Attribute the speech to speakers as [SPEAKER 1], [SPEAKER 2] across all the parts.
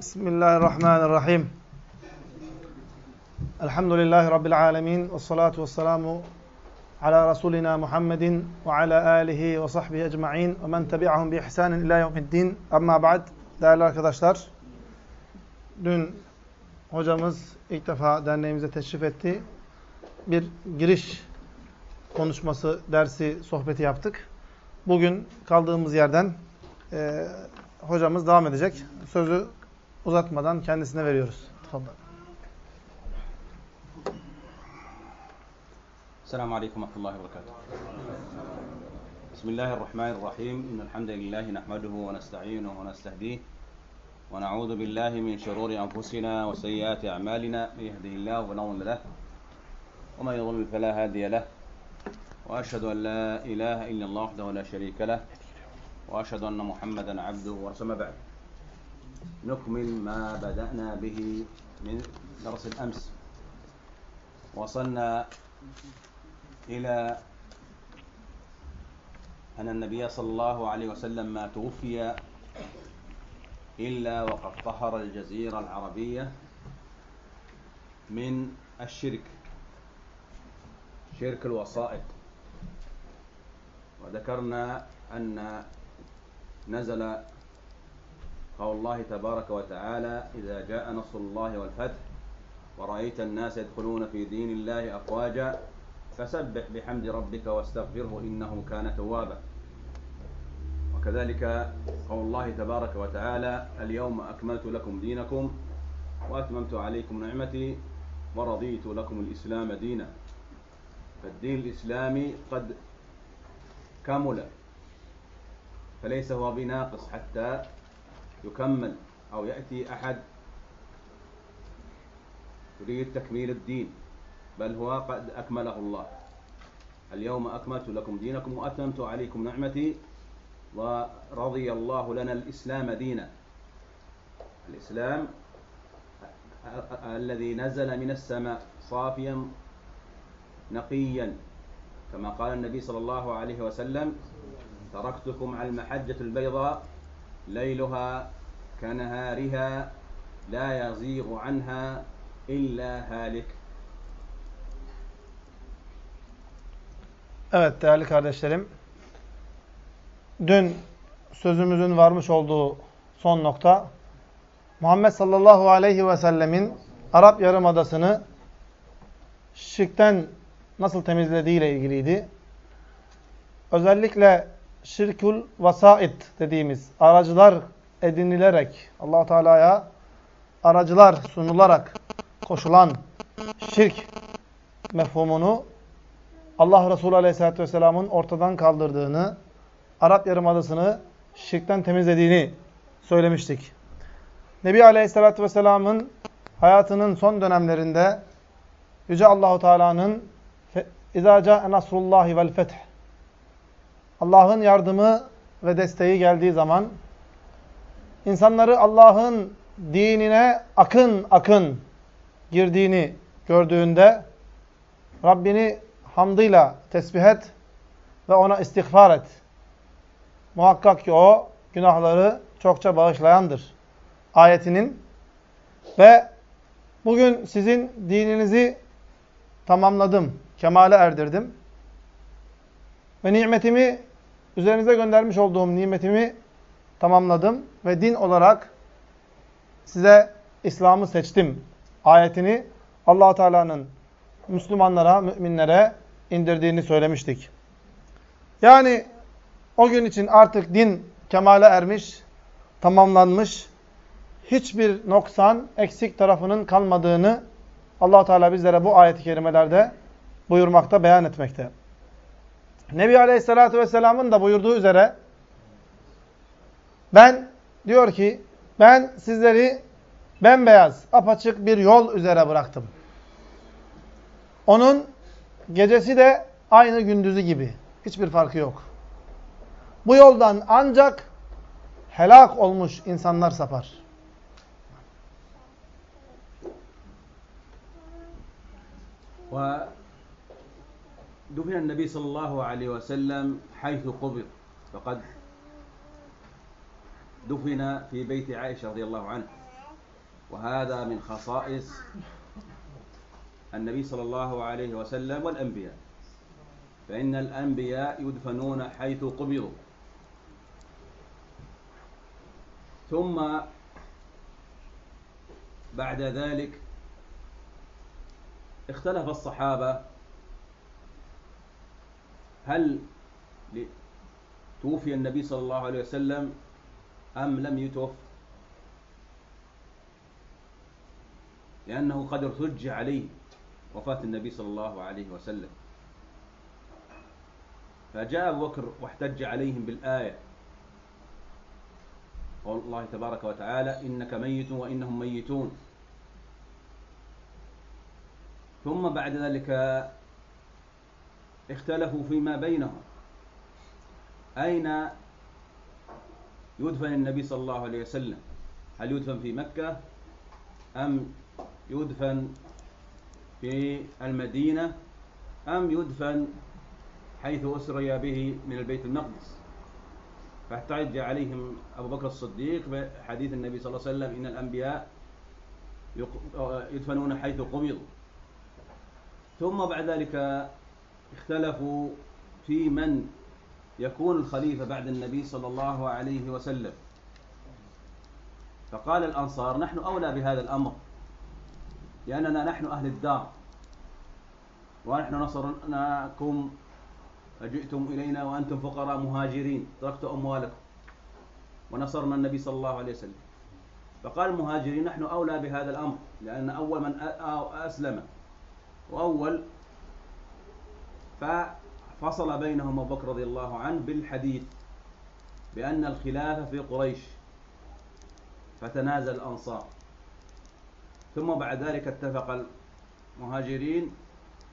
[SPEAKER 1] Bismillahirrahmanirrahim. Elhamdülillahi Rabbil alemin. Ve salatu ve selamu ala Resulina Muhammedin ve ala alihi ve sahbihi ecma'in ve men tebi'ahum bi ihsanin ila yevmiddin. Amma ba'd. Değerli arkadaşlar, dün hocamız ilk defa derneğimize teşrif etti. Bir giriş konuşması, dersi, sohbeti yaptık. Bugün kaldığımız yerden e, hocamız devam edecek. Sözü uzatmadan kendisine veriyoruz. Tafadal.
[SPEAKER 2] السلام عليكم ورحمة الله وبركاته. بسم الله الرحمن الرحيم إن الحمد لله نحمده ونستعينه ونستهديه ونعوذ بالله من شرور أنفسنا وسيئات أعمالنا من يهده الله فلا مضل له ومن يضلل فلا هادي له وأشهد أن لا إله إلا الله وحده لا شريك له وأشهد أن محمدا عبده ورسوله بعد نكمل ما بدأنا به من درس الأمس. وصلنا إلى أن النبي صلى الله عليه وسلم ما توفي إلا وقد طهر الجزيرة العربية من الشرك شرك الوسائط. وذكرنا أن نزل قول الله تبارك وتعالى إذا جاء نصر الله والفتح ورأيت الناس يدخلون في دين الله أفواجا فسبح بحمد ربك واستغفره إنه كان توابا. وكذلك قول الله تبارك وتعالى اليوم أكملت لكم دينكم وأتممت عليكم نعمتي ورضيت لكم الإسلام دينا. فالدين الإسلامي قد كمل فليس هو بناقص حتى يكمل أو يأتي أحد. يريد تكميل الدين. بل هو قد أكمله الله. اليوم أكملت لكم دينكم وأتممت عليكم نعمتي ورضي الله لنا الإسلام دينا. الإسلام الذي نزل من السماء صافيا نقيا. كما قال النبي صلى الله عليه وسلم تركتكم على المحجة البيضاء ليلها كنهارها لا يزيغ عنها إلا هالك
[SPEAKER 1] Evet değerli kardeşlerim. Dün sözümüzün varmış olduğu son nokta Muhammed sallallahu aleyhi ve sellemin Arap Yarımadası'nı şirkten nasıl temizlediği ile ilgiliydi. Özellikle şirkül vasait dediğimiz aracılar edinilerek allah Teala'ya aracılar sunularak koşulan şirk mefhumunu Allah Resulü Aleyhisselatü Vesselam'ın ortadan kaldırdığını, Arap Yarımadası'nı şirkten temizlediğini söylemiştik. Nebi Aleyhisselatü Vesselam'ın hayatının son dönemlerinde Yüce Allahu Teala'nın اِذَا جَاءَ نَصْرُ اللّٰهِ وَالْفَتْحِ Allah'ın yardımı ve desteği geldiği zaman insanları Allah'ın dinine akın akın girdiğini gördüğünde Rabbini hamdıyla tesbih et ve ona istiğfar et. Muhakkak ki o günahları çokça bağışlayandır. Ayetinin ve bugün sizin dininizi tamamladım, kemale erdirdim. Ve nimetimi, üzerinize göndermiş olduğum nimetimi tamamladım ve din olarak size İslam'ı seçtim. Ayetini allah Teala'nın Müslümanlara, müminlere indirdiğini söylemiştik. Yani o gün için artık din kemale ermiş, tamamlanmış, hiçbir noksan, eksik tarafının kalmadığını allah Teala bizlere bu ayet-i kerimelerde buyurmakta, beyan etmekte. Nebi Aleyhisselatü Vesselam'ın da buyurduğu üzere ben, diyor ki, ben sizleri bembeyaz, apaçık bir yol üzere bıraktım. Onun gecesi de aynı gündüzü gibi. Hiçbir farkı yok. Bu yoldan ancak helak olmuş insanlar sapar.
[SPEAKER 2] ودفن النبي صلى الله عليه وسلم حيث قبر. فقد دفن في بيت عائشة رضي الله عنه وهذا من خصائص النبي صلى الله عليه وسلم والأنبياء. فإن الأنبياء يدفنون حيث قبضوا ثم بعد ذلك اختلف الصحابة هل توفي النبي صلى الله عليه وسلم أم لم يتوف؟ لأنه قد ارتج عليه وفاة النبي صلى الله عليه وسلم. فجاء أبو بكر واحتج عليهم بالآية. قول الله تبارك وتعالى إنك ميت وإنهم ميتون. ثم بعد ذلك اختلفوا فيما بينهم. أين يدفن النبي صلى الله عليه وسلم؟ هل يدفن في مكة أم يدفن في المدينة أم يدفن حيث أسري به من البيت المقدس؟ فاحتج عليهم أبو بكر الصديق بحديث النبي صلى الله عليه وسلم إن الأنبياء يدفنون حيث قبضوا. ثم بعد ذلك اختلفوا في من يكون الخليفة بعد النبي صلى الله عليه وسلم. فقال الأنصار نحن أولى بهذا الأمر لأننا نحن أهل الدار ونحن نصرناكم فجئتم إلينا وأنتم فقراء مهاجرين تركت أموالكم ونصرنا النبي صلى الله عليه وسلم. فقال المهاجرين نحن أولى بهذا الأمر لأن أول من أسلم وأول ففصل بينهم أبو بكر رضي الله عنه بالحديث بأن الخلافة في قريش فتنازل الأنصار. ثم بعد ذلك اتفق المهاجرين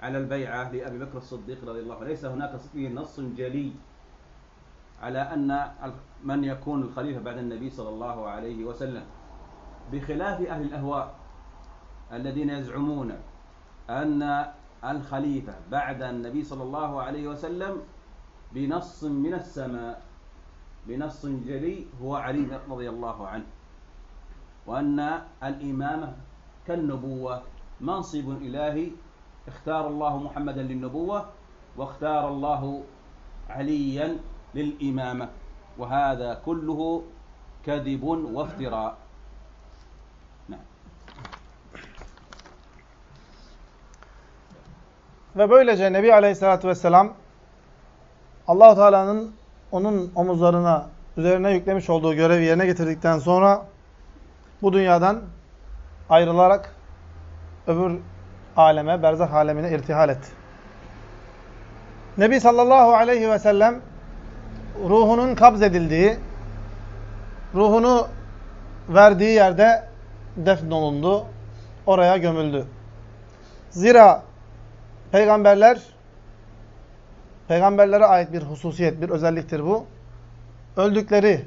[SPEAKER 2] على البيعة لأبي بكر الصديق رضي الله عنه. ليس هناك فيه نص جلي على أن من يكون الخليفة بعد النبي صلى الله عليه وسلم. بخلاف أهل الأهواء الذين يزعمون أن الخليفة بعد النبي صلى الله عليه وسلم بنص من السماء بنص جلي هو علي رضي الله عنه. وأن الإمامة كالنبوة منصب إلهي اختار الله محمدا للنبوة واختار الله عليا للإمامة. وهذا كله كذب وافتراء.
[SPEAKER 1] Ve böylece Nebi Aleyhisselatü Vesselam allah Teala'nın onun omuzlarına, üzerine yüklemiş olduğu görevi yerine getirdikten sonra bu dünyadan ayrılarak öbür aleme, berzah alemine irtihal etti. Nebi sallallahu aleyhi ve sellem ruhunun kabz edildiği, ruhunu verdiği yerde defnolundu, oraya gömüldü. Zira peygamberler, peygamberlere ait bir hususiyet, bir özelliktir bu. Öldükleri,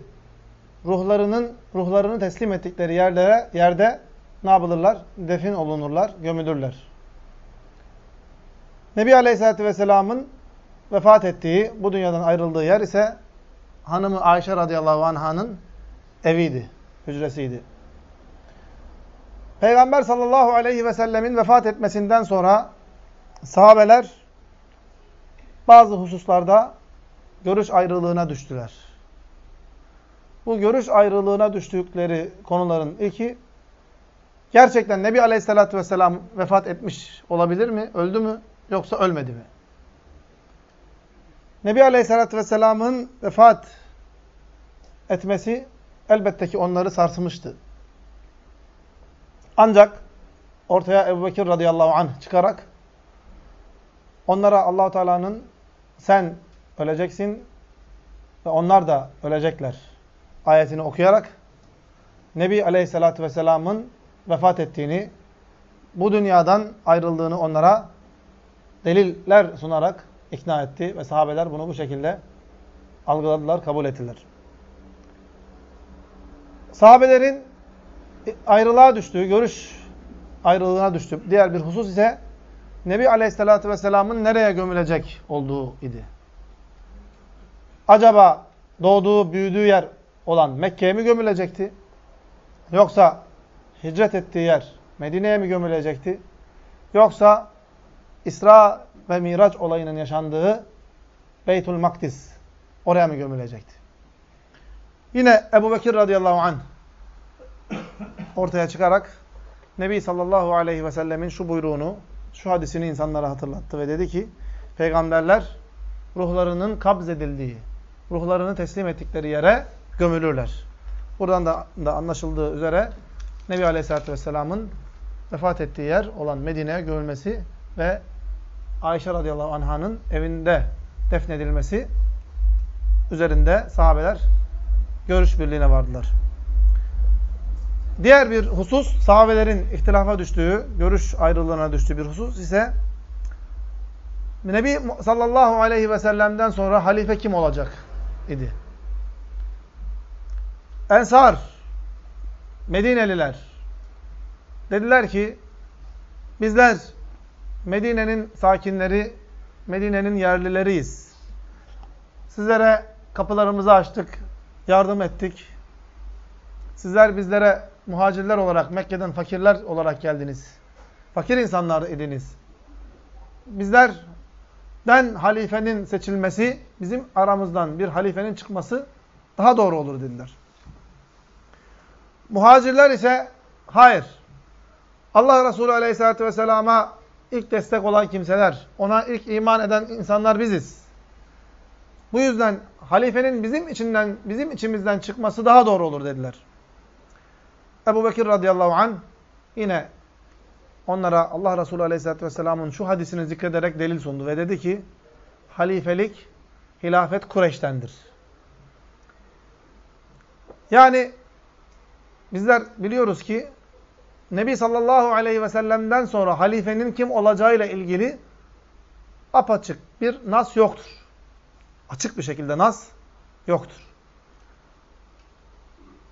[SPEAKER 1] ruhlarının ruhlarını teslim ettikleri yerlere, yerde ne yapılırlar? Defin olunurlar, gömülürler. Nebi Aleyhisselatü Vesselam'ın vefat ettiği, bu dünyadan ayrıldığı yer ise hanımı Ayşe radıyallahu anh'ın eviydi, hücresiydi. Peygamber sallallahu aleyhi ve sellemin vefat etmesinden sonra sahabeler bazı hususlarda görüş ayrılığına düştüler. Bu görüş ayrılığına düştükleri konuların ilki, gerçekten Nebi Aleyhisselatü Vesselam vefat etmiş olabilir mi? Öldü mü? Yoksa ölmedi mi? Nebi Aleyhisselatü Vesselam'ın vefat etmesi elbette ki onları sarsmıştı. Ancak ortaya Ebu Bekir radıyallahu anh çıkarak onlara allah Teala'nın sen öleceksin ve onlar da ölecekler ayetini okuyarak Nebi Aleyhisselatü Vesselam'ın vefat ettiğini, bu dünyadan ayrıldığını onlara deliller sunarak ikna etti ve sahabeler bunu bu şekilde algıladılar, kabul ettiler. Sahabelerin ayrılığa düştüğü, görüş ayrılığına düştü. Diğer bir husus ise Nebi Aleyhisselatü Vesselam'ın nereye gömülecek olduğu idi. Acaba doğduğu, büyüdüğü yer olan Mekke'ye mi gömülecekti? Yoksa hicret ettiği yer Medine'ye mi gömülecekti? Yoksa İsra ve Miraç olayının yaşandığı Beytül Makdis oraya mı gömülecekti? Yine Ebu Bekir radıyallahu anh ortaya çıkarak Nebi sallallahu aleyhi ve sellemin şu buyruğunu, şu hadisini insanlara hatırlattı ve dedi ki peygamberler ruhlarının kabz edildiği, ruhlarını teslim ettikleri yere gömülürler. Buradan da, da anlaşıldığı üzere Nebi Aleyhisselatü Vesselam'ın vefat ettiği yer olan Medine'ye gömülmesi ve Ayşe radıyallahu anh'ın evinde defnedilmesi üzerinde sahabeler görüş birliğine vardılar. Diğer bir husus, sahabelerin ihtilafa düştüğü, görüş ayrılığına düştüğü bir husus ise Nebi sallallahu aleyhi ve sellem'den sonra halife kim olacak idi? Ensar, Medineliler dediler ki bizler Medine'nin sakinleri, Medine'nin yerlileriyiz. Sizlere kapılarımızı açtık, yardım ettik. Sizler bizlere muhacirler olarak, Mekke'den fakirler olarak geldiniz. Fakir insanlar idiniz. Bizlerden halifenin seçilmesi, bizim aramızdan bir halifenin çıkması daha doğru olur dediler. Muhacirler ise hayır. Allah Resulü Aleyhisselatü Vesselam'a ilk destek olan kimseler, ona ilk iman eden insanlar biziz. Bu yüzden halifenin bizim içinden, bizim içimizden çıkması daha doğru olur dediler. Ebu Bekir radıyallahu anh yine onlara Allah Resulü aleyhisselatü vesselamın şu hadisini zikrederek delil sundu ve dedi ki halifelik, hilafet Kureyş'tendir. Yani bizler biliyoruz ki Nebi sallallahu aleyhi ve sellem'den sonra halifenin kim olacağıyla ilgili apaçık bir nas yoktur. Açık bir şekilde nas yoktur.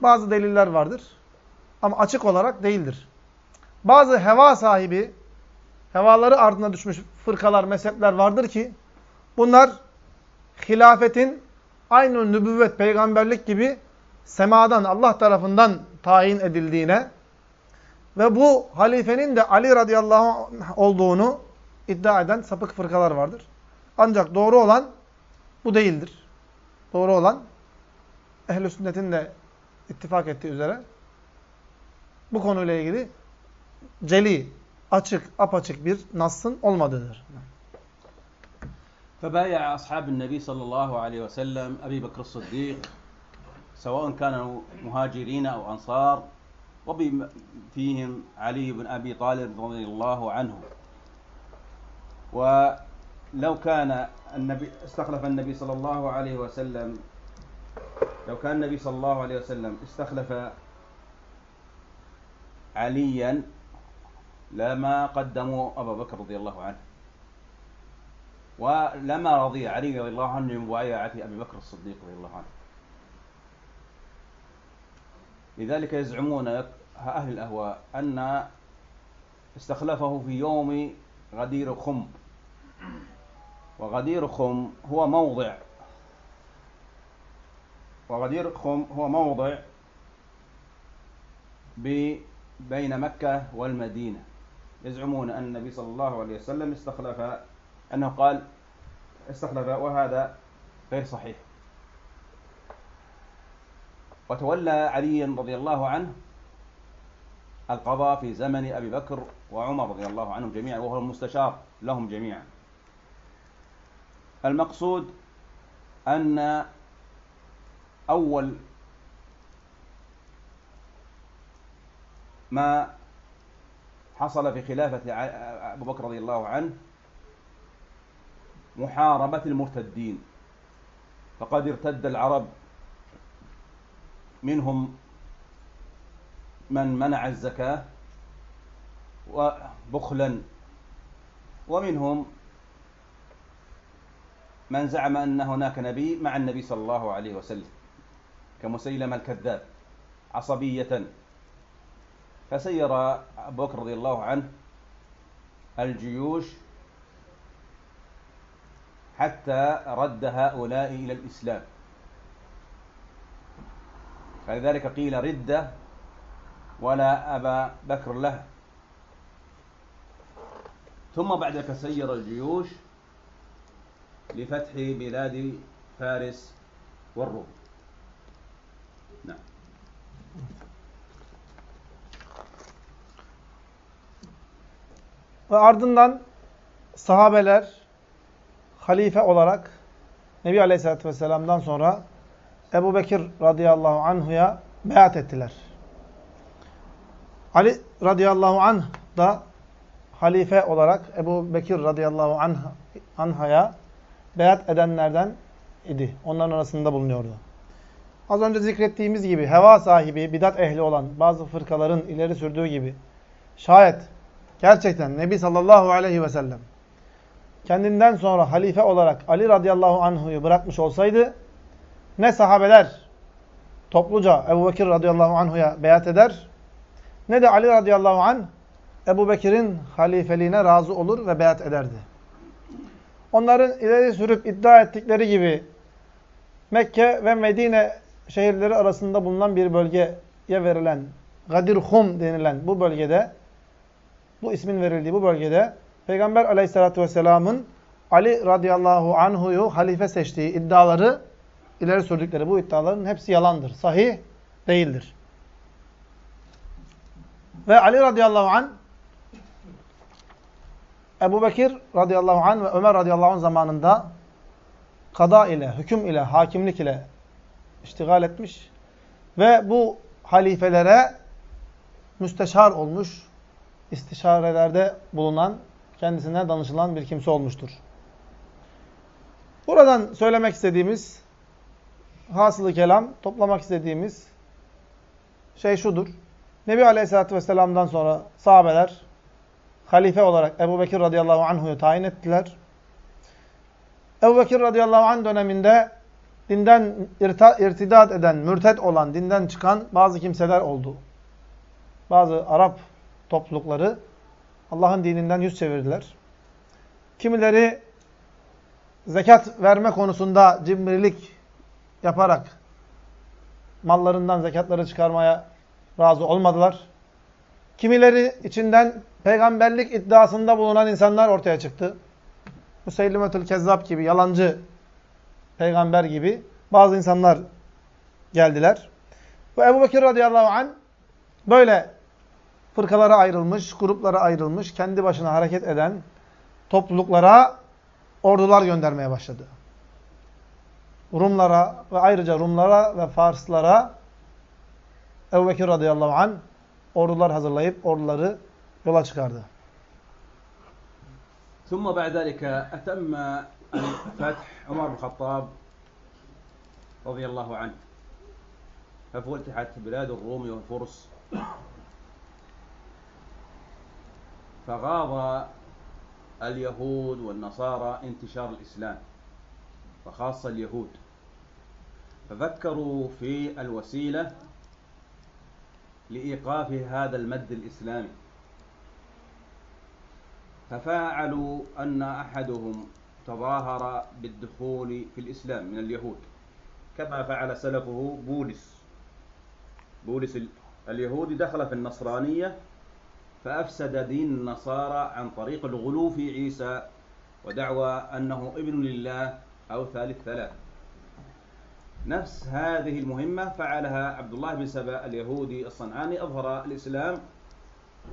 [SPEAKER 1] Bazı deliller vardır ama açık olarak değildir. Bazı heva sahibi, hevaları ardına düşmüş fırkalar, mezhepler vardır ki bunlar hilafetin aynı nübüvvet, peygamberlik gibi semadan, Allah tarafından tayin edildiğine ve bu halifenin de Ali radıyallahu anh olduğunu iddia eden sapık fırkalar vardır. Ancak doğru olan bu değildir. Doğru olan ehl-i sünnetin de ittifak ettiği üzere bu konuyla ilgili celi, açık, apaçık bir nasın olmadığıdır.
[SPEAKER 2] فبايع أصحاب النبي صلى الله عليه وسلم أبي بكر الصديق سواء كانوا مهاجرين أو أنصار وفيهم علي بن أبي طالب رضي الله عنه ولو كان النبي استخلف النبي صلى الله عليه وسلم لو كان النبي صلى الله عليه وسلم استخلف عليا لما قدموا أبا بكر رضي الله عنه. ولما رضي علي رضي الله عنه بمبايعة أبي بكر الصديق رضي الله عنه. لذلك يزعمون أهل الأهواء أن استخلفه في يوم غدير خم. وغدير خم هو موضع. وغدير خم هو موضع بين مكة والمدينة. يزعمون أن النبي صلى الله عليه وسلم استخلف أنه قال استخلف وهذا غير صحيح. وتولى علي رضي الله عنه القضاء في زمن أبي بكر وعمر رضي الله عنهم جميعا وهو المستشار لهم جميعا. المقصود أن أول ما حصل في خلافة أبو بكر رضي الله عنه محاربة المرتدين. فقد ارتد العرب منهم من منع الزكاة وبخلا ومنهم من زعم أن هناك نبي مع النبي صلى الله عليه وسلم كمسيلم الكذاب عصبية. فسير أبو بكر رضي الله عنه الجيوش حتى رد هؤلاء إلى الإسلام. فلذلك قيل ردة ولا أبا بكر لها ثم بعد ذلك سير الجيوش لفتح بلاد فارس والروم. نعم.
[SPEAKER 1] Ve ardından sahabeler halife olarak Nebi Aleyhisselatü Vesselam'dan sonra Ebu Bekir radıyallahu anhuya beyat ettiler. Ali radıyallahu anh da halife olarak Ebu Bekir radıyallahu anh, beyat edenlerden idi. Onların arasında bulunuyordu. Az önce zikrettiğimiz gibi heva sahibi, bidat ehli olan bazı fırkaların ileri sürdüğü gibi şayet gerçekten Nebi sallallahu aleyhi ve sellem kendinden sonra halife olarak Ali radıyallahu anhu'yu bırakmış olsaydı ne sahabeler topluca Ebu Bekir radıyallahu anhu'ya beyat eder ne de Ali radıyallahu anh Ebu Bekir'in halifeliğine razı olur ve beyat ederdi. Onların ileri sürüp iddia ettikleri gibi Mekke ve Medine şehirleri arasında bulunan bir bölgeye verilen Gadir Hum denilen bu bölgede bu ismin verildiği bu bölgede Peygamber aleyhissalatü vesselamın Ali radıyallahu anhu'yu halife seçtiği iddiaları ileri sürdükleri bu iddiaların hepsi yalandır. Sahih değildir. Ve Ali radıyallahu anh Ebu Bekir radıyallahu anh ve Ömer radıyallahu anh zamanında kada ile, hüküm ile, hakimlik ile iştigal etmiş ve bu halifelere müsteşar olmuş, istişarelerde bulunan, kendisine danışılan bir kimse olmuştur. Buradan söylemek istediğimiz, hasılı kelam, toplamak istediğimiz şey şudur. Nebi Aleyhisselatü Vesselam'dan sonra sahabeler halife olarak Ebu Bekir radıyallahu anhu'yu tayin ettiler. Ebu Bekir radıyallahu anh döneminde dinden irtidat eden, mürted olan, dinden çıkan bazı kimseler oldu. Bazı Arap toplulukları Allah'ın dininden yüz çevirdiler. Kimileri zekat verme konusunda cimrilik yaparak mallarından zekatları çıkarmaya razı olmadılar. Kimileri içinden peygamberlik iddiasında bulunan insanlar ortaya çıktı. Müseylümetül Kezzab gibi, yalancı peygamber gibi bazı insanlar geldiler. Ve Ebu Bekir radıyallahu anh böyle fırkalara ayrılmış, gruplara ayrılmış, kendi başına hareket eden topluluklara ordular göndermeye başladı. Rumlara ve ayrıca Rumlara ve Farslara Ebu Bekir radıyallahu anh ordular hazırlayıp orduları yola çıkardı.
[SPEAKER 2] ثم بعد ذلك أتم الفتح عمر بن الخطاب رضي الله عنه ففتحت بلاد الروم والفرس فغاض اليهود والنصارى انتشار الإسلام وخاصة اليهود. ففكروا في الوسيلة لإيقاف هذا المد الإسلامي. تفاعلوا أن أحدهم تظاهر بالدخول في الإسلام من اليهود كما فعل سلفه بولس. بولس اليهودي دخل في النصرانية فأفسد دين النصارى عن طريق الغلو في عيسى ودعوى أنه ابن لله أو ثالث ثلاث. نفس هذه المهمة فعلها عبد الله بن سبأ اليهودي الصنعاني أظهر الإسلام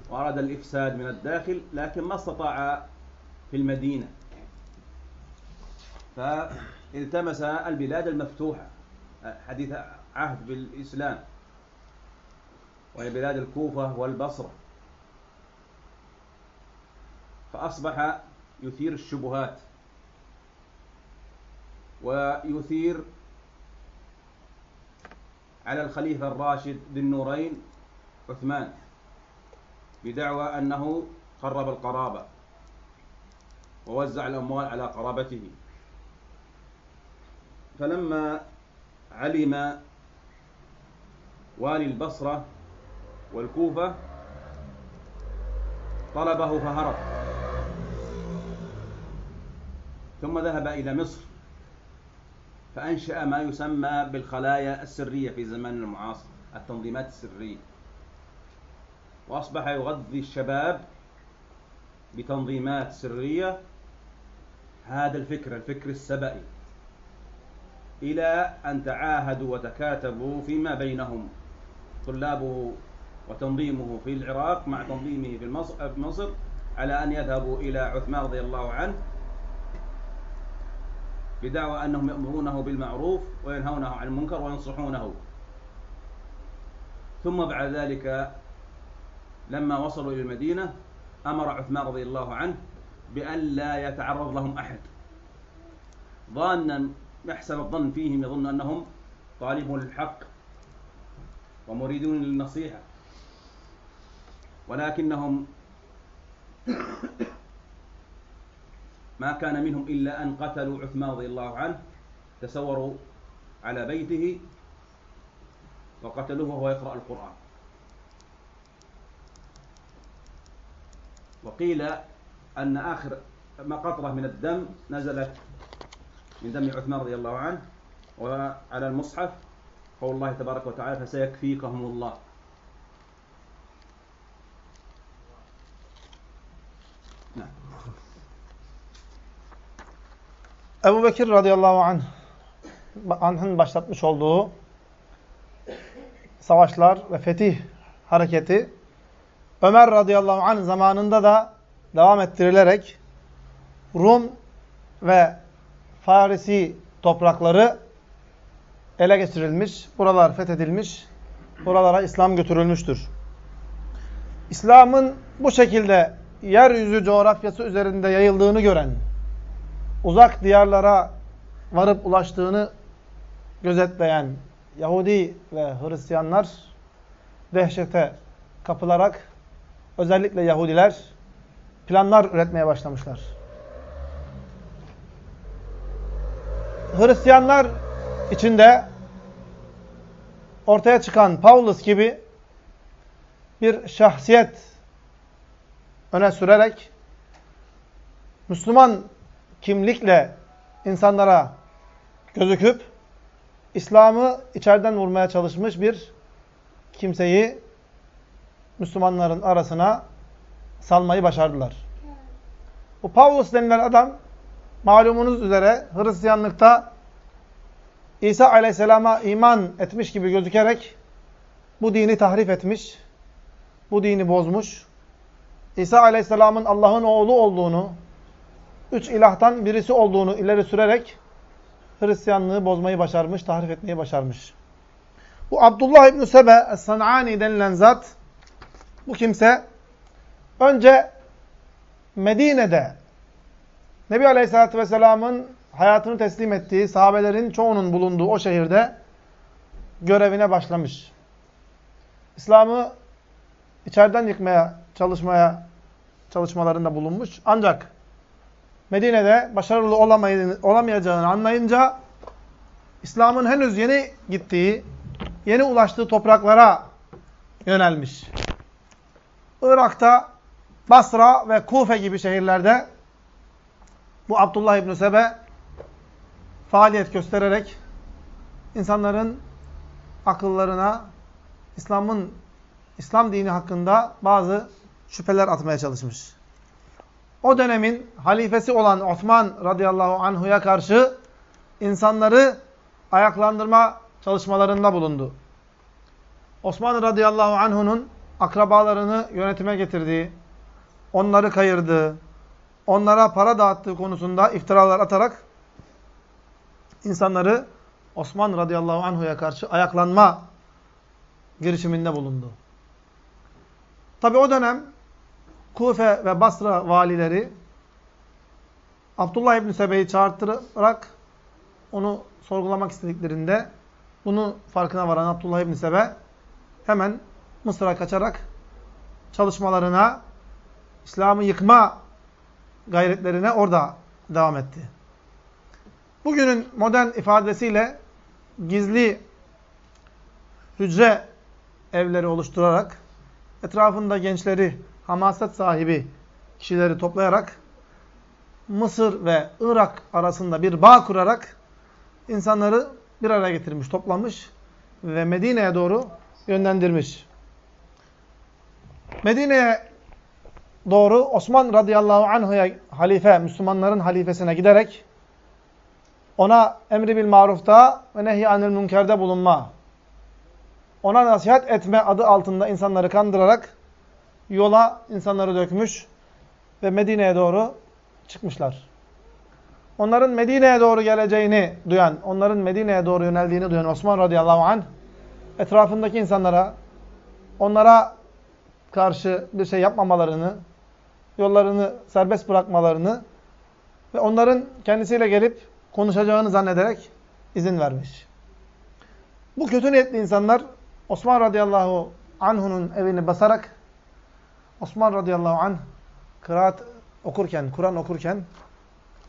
[SPEAKER 2] وأراد الإفساد من الداخل لكن ما استطاع في المدينة. فالتمس البلاد المفتوحة حديث عهد بالإسلام وهي بلاد الكوفة والبصرة. فأصبح يثير الشبهات. ويثير على الخليفة الراشد ذي النورين عثمان بدعوى أنه قرب القرابة ووزع الأموال على قرابته. فلما علم والي البصرة والكوفة طلبه فهرب. ثم ذهب إلى مصر فأنشأ ما يسمى بالخلايا السرية في زماننا المعاصر التنظيمات السرية. وأصبح يغذي الشباب بتنظيمات سرية. هذا الفكر الفكر السبئي. إلى أن تعاهدوا وتكاتبوا فيما بينهم. طلابه وتنظيمه في العراق مع تنظيمه في مصر على أن يذهبوا إلى عثمان رضي الله عنه بدعوى أنهم يأمرونه بالمعروف وينهونه عن المنكر وينصحونه. ثم بعد ذلك لما وصلوا إلى المدينة أمر عثمان رضي الله عنه بأن لا يتعرض لهم أحد. ظانا يحسن الظن فيهم يظن أنهم طالبون للحق ومريدون للنصيحة. ولكنهم ما كان منهم إلا أن قتلوا عثمان رضي الله عنه تسوروا على بيته وقتلوه وهو يقرأ القرآن. وقيل أن آخر قطرة من الدم نزلت من دم عثمان رضي الله عنه وعلى المصحف قول الله تبارك وتعالى فسيكفيكهم الله.
[SPEAKER 1] Ebu Bekir radıyallahu anh, anh'ın başlatmış olduğu savaşlar ve fetih hareketi Ömer radıyallahu anh zamanında da devam ettirilerek Rum ve Farisi toprakları ele geçirilmiş, buralar fethedilmiş, buralara İslam götürülmüştür. İslam'ın bu şekilde yeryüzü coğrafyası üzerinde yayıldığını gören, uzak diyarlara varıp ulaştığını gözetleyen Yahudi ve Hristiyanlar dehşete kapılarak özellikle Yahudiler planlar üretmeye başlamışlar. Hristiyanlar içinde ortaya çıkan Paulus gibi bir şahsiyet öne sürerek Müslüman kimlikle insanlara gözüküp İslam'ı içeriden vurmaya çalışmış bir kimseyi Müslümanların arasına salmayı başardılar. Bu Paulus denilen adam malumunuz üzere Hristiyanlıkta İsa aleyhisselama iman etmiş gibi gözükerek bu dini tahrif etmiş, bu dini bozmuş, İsa aleyhisselamın Allah'ın oğlu olduğunu, üç ilahtan birisi olduğunu ileri sürerek Hristiyanlığı bozmayı başarmış, tahrif etmeyi başarmış. Bu Abdullah İbn-i Sebe Es-San'ani denilen zat, bu kimse önce Medine'de Nebi Aleyhisselatü Vesselam'ın hayatını teslim ettiği sahabelerin çoğunun bulunduğu o şehirde görevine başlamış. İslam'ı içeriden yıkmaya çalışmaya çalışmalarında bulunmuş. Ancak Medine'de başarılı olamayacağını anlayınca İslam'ın henüz yeni gittiği, yeni ulaştığı topraklara yönelmiş. Irak'ta Basra ve Kufe gibi şehirlerde bu Abdullah İbn Sebe faaliyet göstererek insanların akıllarına İslam'ın İslam dini hakkında bazı şüpheler atmaya çalışmış. O dönemin halifesi olan Osman radıyallahu anhu'ya karşı insanları ayaklandırma çalışmalarında bulundu. Osman radıyallahu anhu'nun akrabalarını yönetime getirdiği, onları kayırdığı, onlara para dağıttığı konusunda iftiralar atarak insanları Osman radıyallahu anhu'ya karşı ayaklanma girişiminde bulundu. Tabi o dönem Kufe ve Basra valileri Abdullah İbni Sebe'yi çağırtırarak onu sorgulamak istediklerinde bunu farkına varan Abdullah İbni Sebe hemen Mısır'a kaçarak çalışmalarına, İslam'ı yıkma gayretlerine orada devam etti. Bugünün modern ifadesiyle gizli hücre evleri oluşturarak etrafında gençleri, hamaset sahibi kişileri toplayarak Mısır ve Irak arasında bir bağ kurarak insanları bir araya getirmiş, toplamış ve Medine'ye doğru yönlendirmiş. Medine'ye doğru Osman radıyallahu anh'a halife, Müslümanların halifesine giderek ona emri bil marufta ve nehy anil münkerde bulunma, ona nasihat etme adı altında insanları kandırarak yola insanları dökmüş ve Medine'ye doğru çıkmışlar. Onların Medine'ye doğru geleceğini duyan, onların Medine'ye doğru yöneldiğini duyan Osman radıyallahu anh etrafındaki insanlara onlara karşı bir şey yapmamalarını, yollarını serbest bırakmalarını ve onların kendisiyle gelip konuşacağını zannederek izin vermiş. Bu kötü niyetli insanlar Osman radıyallahu anh'unun evini basarak Osman radıyallahu anh kıraat okurken, Kur'an okurken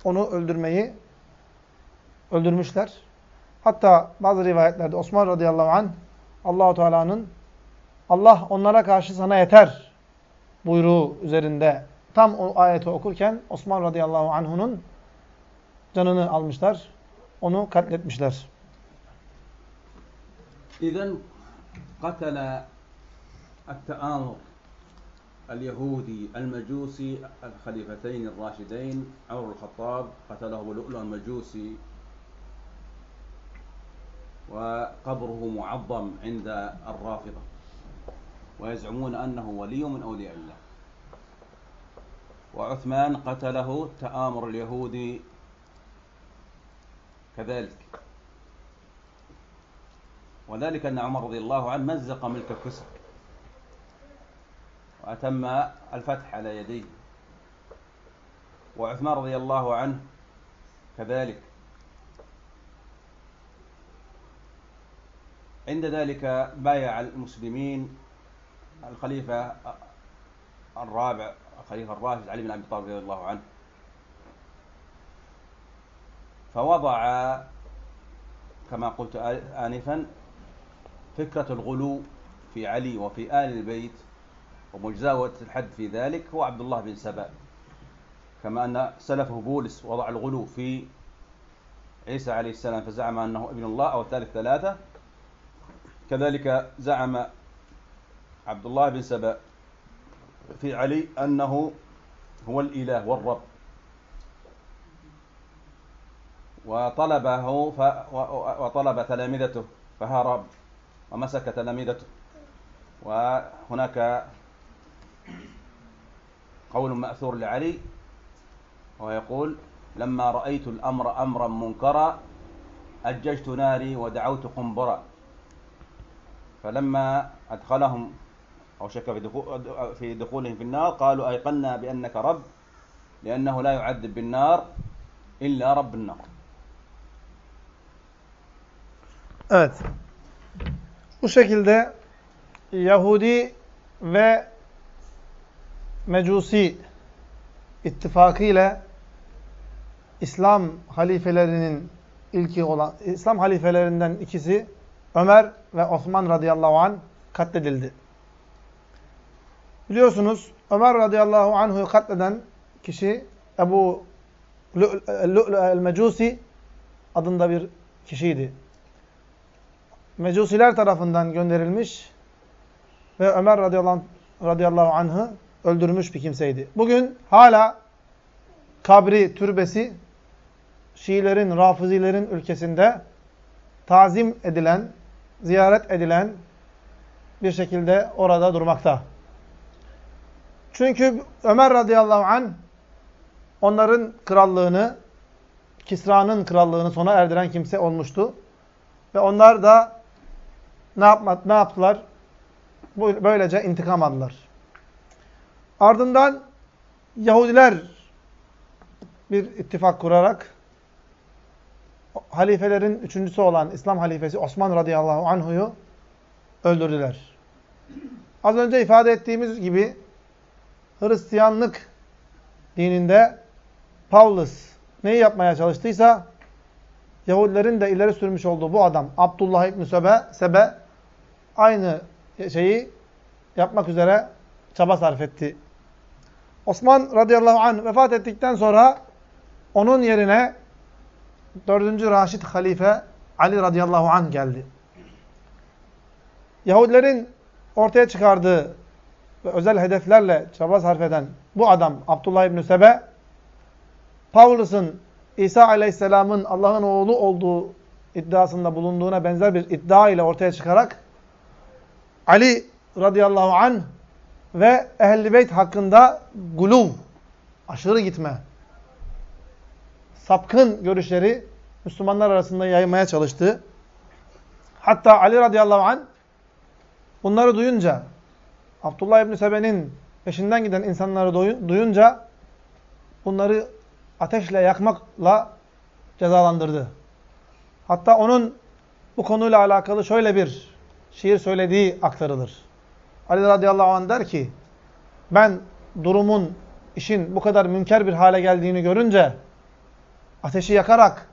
[SPEAKER 1] onu öldürmeyi öldürmüşler. Hatta bazı rivayetlerde Osman radıyallahu anh Allahu Teala'nın Allah onlara karşı sana yeter buyruğu üzerinde tam o ayeti okurken Osman radıyallahu anh'unun canını almışlar. Onu katletmişler.
[SPEAKER 2] إذن قتل التآمر اليهودي المجوسي الخليفتين الراشدين عمر الخطاب قتله لؤلؤ المجوسي وقبره معظم عند الرافضة ويزعمون أنه ولي من أولياء الله. وعثمان قتله تآمر اليهودي كذلك. وذلك أن عمر رضي الله عنه مزق ملك كسر وأتم الفتح على يديه. وعثمان رضي الله عنه كذلك. عند ذلك بايع المسلمين الخليفة الرابع الخليفة الراشد علي بن أبي طالب رضي الله عنه. فوضع كما قلت آنفا فكرة الغلو في علي وفي آل البيت ومجزاوة الحد في ذلك هو عبد الله بن سبأ. كما أن سلفه بولس وضع الغلو في عيسى عليه السلام فزعم أنه ابن الله أو الثالث ثلاثة. كذلك زعم عبد الله بن سبأ في علي أنه هو الإله والرب. وطلبه ف... وطلب تلامذته فهرب ومسك تلامذته. وهناك قول مأثور لعلي وهو يقول لما رأيت الأمر أمرا منكرا أججت ناري ودعوت قنبرا فلما أدخلهم أو شك في, دخول في دخولهم في النار قالوا أيقنا بأنك رب لأنه لا يعذب بالنار إلا رب النار
[SPEAKER 1] Evet. Bu şekilde Yahudi ve Mecusi ittifakı ile İslam halifelerinin ilki olan İslam halifelerinden ikisi Ömer ve Osman radıyallahu an katledildi. Biliyorsunuz Ömer radıyallahu anh'u katleden kişi Ebu el-Mecusi adında bir kişiydi. Mecusiler tarafından gönderilmiş ve Ömer radıyallahu, radıyallahu öldürmüş bir kimseydi. Bugün hala kabri, türbesi Şiilerin, Rafizilerin ülkesinde tazim edilen, ziyaret edilen bir şekilde orada durmakta. Çünkü Ömer radıyallahu an onların krallığını, Kisra'nın krallığını sona erdiren kimse olmuştu. Ve onlar da ne, yapma, ne yaptılar? Böylece intikam aldılar. Ardından Yahudiler bir ittifak kurarak halifelerin üçüncüsü olan İslam halifesi Osman radıyallahu anhu'yu öldürdüler. Az önce ifade ettiğimiz gibi Hristiyanlık dininde Paulus neyi yapmaya çalıştıysa Yahudilerin de ileri sürmüş olduğu bu adam Abdullah İbn Sebe, Sebe aynı şeyi yapmak üzere çaba sarf etti. Osman radıyallahu anh vefat ettikten sonra onun yerine 4. Raşid halife Ali radıyallahu anh geldi. Yahudilerin ortaya çıkardığı ve özel hedeflerle çaba sarf eden bu adam Abdullah İbn Sebe, Pavlus'un İsa Aleyhisselam'ın Allah'ın oğlu olduğu iddiasında bulunduğuna benzer bir iddia ile ortaya çıkarak Ali radıyallahu anh ve Ehl-i Beyt hakkında guluv, aşırı gitme, sapkın görüşleri Müslümanlar arasında yaymaya çalıştı. Hatta Ali radıyallahu anh bunları duyunca, Abdullah İbni Sebe'nin peşinden giden insanları duyunca bunları ateşle yakmakla cezalandırdı. Hatta onun bu konuyla alakalı şöyle bir şiir söylediği aktarılır. Ali radıyallahu anh der ki, ben durumun, işin bu kadar münker bir hale geldiğini görünce ateşi yakarak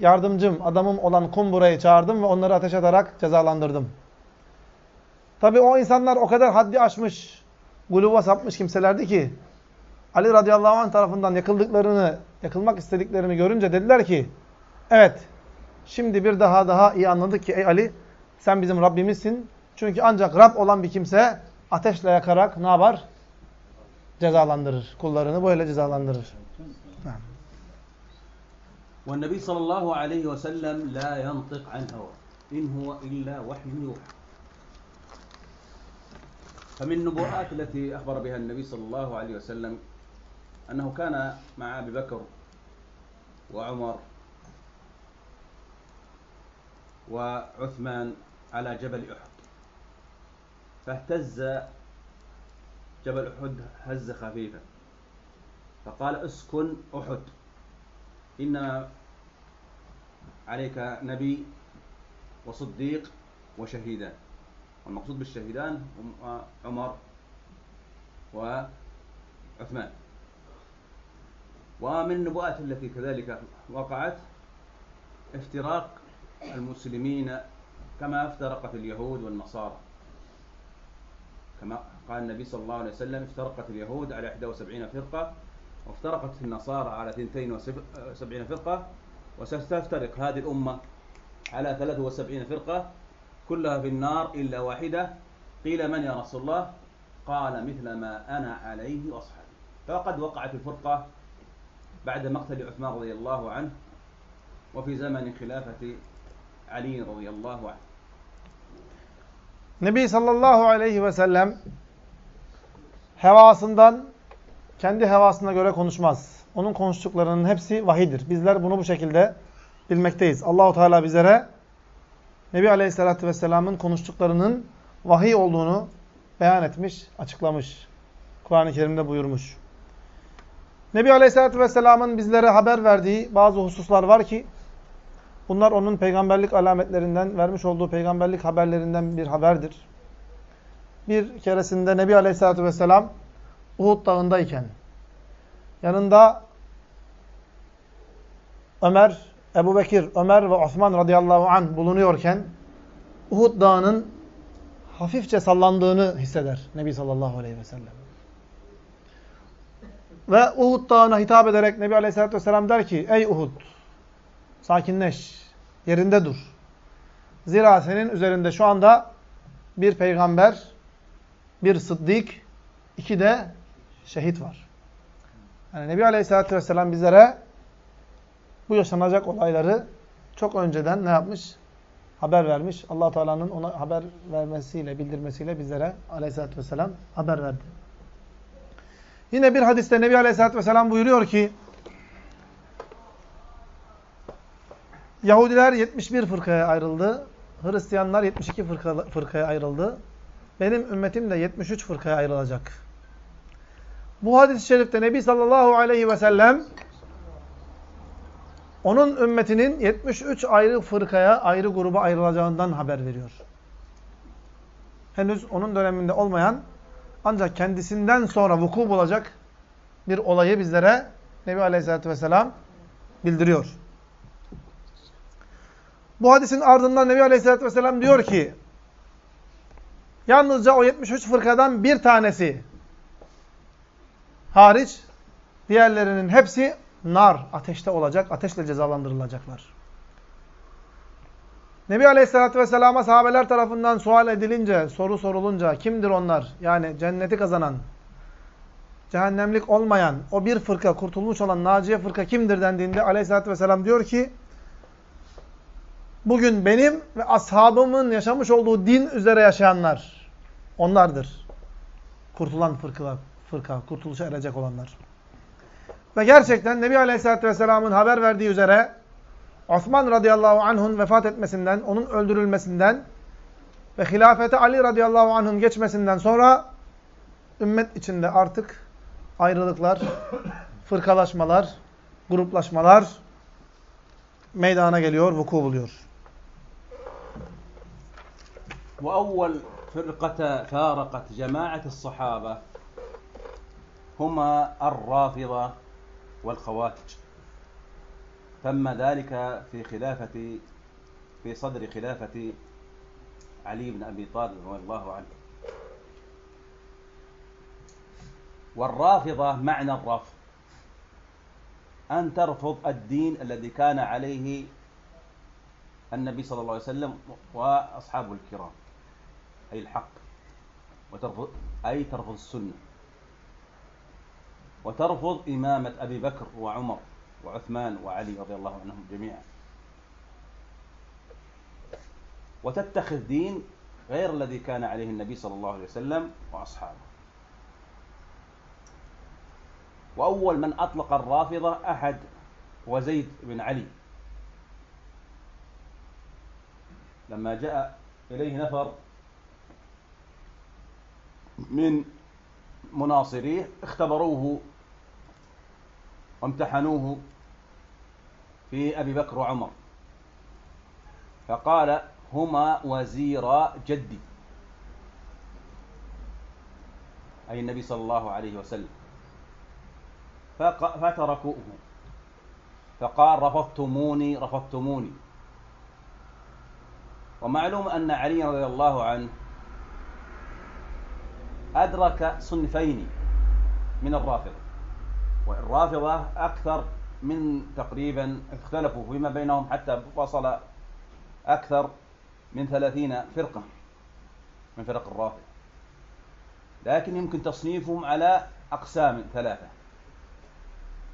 [SPEAKER 1] yardımcım, adamım olan kumburayı çağırdım ve onları ateş atarak cezalandırdım. Tabi o insanlar o kadar haddi aşmış, guluva sapmış kimselerdi ki Ali radıyallahu anh tarafından yakıldıklarını, yakılmak istediklerini görünce dediler ki evet şimdi bir daha daha iyi anladık ki ey Ali sen bizim Rabbimizsin. Çünkü ancak Rab olan bir kimse ateşle yakarak ne yapar? Cezalandırır. Kullarını böyle cezalandırır.
[SPEAKER 2] والنبي صلى الله عليه وسلم لا ينطق عن هوى إن هو إلا وحي يوحى فمن النبوءات التي أخبر بها النبي صلى الله عليه وسلم أنه كان مع أبي بكر وعمر وعثمان على جبل أحد فاهتز جبل أحد هز خفيفا. فقال اسكن أحد. إنما عليك نبي وصديق وشهيدان. والمقصود بالشهيدان هم عمر وعثمان. ومن النبوءات التي كذلك وقعت افتراق المسلمين كما افترقت اليهود والنصارى. كما قال النبي صلى الله عليه وسلم افترقت اليهود على 71 فرقة وافترقت النصارى على 72 فرقة وستفترق هذه الأمة على 73 فرقة كلها في النار إلا واحدة. قيل من يا رسول الله؟ قال مثل ما أنا عليه وأصحابي. فقد وقعت الفرقة بعد مقتل عثمان رضي الله عنه وفي زمن خلافة علي رضي الله عنه.
[SPEAKER 1] Nebi sallallahu aleyhi ve sellem hevasından kendi hevasına göre konuşmaz. Onun konuştuklarının hepsi vahidir. Bizler bunu bu şekilde bilmekteyiz. Allahu Teala bizlere Nebi Aleyhisselatü Vesselam'ın konuştuklarının vahiy olduğunu beyan etmiş, açıklamış. Kur'an-ı Kerim'de buyurmuş. Nebi Aleyhisselatü Vesselam'ın bizlere haber verdiği bazı hususlar var ki bunlar onun peygamberlik alametlerinden, vermiş olduğu peygamberlik haberlerinden bir haberdir. Bir keresinde Nebi Aleyhisselatü Vesselam Uhud dağındayken yanında Ömer, Ebu Bekir, Ömer ve Osman radıyallahu anh bulunuyorken Uhud dağının hafifçe sallandığını hisseder Nebi sallallahu aleyhi ve sellem. Ve Uhud dağına hitap ederek Nebi aleyhissalatü vesselam der ki Ey Uhud sakinleş, yerinde dur. Zira senin üzerinde şu anda bir peygamber, bir sıddık, iki de şehit var. Yani Nebi Aleyhisselatü Vesselam bizlere bu yaşanacak olayları çok önceden ne yapmış? Haber vermiş. allah Teala'nın ona haber vermesiyle, bildirmesiyle bizlere Aleyhisselatü Vesselam haber verdi. Yine bir hadiste Nebi Aleyhisselatü Vesselam buyuruyor ki Yahudiler 71 fırkaya ayrıldı. Hristiyanlar 72 fırka, fırkaya ayrıldı. Benim ümmetim de 73 fırkaya ayrılacak. Bu hadis-i şerifte Nebi sallallahu aleyhi ve sellem onun ümmetinin 73 ayrı fırkaya, ayrı gruba ayrılacağından haber veriyor. Henüz onun döneminde olmayan ancak kendisinden sonra vuku bulacak bir olayı bizlere Nebi Aleyhisselatü Vesselam bildiriyor. Bu hadisin ardından Nebi Aleyhisselatü Vesselam diyor ki yalnızca o 73 fırkadan bir tanesi hariç diğerlerinin hepsi nar, ateşte olacak, ateşle cezalandırılacaklar. Nebi Aleyhisselatü Vesselam'a sahabeler tarafından sual edilince, soru sorulunca kimdir onlar? Yani cenneti kazanan, cehennemlik olmayan, o bir fırka, kurtulmuş olan naciye fırka kimdir dendiğinde Aleyhisselatü Vesselam diyor ki bugün benim ve ashabımın yaşamış olduğu din üzere yaşayanlar onlardır. Kurtulan fırkalar, fırka, kurtuluşa erecek olanlar. Ve gerçekten Nebi Aleyhisselatü Vesselam'ın haber verdiği üzere Osman radıyallahu anh'un vefat etmesinden, onun öldürülmesinden ve hilafete Ali radıyallahu anh'un geçmesinden sonra ümmet içinde artık ayrılıklar, fırkalaşmalar, gruplaşmalar meydana geliyor, vuku buluyor.
[SPEAKER 2] وأول فرقة فارقت جماعة الصحابة هما الرافضة والخوارج تم ذلك في خلافة في صدر خلافة علي بن أبي طالب رضي الله عنه. والرافضة معنى الرفض أن ترفض الدين الذي كان عليه النبي صلى الله عليه وسلم وأصحابه الكرام. أي الحق وترفض أي ترفض السنة. وترفض إمامة أبي بكر وعمر وعثمان وعلي رضي الله عنهم جميعا. وتتخذ دين غير الذي كان عليه النبي صلى الله عليه وسلم وأصحابه. وأول من أطلق الرافضة أحد وزيد بن علي. لما جاء إليه نفر من مناصريه اختبروه وامتحنوه في أبي بكر وعمر. فقال هما وزيرا جدي. أي النبي صلى الله عليه وسلم. فتركوه. فقال رفضتموني رفضتموني. ومعلوم أن علي رضي الله عنه أدرك صنفين من الرافضة والرافضة أكثر من تقريبا اختلفوا فيما بينهم حتى وصل أكثر من ثلاثين فرقة من فرق الرافضة. لكن يمكن تصنيفهم على أقسام ثلاثة.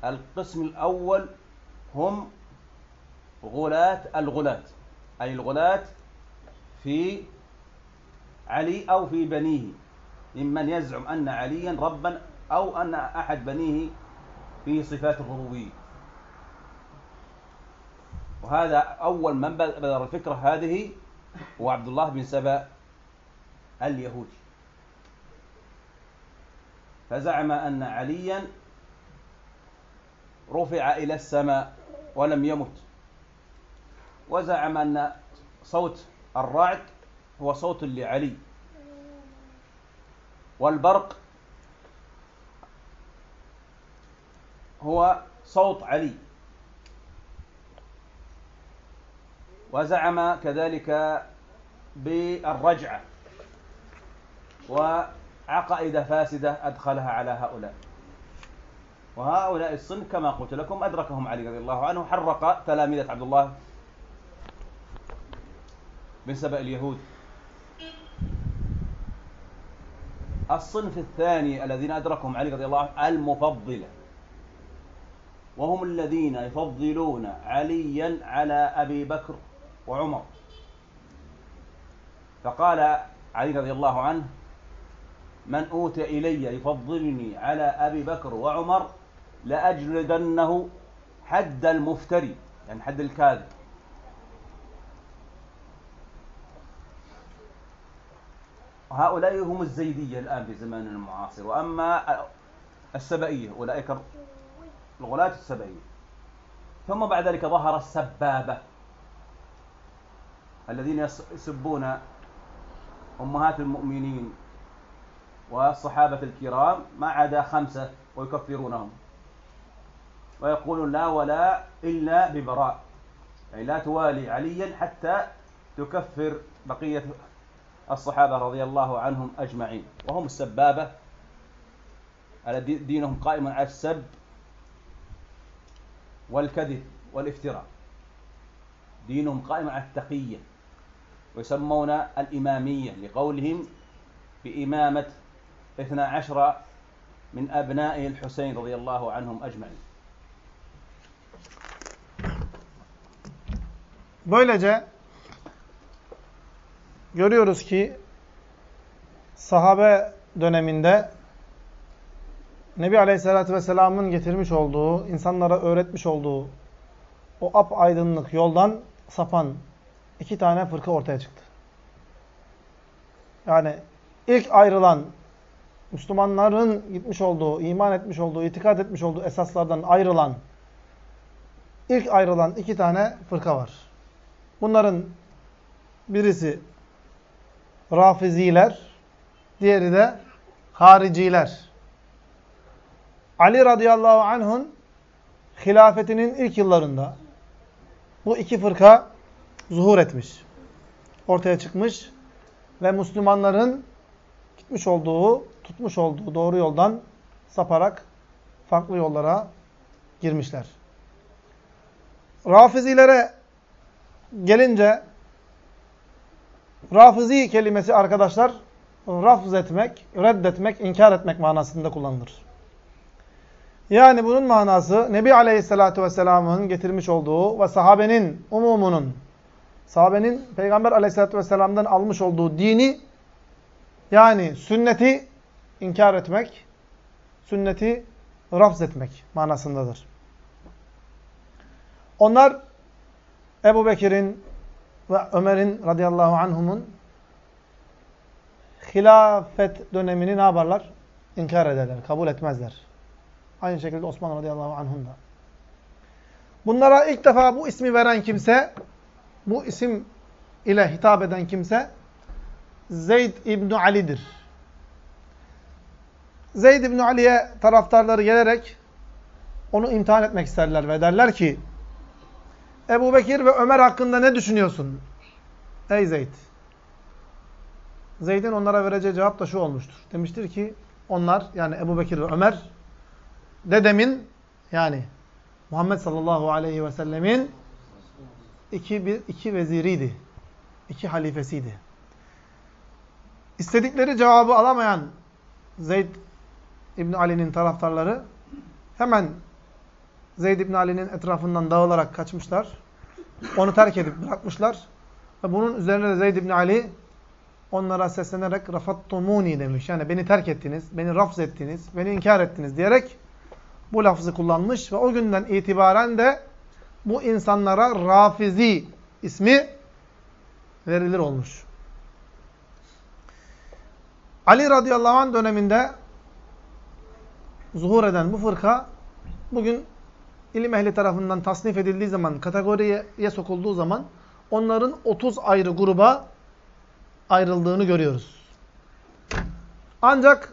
[SPEAKER 2] القسم الأول هم غلاة الغلاة أي الغلاة في علي أو في بنيه. ممن يزعم أن عليا ربا أو أن أحد بنيه فيه صفات الربوبية. وهذا أول من بذر الفكرة هذه هو عبد الله بن سبأ اليهودي. فزعم أن عليا رفع إلى السماء ولم يمت. وزعم أن صوت الرعد هو صوت لعلي. والبرق هو صوت علي. وزعم كذلك بالرجعة. وعقائد فاسدة أدخلها على هؤلاء. وهؤلاء الصنف كما قلت لكم أدركهم علي رضي الله عنه حرق تلاميذة عبد الله بن سبأ اليهود. الصنف الثاني الذين أدركهم علي رضي الله عنه المفضلة وهم الذين يفضلون عليا على أبي بكر وعمر. فقال علي رضي الله عنه من أوتي إلي يفضلني على أبي بكر وعمر لأجلدنه حد المفتري. يعني حد الكاذب. هؤلاء هم الزيدية الآن في زماننا المعاصر وأما السبئية أولئك الغلاة السبئية. ثم بعد ذلك ظهر السبابة الذين يسبون أمهات المؤمنين والصحابة الكرام ما عدا خمسة ويكفرونهم. ويقولون لا ولا إلا ببراء يعني لا توالي عليا حتى تكفر بقية الصحابة رضي الله عنهم أجمعين. وهم السبابة دينهم قائم على السب والكذب والافتراء. دينهم قائم على التقية ويسمون الإمامية لقولهم بإمامة 12 من أبنائه الحسين رضي الله عنهم أجمعين.
[SPEAKER 1] Böylece görüyoruz ki sahabe döneminde Nebi Aleyhisselatü Vesselam'ın getirmiş olduğu, insanlara öğretmiş olduğu o ap aydınlık yoldan sapan iki tane fırka ortaya çıktı. Yani ilk ayrılan Müslümanların gitmiş olduğu, iman etmiş olduğu, itikad etmiş olduğu esaslardan ayrılan ilk ayrılan iki tane fırka var. Bunların birisi Rafiziler, diğeri de hariciler. Ali radıyallahu anh'ın hilafetinin ilk yıllarında bu iki fırka zuhur etmiş. Ortaya çıkmış ve Müslümanların gitmiş olduğu, tutmuş olduğu doğru yoldan saparak farklı yollara girmişler. Rafizilere gelince Rafizi kelimesi arkadaşlar rafz etmek, reddetmek, inkar etmek manasında kullanılır. Yani bunun manası Nebi Aleyhisselatü Vesselam'ın getirmiş olduğu ve sahabenin umumunun, sahabenin Peygamber Aleyhisselatü Vesselam'dan almış olduğu dini, yani sünneti inkar etmek, sünneti rafz etmek manasındadır. Onlar Ebu Bekir'in ve Ömer'in radıyallahu anhumun hilafet dönemini ne yaparlar? İnkar ederler, kabul etmezler. Aynı şekilde Osman radıyallahu anhum da. Bunlara ilk defa bu ismi veren kimse, bu isim ile hitap eden kimse Zeyd İbn Ali'dir. Zeyd İbn Ali'ye taraftarları gelerek onu imtihan etmek isterler ve derler ki Ebu Bekir ve Ömer hakkında ne düşünüyorsun? Ey Zeyd. Zeyd'in onlara vereceği cevap da şu olmuştur. Demiştir ki onlar yani Ebu Bekir ve Ömer dedemin yani Muhammed sallallahu aleyhi ve sellemin iki, bir, iki veziriydi. iki halifesiydi. İstedikleri cevabı alamayan Zeyd İbn Ali'nin taraftarları hemen Zeyd İbn Ali'nin etrafından dağılarak kaçmışlar. Onu terk edip bırakmışlar. Ve bunun üzerine de Zeyd İbn Ali onlara seslenerek rafattumuni demiş. Yani beni terk ettiniz, beni rafz ettiniz, beni inkar ettiniz diyerek bu lafzı kullanmış ve o günden itibaren de bu insanlara Rafizi ismi verilir olmuş. Ali radıyallahu anh döneminde zuhur eden bu fırka bugün ilim ehli tarafından tasnif edildiği zaman, kategoriye sokulduğu zaman onların 30 ayrı gruba ayrıldığını görüyoruz. Ancak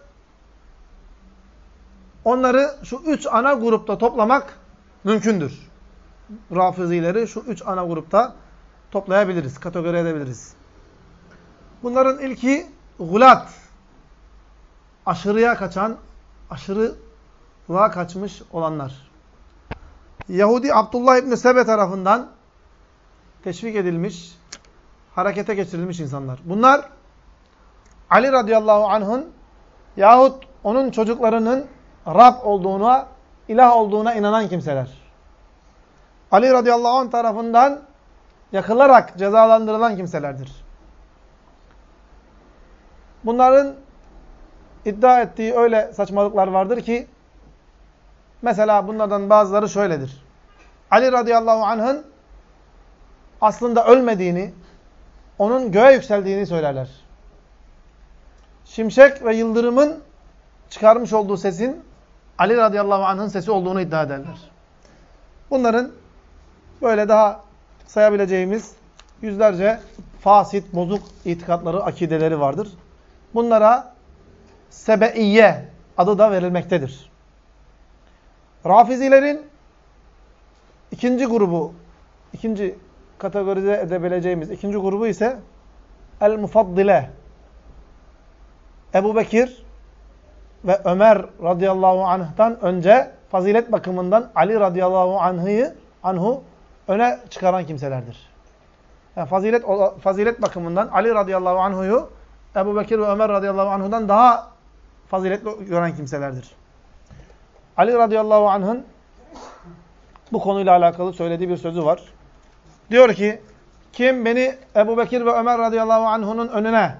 [SPEAKER 1] onları şu üç ana grupta toplamak mümkündür. Rafizileri şu üç ana grupta toplayabiliriz, kategori edebiliriz. Bunların ilki gulat. Aşırıya kaçan, aşırılığa kaçmış olanlar. Yahudi Abdullah İbni Sebe tarafından teşvik edilmiş, harekete geçirilmiş insanlar. Bunlar Ali radıyallahu anh'ın yahut onun çocuklarının Rab olduğuna, ilah olduğuna inanan kimseler. Ali radıyallahu anh tarafından yakılarak cezalandırılan kimselerdir. Bunların iddia ettiği öyle saçmalıklar vardır ki mesela bunlardan bazıları şöyledir. Ali radıyallahu anh'ın aslında ölmediğini, onun göğe yükseldiğini söylerler. Şimşek ve yıldırımın çıkarmış olduğu sesin Ali radıyallahu anh'ın sesi olduğunu iddia ederler. Bunların böyle daha sayabileceğimiz yüzlerce fasit, bozuk itikatları, akideleri vardır. Bunlara Sebeiye adı da verilmektedir. Rafizilerin ikinci grubu, ikinci kategorize edebileceğimiz ikinci grubu ise El-Mufaddile. Ebu Bekir ve Ömer radıyallahu anh'tan önce fazilet bakımından Ali radıyallahu anh'ı anhu öne çıkaran kimselerdir. Yani fazilet, fazilet bakımından Ali radıyallahu anhu'yu Ebu Bekir ve Ömer radıyallahu anhu'dan daha faziletli gören kimselerdir. Ali radıyallahu anh'ın bu konuyla alakalı söylediği bir sözü var. Diyor ki, kim beni Ebu Bekir ve Ömer radıyallahu anh'unun önüne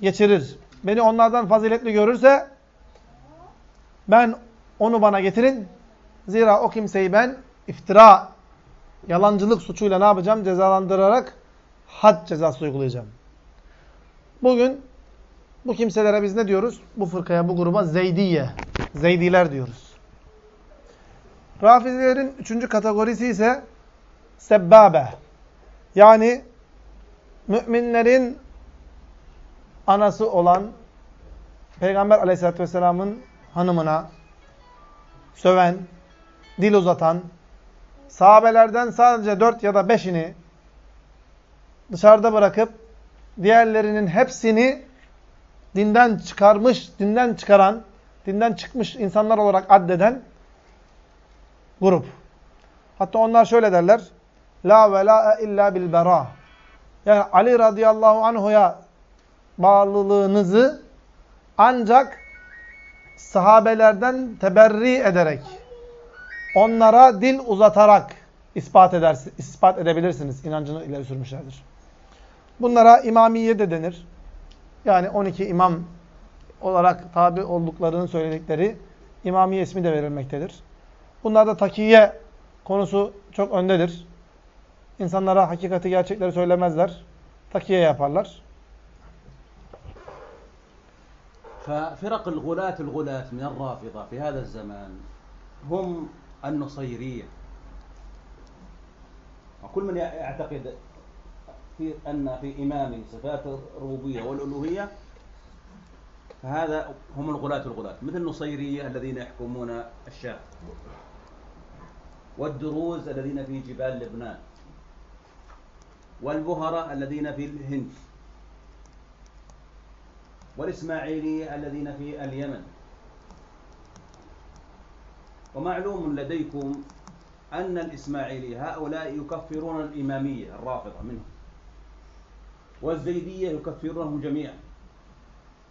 [SPEAKER 1] geçirir, beni onlardan faziletli görürse, ben onu bana getirin. Zira o kimseyi ben iftira, yalancılık suçuyla ne yapacağım? Cezalandırarak had cezası uygulayacağım. Bugün bu kimselere biz ne diyoruz? Bu fırkaya, bu gruba Zeydiye, Zeydiler diyoruz. Rafizilerin üçüncü kategorisi ise Sebbabe. Yani müminlerin anası olan Peygamber aleyhissalatü vesselamın hanımına söven, dil uzatan, sahabelerden sadece dört ya da beşini dışarıda bırakıp diğerlerinin hepsini dinden çıkarmış, dinden çıkaran, dinden çıkmış insanlar olarak addeden grup. Hatta onlar şöyle derler. La vela illa bil bera. Yani Ali radıyallahu anhu'ya bağlılığınızı ancak sahabelerden teberri ederek, onlara dil uzatarak ispat, edersin, ispat edebilirsiniz inancını ileri sürmüşlerdir. Bunlara imamiye de denir. Yani 12 imam olarak tabi olduklarını söyledikleri imamiye ismi de verilmektedir. Bunlarda takiye konusu çok öndedir. İnsanlara hakikati, gerçekleri söylemezler. Takiye yaparlar.
[SPEAKER 2] ففرق الغلاة الغلاة من الرافضة في هذا الزمان هم النصيرية وكل من يعتقد في أن في إمامه صفات الربوبية والألوهية فهذا هم الغلاة الغلاة مثل النصيرية الذين يحكمون الشام والدروز الذين في جبال لبنان والبهرة الذين في الهند والإسماعيلية الذين في اليمن. ومعلوم لديكم أن الإسماعيلية هؤلاء يكفرون الإمامية الرافضة منهم والزيدية يكفرونهم جميعا.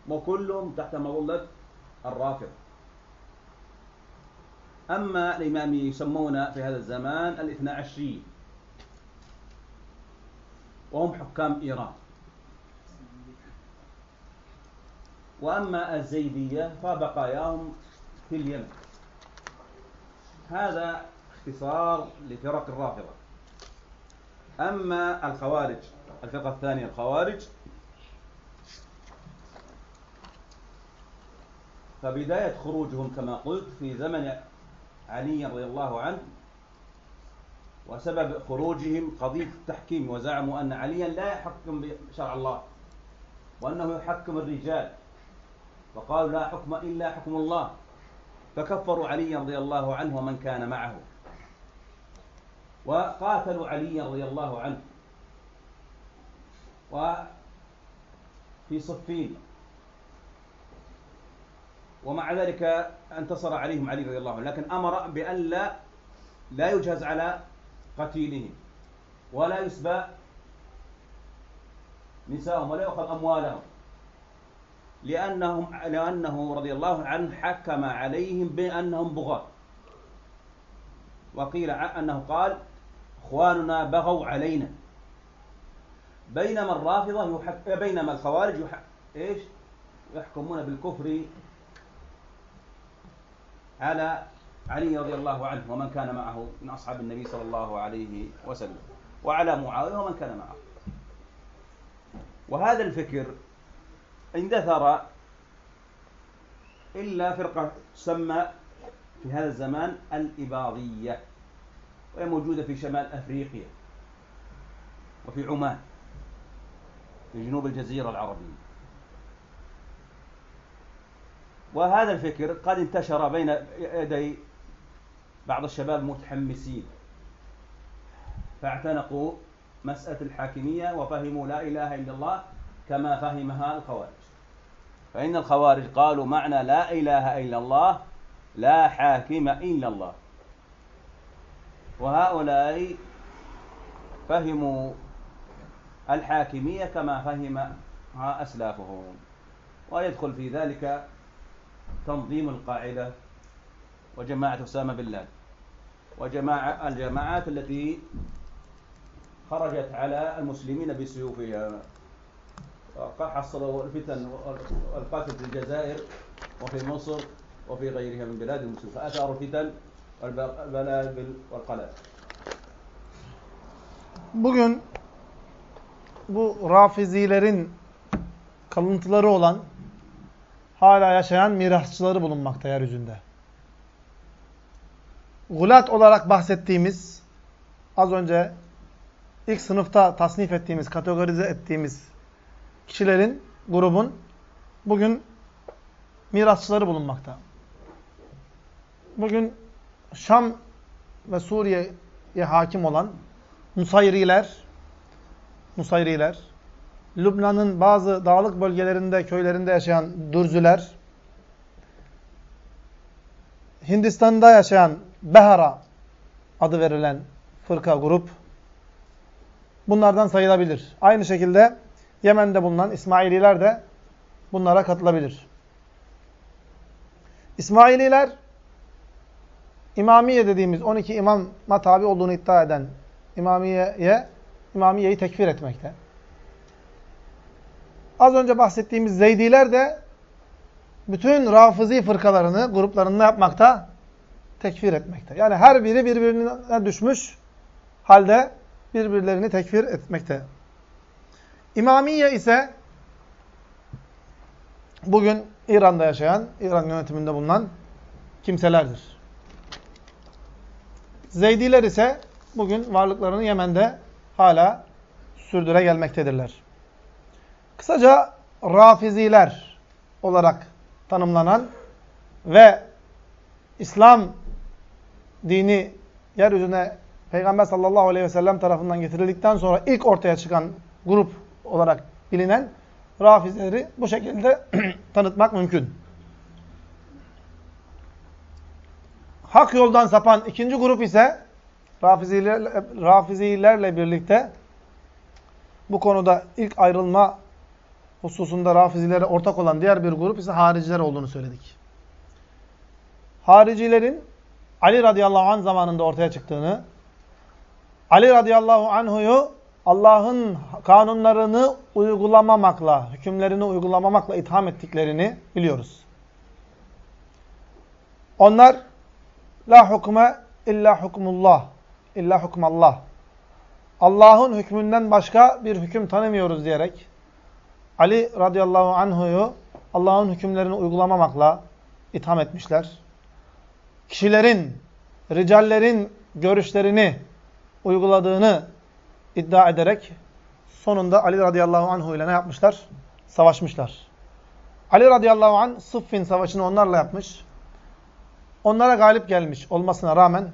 [SPEAKER 2] وكلهم تحت مظلة الرافضة أما الإمامية يسمون في هذا الزمان الاثنى عشرية وهم حكام إيران. وأما الزيدية فبقاياهم في اليمن. هذا اختصار لفرق الرافضة. أما الخوارج الفرقة الثانية الخوارج فبداية خروجهم كما قلت في زمن علي رضي الله عنه وسبب خروجهم قضية التحكيم وزعموا أن عليا لا يحكم بشرع الله وأنه يحكم الرجال وقالوا لا حكم إلا حكم الله فكفروا علي رضي الله عنه ومن كان معه وقاتلوا علي رضي الله عنه وفي صفين ومع ذلك انتصر عليهم علي رضي الله عنه. لكن أمر بأن لا لا يجهز على قتيلهم ولا يسبى نساءهم ولا يؤخذ أموالهم. لأنهم لأنه رضي الله عنه حكم عليهم بأنهم بغاة. وقيل أنه قال إخواننا بغوا علينا. بينما الرافضة يحك... بينما الخوارج يح... إيش؟ يحكمون بالكفر على علي رضي الله عنه ومن كان معه من أصحاب النبي صلى الله عليه وسلم وعلى معاوية ومن كان معه. وهذا الفكر اندثر إلا فرقة تسمى في هذا الزمان الإباضية وهي موجودة في شمال أفريقيا وفي عمان في جنوب الجزيرة العربية. وهذا الفكر قد انتشر بين يدي بعض الشباب المتحمسين فاعتنقوا مسألة الحاكمية وفهموا لا إله إلا الله كما فهمها الخوارج. فإن الخوارج قالوا معنى لا إله إلا الله لا حاكم إلا الله. وهؤلاء فهموا الحاكمية كما فهمها أسلافهم. ويدخل في ذلك تنظيم القاعدة وجماعة أسامة لادن وجماعة الجماعات التي خرجت على المسلمين بسيوفها. حصلوا الفتن والقتل في الجزائر وفي مصر وفي غيرها من بلاد المسلمين. فأثاروا الفتن والبلابل والقلاقل
[SPEAKER 1] Bugün bu rafizilerin kalıntıları olan hala yaşayan mirasçıları bulunmakta yeryüzünde. Gulat olarak bahsettiğimiz az önce ilk sınıfta tasnif ettiğimiz, kategorize ettiğimiz kişilerin, grubun bugün mirasçıları bulunmakta. Bugün Şam ve Suriye'ye hakim olan Nusayriler, Nusayriler, Lübnan'ın bazı dağlık bölgelerinde, köylerinde yaşayan Dürzüler, Hindistan'da yaşayan Behara adı verilen fırka, grup, bunlardan sayılabilir. Aynı şekilde Yemen'de bulunan İsmaililer de bunlara katılabilir. İsmaililer, İmamiye dediğimiz 12 imama tabi olduğunu iddia eden İmamiye'ye, İmamiye'yi tekfir etmekte. Az önce bahsettiğimiz Zeydiler de bütün Rafizi fırkalarını, gruplarını yapmakta? Tekfir etmekte. Yani her biri birbirine düşmüş halde birbirlerini tekfir etmekte. İmamiye ise bugün İran'da yaşayan, İran yönetiminde bulunan kimselerdir. Zeydiler ise bugün varlıklarını Yemen'de hala sürdüre gelmektedirler. Kısaca Rafiziler olarak tanımlanan ve İslam dini yeryüzüne Peygamber sallallahu aleyhi ve sellem tarafından getirildikten sonra ilk ortaya çıkan grup olarak bilinen Rafizileri bu şekilde tanıtmak mümkün. Hak yoldan sapan ikinci grup ise Rafizilerle, Rafizilerle birlikte bu konuda ilk ayrılma hususunda Rafizilere ortak olan diğer bir grup ise hariciler olduğunu söyledik. Haricilerin Ali radıyallahu anh zamanında ortaya çıktığını, Ali radıyallahu anhu'yu Allah'ın kanunlarını uygulamamakla, hükümlerini uygulamamakla itham ettiklerini biliyoruz. Onlar la hukme illa hukmullah, illa hukmallah. Allah'ın hükmünden başka bir hüküm tanımıyoruz diyerek Ali radıyallahu anhu'yu Allah'ın hükümlerini uygulamamakla itham etmişler. Kişilerin, ricallerin görüşlerini uyguladığını iddia ederek sonunda Ali radıyallahu anhu ile ne yapmışlar? Savaşmışlar. Ali radıyallahu anh Sıffin savaşını onlarla yapmış. Onlara galip gelmiş olmasına rağmen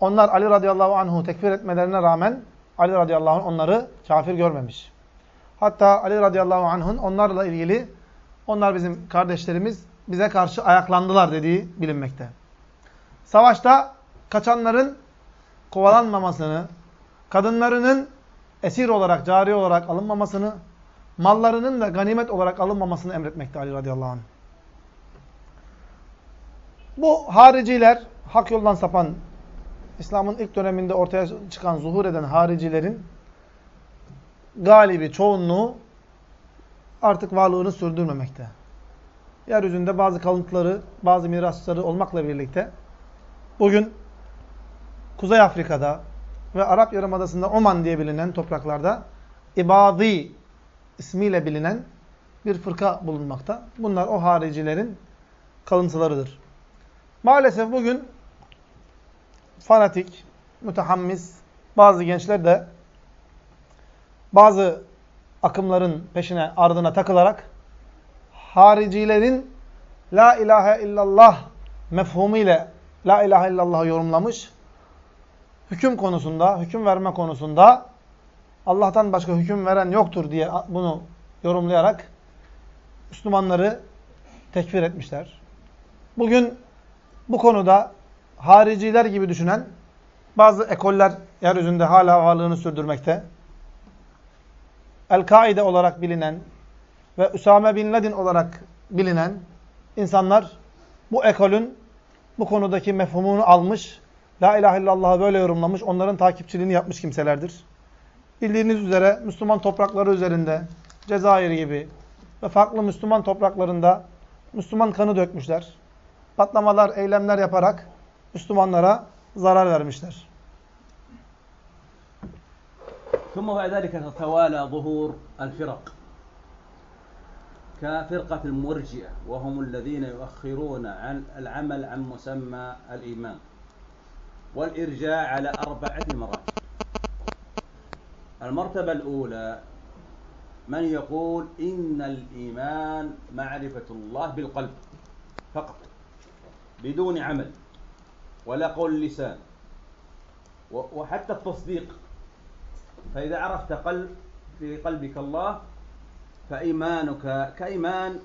[SPEAKER 1] onlar Ali radıyallahu anhu tekfir etmelerine rağmen Ali radıyallahu anh onları kafir görmemiş. Hatta Ali radıyallahu anh'ın onlarla ilgili onlar bizim kardeşlerimiz bize karşı ayaklandılar dediği bilinmekte. Savaşta kaçanların kovalanmamasını, kadınlarının esir olarak, cari olarak alınmamasını, mallarının da ganimet olarak alınmamasını emretmekte Ali radıyallahu anh. Bu hariciler, hak yoldan sapan, İslam'ın ilk döneminde ortaya çıkan, zuhur eden haricilerin galibi, çoğunluğu artık varlığını sürdürmemekte. Yeryüzünde bazı kalıntıları, bazı mirasları olmakla birlikte bugün Kuzey Afrika'da ve Arap Yarımadası'nda Oman diye bilinen topraklarda İbadi ismiyle bilinen bir fırka bulunmakta. Bunlar o haricilerin kalıntılarıdır. Maalesef bugün fanatik, mütehammis bazı gençler de bazı akımların peşine, ardına takılarak haricilerin La ilahe illallah mefhumu ile La ilahe illallah'ı yorumlamış. Hüküm konusunda, hüküm verme konusunda Allah'tan başka hüküm veren yoktur diye bunu yorumlayarak Müslümanları tekfir etmişler. Bugün bu konuda hariciler gibi düşünen bazı ekoller yeryüzünde hala varlığını sürdürmekte. El-Kaide olarak bilinen ve Üsame Bin Laden olarak bilinen insanlar bu ekolün bu konudaki mefhumunu almış, La ilahe illallah'ı böyle yorumlamış, onların takipçiliğini yapmış kimselerdir. Bildiğiniz üzere Müslüman toprakları üzerinde, Cezayir gibi ve farklı Müslüman topraklarında Müslüman kanı dökmüşler. Patlamalar, eylemler yaparak Müslümanlara zarar vermişler.
[SPEAKER 2] ثم بعد ذلك تتوالى ظهور الفرق كفرقة المرجئة وهم الذين يؤخرون عن العمل عن مسمى الإيمان والإرجاع على أربعة مراتب. المرتبة الأولى من يقول إن الإيمان معرفة الله بالقلب فقط بدون عمل ولا قول اللسان وحتى التصديق فإذا عرفت قلب في قلبك الله فإيمانك كإيمان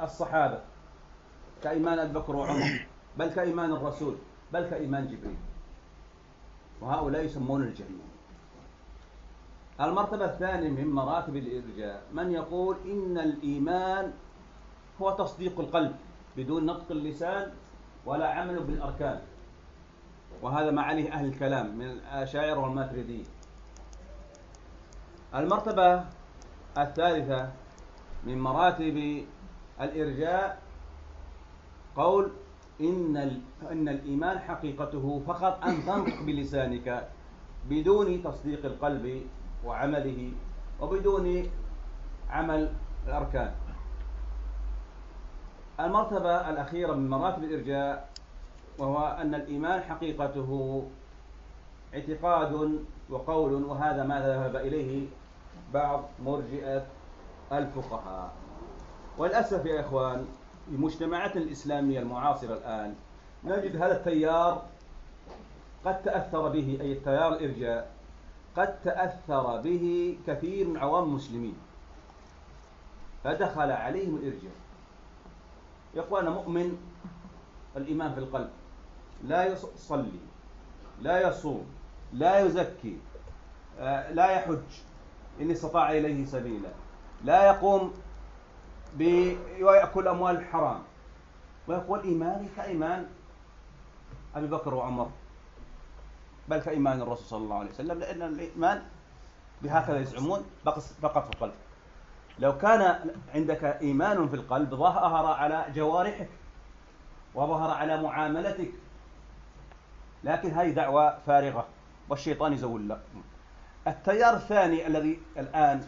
[SPEAKER 2] الصحابة كإيمان أبي بكر وعمر بل كإيمان الرسول بل كإيمان جبريل. وهؤلاء يسمون الجهمية المرتبة الثانية من مراتب الإرجاء من يقول إن الإيمان هو تصديق القلب بدون نطق اللسان ولا عمل بالأركان. وهذا ما عليه أهل الكلام من الأشاعرة والماتريدية. المرتبة الثالثة من مراتب الإرجاء قول إن إن الإيمان حقيقته فقط أن تنطق بلسانك بدون تصديق القلب وعمله وبدون عمل الأركان. المرتبة الأخيرة من مراتب الإرجاء وهو أن الإيمان حقيقته اعتقاد وقول وهذا ما ذهب إليه بعض مرجئة الفقهاء. وللأسف يا إخوان في مجتمعاتنا الإسلامية المعاصرة الآن نجد هذا التيار قد تأثر به أي التيار الإرجاء قد تأثر به كثير من عوام المسلمين. فدخل عليهم الإرجاء. يقول أنا مؤمن الإيمان في القلب. لا يصلي لا يصوم لا يزكي لا يحج إن استطاع إليه سبيلا لا يقوم ويأكل أموال الحرام. ويقول إيماني كإيمان أبي بكر وعمر بل كإيمان الرسول صلى الله عليه وسلم لأن الإيمان بهكذا يزعمون فقط في القلب. لو كان عندك إيمان في القلب ظهر على جوارحك وظهر على معاملتك لكن هذه دعوة فارغة والشيطان يزول. لك التيار الثاني الذي الآن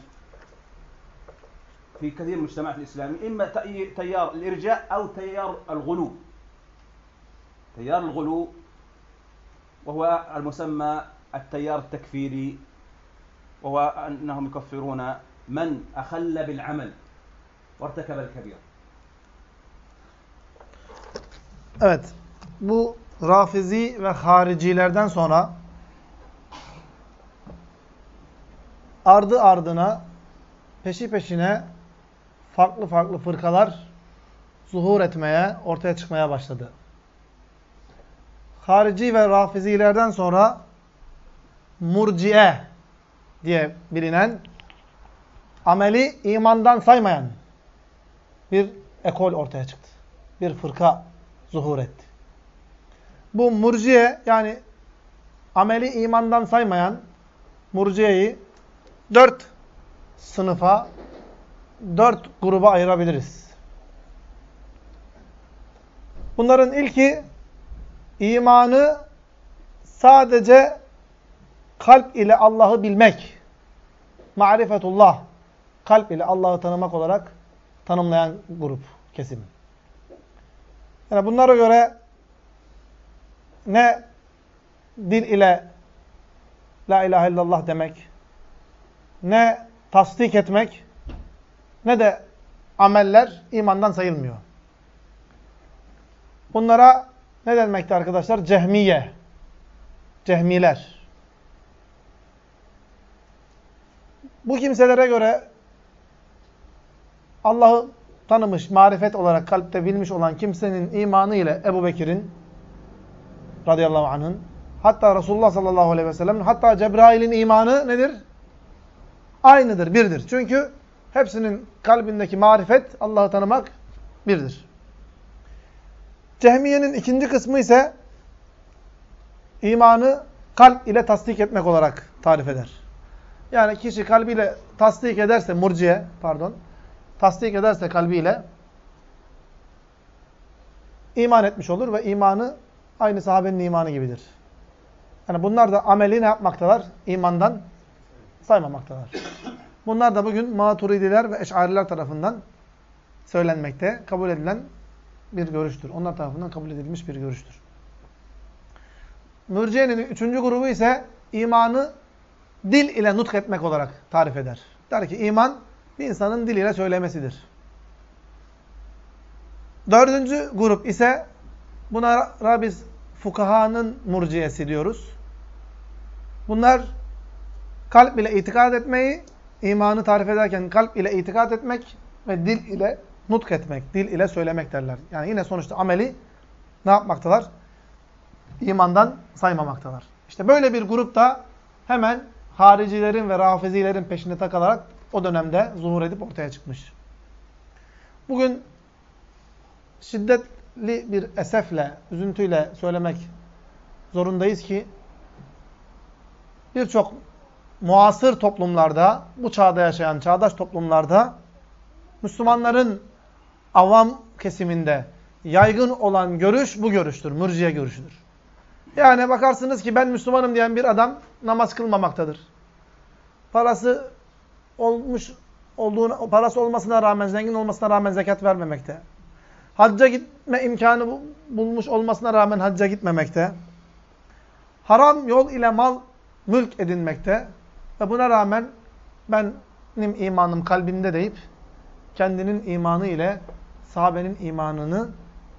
[SPEAKER 2] في كثير من المجتمعات الإسلامية إما تيار الإرجاء أو تيار الغلو. تيار الغلو وهو المسمى التيار التكفيري وهو أنهم يكفرون من أخل بالعمل وارتكب الكبير.
[SPEAKER 1] Evet. Bu Rafizi ve haricilerden sonra ardı ardına peşi peşine farklı farklı fırkalar zuhur etmeye, ortaya çıkmaya başladı. Harici ve Rafizilerden sonra Murciye diye bilinen ameli imandan saymayan bir ekol ortaya çıktı. Bir fırka zuhur etti. Bu murciye yani ameli imandan saymayan murciyeyi dört sınıfa, dört gruba ayırabiliriz. Bunların ilki imanı sadece kalp ile Allah'ı bilmek, marifetullah, kalp ile Allah'ı tanımak olarak tanımlayan grup, kesim. Yani bunlara göre ne dil ile La ilahe illallah demek, ne tasdik etmek, ne de ameller imandan sayılmıyor. Bunlara ne demekti arkadaşlar? Cehmiye. Cehmiler. Bu kimselere göre Allah'ı tanımış, marifet olarak kalpte bilmiş olan kimsenin imanı ile Ebu Bekir'in radıyallahu anh'ın hatta Resulullah sallallahu aleyhi ve sellem, hatta Cebrail'in imanı nedir? Aynıdır, birdir. Çünkü hepsinin kalbindeki marifet, Allah'ı tanımak birdir. Cehmiye'nin ikinci kısmı ise imanı kalp ile tasdik etmek olarak tarif eder. Yani kişi kalbiyle tasdik ederse, murciye, pardon, tasdik ederse kalbiyle iman etmiş olur ve imanı aynı sahabenin imanı gibidir. Yani bunlar da ameli ne yapmaktalar? İmandan saymamaktalar. Bunlar da bugün maturidiler ve eşariler tarafından söylenmekte, kabul edilen bir görüştür. Onlar tarafından kabul edilmiş bir görüştür. Mürciye'nin üçüncü grubu ise imanı dil ile nutk etmek olarak tarif eder. Der ki iman bir insanın dil ile söylemesidir. Dördüncü grup ise buna biz fukahanın murciyesi diyoruz. Bunlar kalp ile itikad etmeyi, imanı tarif ederken kalp ile itikad etmek ve dil ile nutk etmek, dil ile söylemek derler. Yani yine sonuçta ameli ne yapmaktalar? İmandan saymamaktalar. İşte böyle bir grup da hemen haricilerin ve rafizilerin peşine takılarak o dönemde zuhur edip ortaya çıkmış. Bugün şiddetli bir esefle, üzüntüyle söylemek zorundayız ki birçok muasır toplumlarda, bu çağda yaşayan çağdaş toplumlarda Müslümanların avam kesiminde yaygın olan görüş bu görüştür. Mürciye görüşüdür. Yani bakarsınız ki ben Müslümanım diyen bir adam namaz kılmamaktadır. Parası olmuş olduğunu, parası olmasına rağmen, zengin olmasına rağmen zekat vermemekte. Hacca gitme imkanı bulmuş olmasına rağmen hacca gitmemekte. Haram yol ile mal, mülk edinmekte. Ve buna rağmen benim imanım kalbimde deyip kendinin imanı ile sahabenin imanını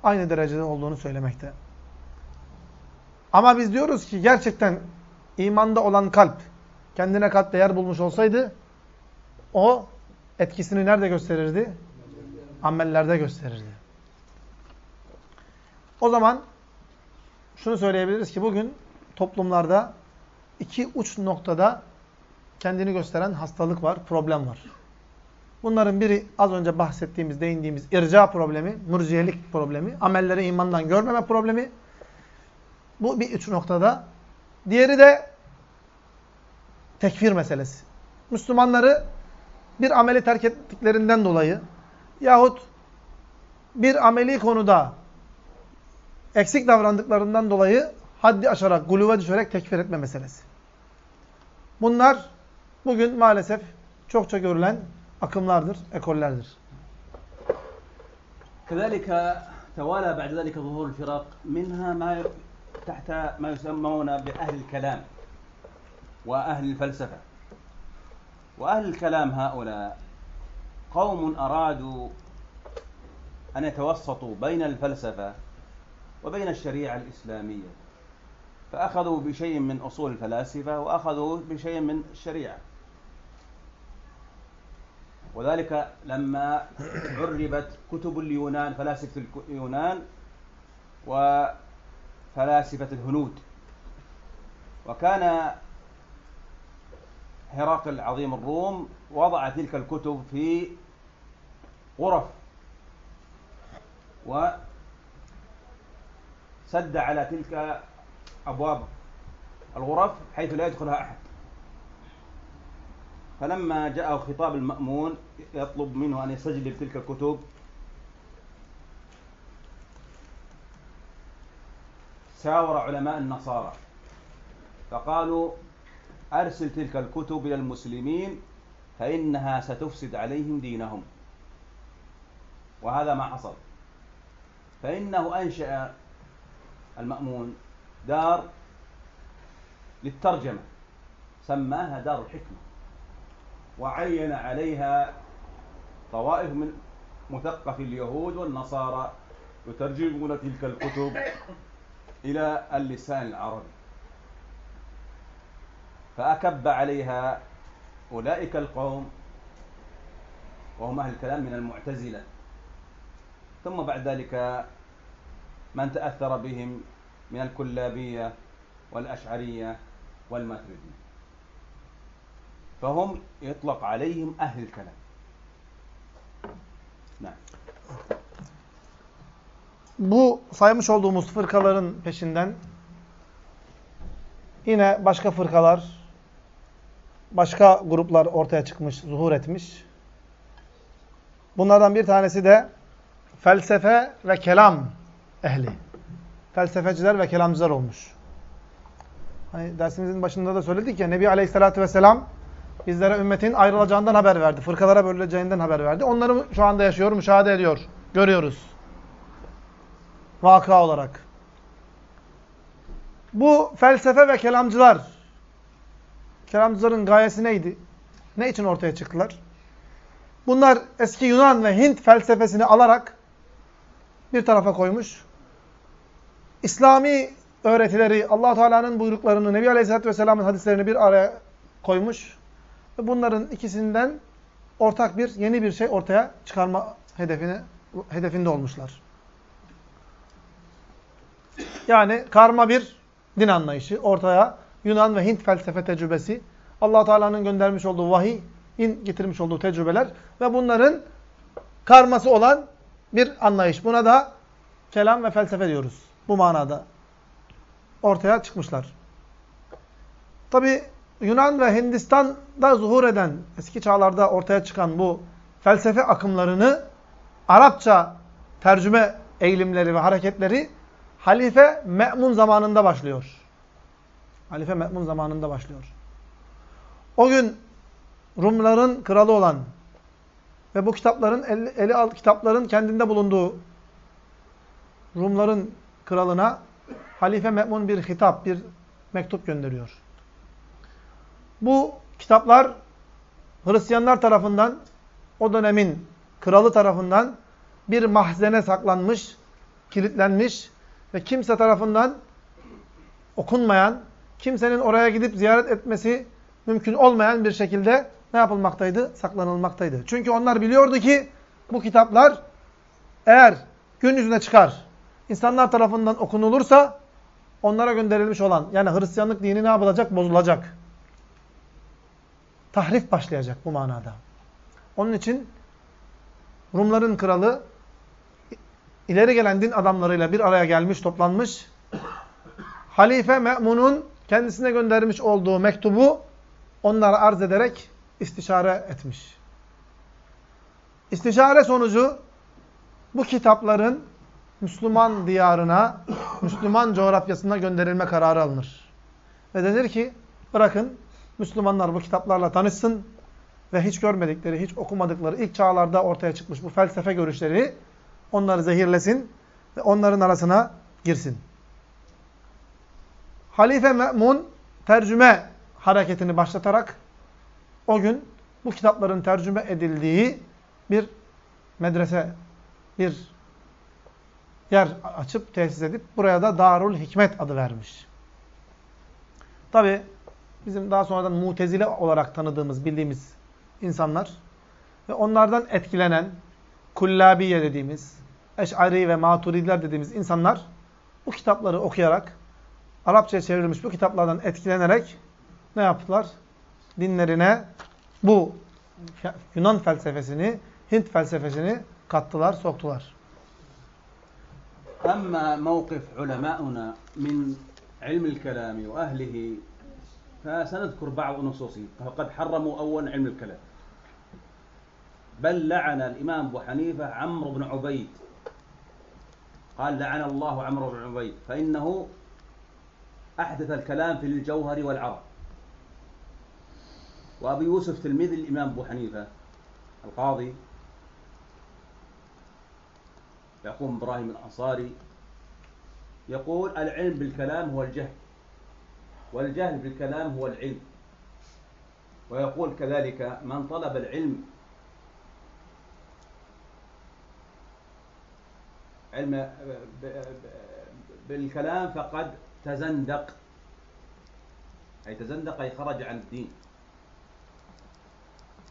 [SPEAKER 1] aynı derecede olduğunu söylemekte. Ama biz diyoruz ki gerçekten imanda olan kalp kendine kat değer bulmuş olsaydı o etkisini nerede gösterirdi? Amellerde gösterirdi. O zaman şunu söyleyebiliriz ki bugün toplumlarda iki uç noktada kendini gösteren hastalık var, problem var. Bunların biri az önce bahsettiğimiz, değindiğimiz irca problemi, mürciyelik problemi, amelleri imandan görmeme problemi. Bu bir üç noktada. Diğeri de tekfir meselesi. Müslümanları bir ameli terk ettiklerinden dolayı yahut bir ameli konuda eksik davrandıklarından dolayı haddi aşarak, guluve düşerek tekfir etme meselesi. Bunlar bugün maalesef çokça görülen akımlardır, ekollerdir.
[SPEAKER 2] كذلك توالى بعد ذلك ظهور الفرق منها ما تحت ما يسمون بأهل الكلام وأهل الفلسفة وأهل الكلام هؤلاء قوم أرادوا أن يتوسطوا بين الفلسفة وبين الشريعة الإسلامية. فأخذوا بشيء من أصول الفلاسفة وأخذوا بشيء من الشريعة. وذلك لما عربت كتب اليونان فلاسفة اليونان وفلاسفة الهنود. وكان هرقل عظيم الروم وضع تلك الكتب في غرف وسد على تلك أبواب الغرف حيث لا يدخلها أحد. فلما جاءه خطاب المأمون يطلب منه أن يستجلب تلك الكتب. شاور علماء النصارى. فقالوا أرسل تلك الكتب إلى المسلمين فإنها ستفسد عليهم دينهم. وهذا ما حصل. فإنه أنشأ المأمون دار للترجمة سماها دار الحكمة وعين عليها طوائف من مثقف اليهود والنصارى يترجمون تلك الكتب إلى اللسان العربي. فأكب عليها أولئك القوم وهم أهل الكلام من المعتزلة. ثم بعد ذلك من تأثر بهم من الكلابية والأشعرية والماتريدية فهم يطلق عليهم أهل الكلام نعم
[SPEAKER 1] Bu saymış olduğumuz fırkaların peşinden yine başka fırkalar, başka gruplar ortaya çıkmış, zuhur etmiş. Bunlardan bir tanesi de felsefe ve kelam ehli. Felsefeciler ve kelamcılar olmuş. Hani dersimizin başında da söyledik ya Nebi Aleyhisselatü Vesselam bizlere ümmetin ayrılacağından haber verdi. Fırkalara bölüneceğinden haber verdi. Onları şu anda yaşıyor, müşahede ediyor. Görüyoruz. Vaka olarak. Bu felsefe ve kelamcılar, kelamcıların gayesi neydi? Ne için ortaya çıktılar? Bunlar eski Yunan ve Hint felsefesini alarak bir tarafa koymuş. İslami öğretileri, allah Teala'nın buyruklarını, Nebi Aleyhisselatü Vesselam'ın hadislerini bir araya koymuş. Ve bunların ikisinden ortak bir, yeni bir şey ortaya çıkarma hedefine, hedefinde olmuşlar. Yani karma bir din anlayışı ortaya Yunan ve Hint felsefe tecrübesi, allah Teala'nın göndermiş olduğu vahiyin getirmiş olduğu tecrübeler ve bunların karması olan bir anlayış. Buna da kelam ve felsefe diyoruz. Bu manada ortaya çıkmışlar. Tabi Yunan ve Hindistan'da zuhur eden, eski çağlarda ortaya çıkan bu felsefe akımlarını Arapça tercüme eğilimleri ve hareketleri Halife Me'mun zamanında başlıyor. Halife Me'mun zamanında başlıyor. O gün Rumların kralı olan ve bu kitapların eli, eli alt kitapların kendinde bulunduğu Rumların kralına Halife Me'mun bir hitap, bir mektup gönderiyor. Bu kitaplar Hristiyanlar tarafından o dönemin kralı tarafından bir mahzene saklanmış, kilitlenmiş ve kimse tarafından okunmayan, kimsenin oraya gidip ziyaret etmesi mümkün olmayan bir şekilde ne yapılmaktaydı? Saklanılmaktaydı. Çünkü onlar biliyordu ki bu kitaplar eğer gün yüzüne çıkar, insanlar tarafından okunulursa onlara gönderilmiş olan yani Hristiyanlık dini ne yapılacak? Bozulacak. Tahrif başlayacak bu manada. Onun için Rumların kralı ileri gelen din adamlarıyla bir araya gelmiş, toplanmış. Halife Me'mun'un kendisine göndermiş olduğu mektubu onlara arz ederek istişare etmiş. İstişare sonucu bu kitapların Müslüman diyarına, Müslüman coğrafyasına gönderilme kararı alınır. Ve denir ki bırakın Müslümanlar bu kitaplarla tanışsın ve hiç görmedikleri, hiç okumadıkları ilk çağlarda ortaya çıkmış bu felsefe görüşleri onları zehirlesin ve onların arasına girsin. Halife Me'mun tercüme hareketini başlatarak o gün bu kitapların tercüme edildiği bir medrese, bir yer açıp tesis edip buraya da Darul Hikmet adı vermiş. Tabi bizim daha sonradan mutezile olarak tanıdığımız, bildiğimiz insanlar ve onlardan etkilenen Kullabiye dediğimiz, Eş'ari ve Maturidiler dediğimiz insanlar bu kitapları okuyarak, Arapçaya çevrilmiş bu kitaplardan etkilenerek ne yaptılar? Dinlerine bu Yunan felsefesini, Hint felsefesini kattılar, soktular.
[SPEAKER 2] أما موقف علماؤنا من علم الكلام وأهله فسنذكر بعض نصوصه. فقد حرموا أولا علم الكلام. بل لعن الإمام أبو حنيفة عمرو بن عبيد. قال لعن الله عمرو بن عبيد. فإنه أحدث الكلام في الجوهر والعرب. وأبي يوسف تلميذ الإمام أبو حنيفة القاضي يقوم إبراهيم الأنصاري. يقول العلم بالكلام هو الجهل والجهل بالكلام هو العلم. ويقول كذلك من طلب العلم علم بالكلام فقد تزندق. أي تزندق أي خرج عن الدين.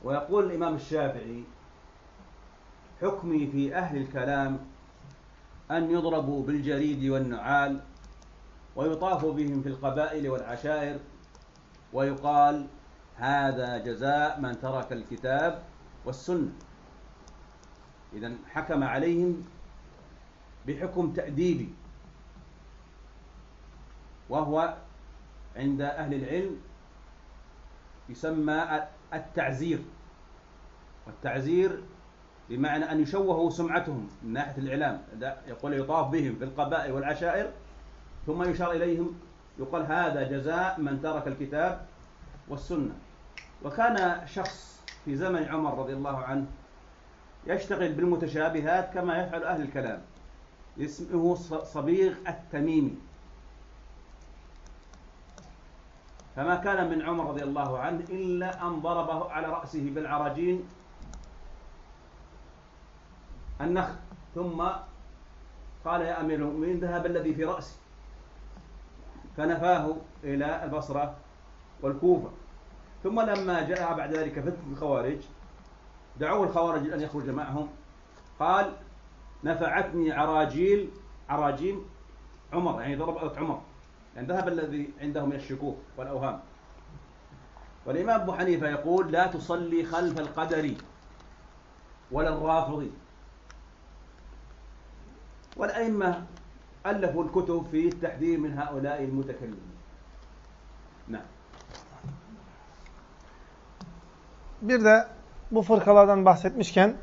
[SPEAKER 2] ويقول الإمام الشافعي حكمي في أهل الكلام أن يضربوا بالجريد والنعال ويطاف بهم في القبائل والعشائر ويقال هذا جزاء من ترك الكتاب والسنة. إذا حكم عليهم بحكم تأديبي وهو عند أهل العلم يسمى التعزير. والتعزير بمعنى أن يشوهوا سمعتهم من ناحية الإعلام يقول يطاف بهم في القبائل والعشائر ثم يشار إليهم يقال هذا جزاء من ترك الكتاب والسنة. وكان شخص في زمن عمر رضي الله عنه يشتغل بالمتشابهات كما يفعل أهل الكلام اسمه صبيغ التميمي. فما كان من عمر رضي الله عنه إلا أن ضربه على رأسه بالعراجين النخل. ثم قال يا أمير المؤمنين ذهب الذي في رأسي. فنفاه إلى البصرة والكوفة. ثم لما جاء بعد ذلك فتنة الخوارج دعوا الخوارج أن يخرج معهم. قال نفعتني عراجيل عراجيل عمر يعني ضرب عمر. يعني ذهب الذي عنده من الشكوك والأوهام. والإمام أبو حنيفة يقول لا تصلي خلف القدر ولا الرافض والأئمة ألفوا الكتب في التحذير من هؤلاء المتكلمين نعم
[SPEAKER 1] Bir de bu fırkalardan bahsetmişken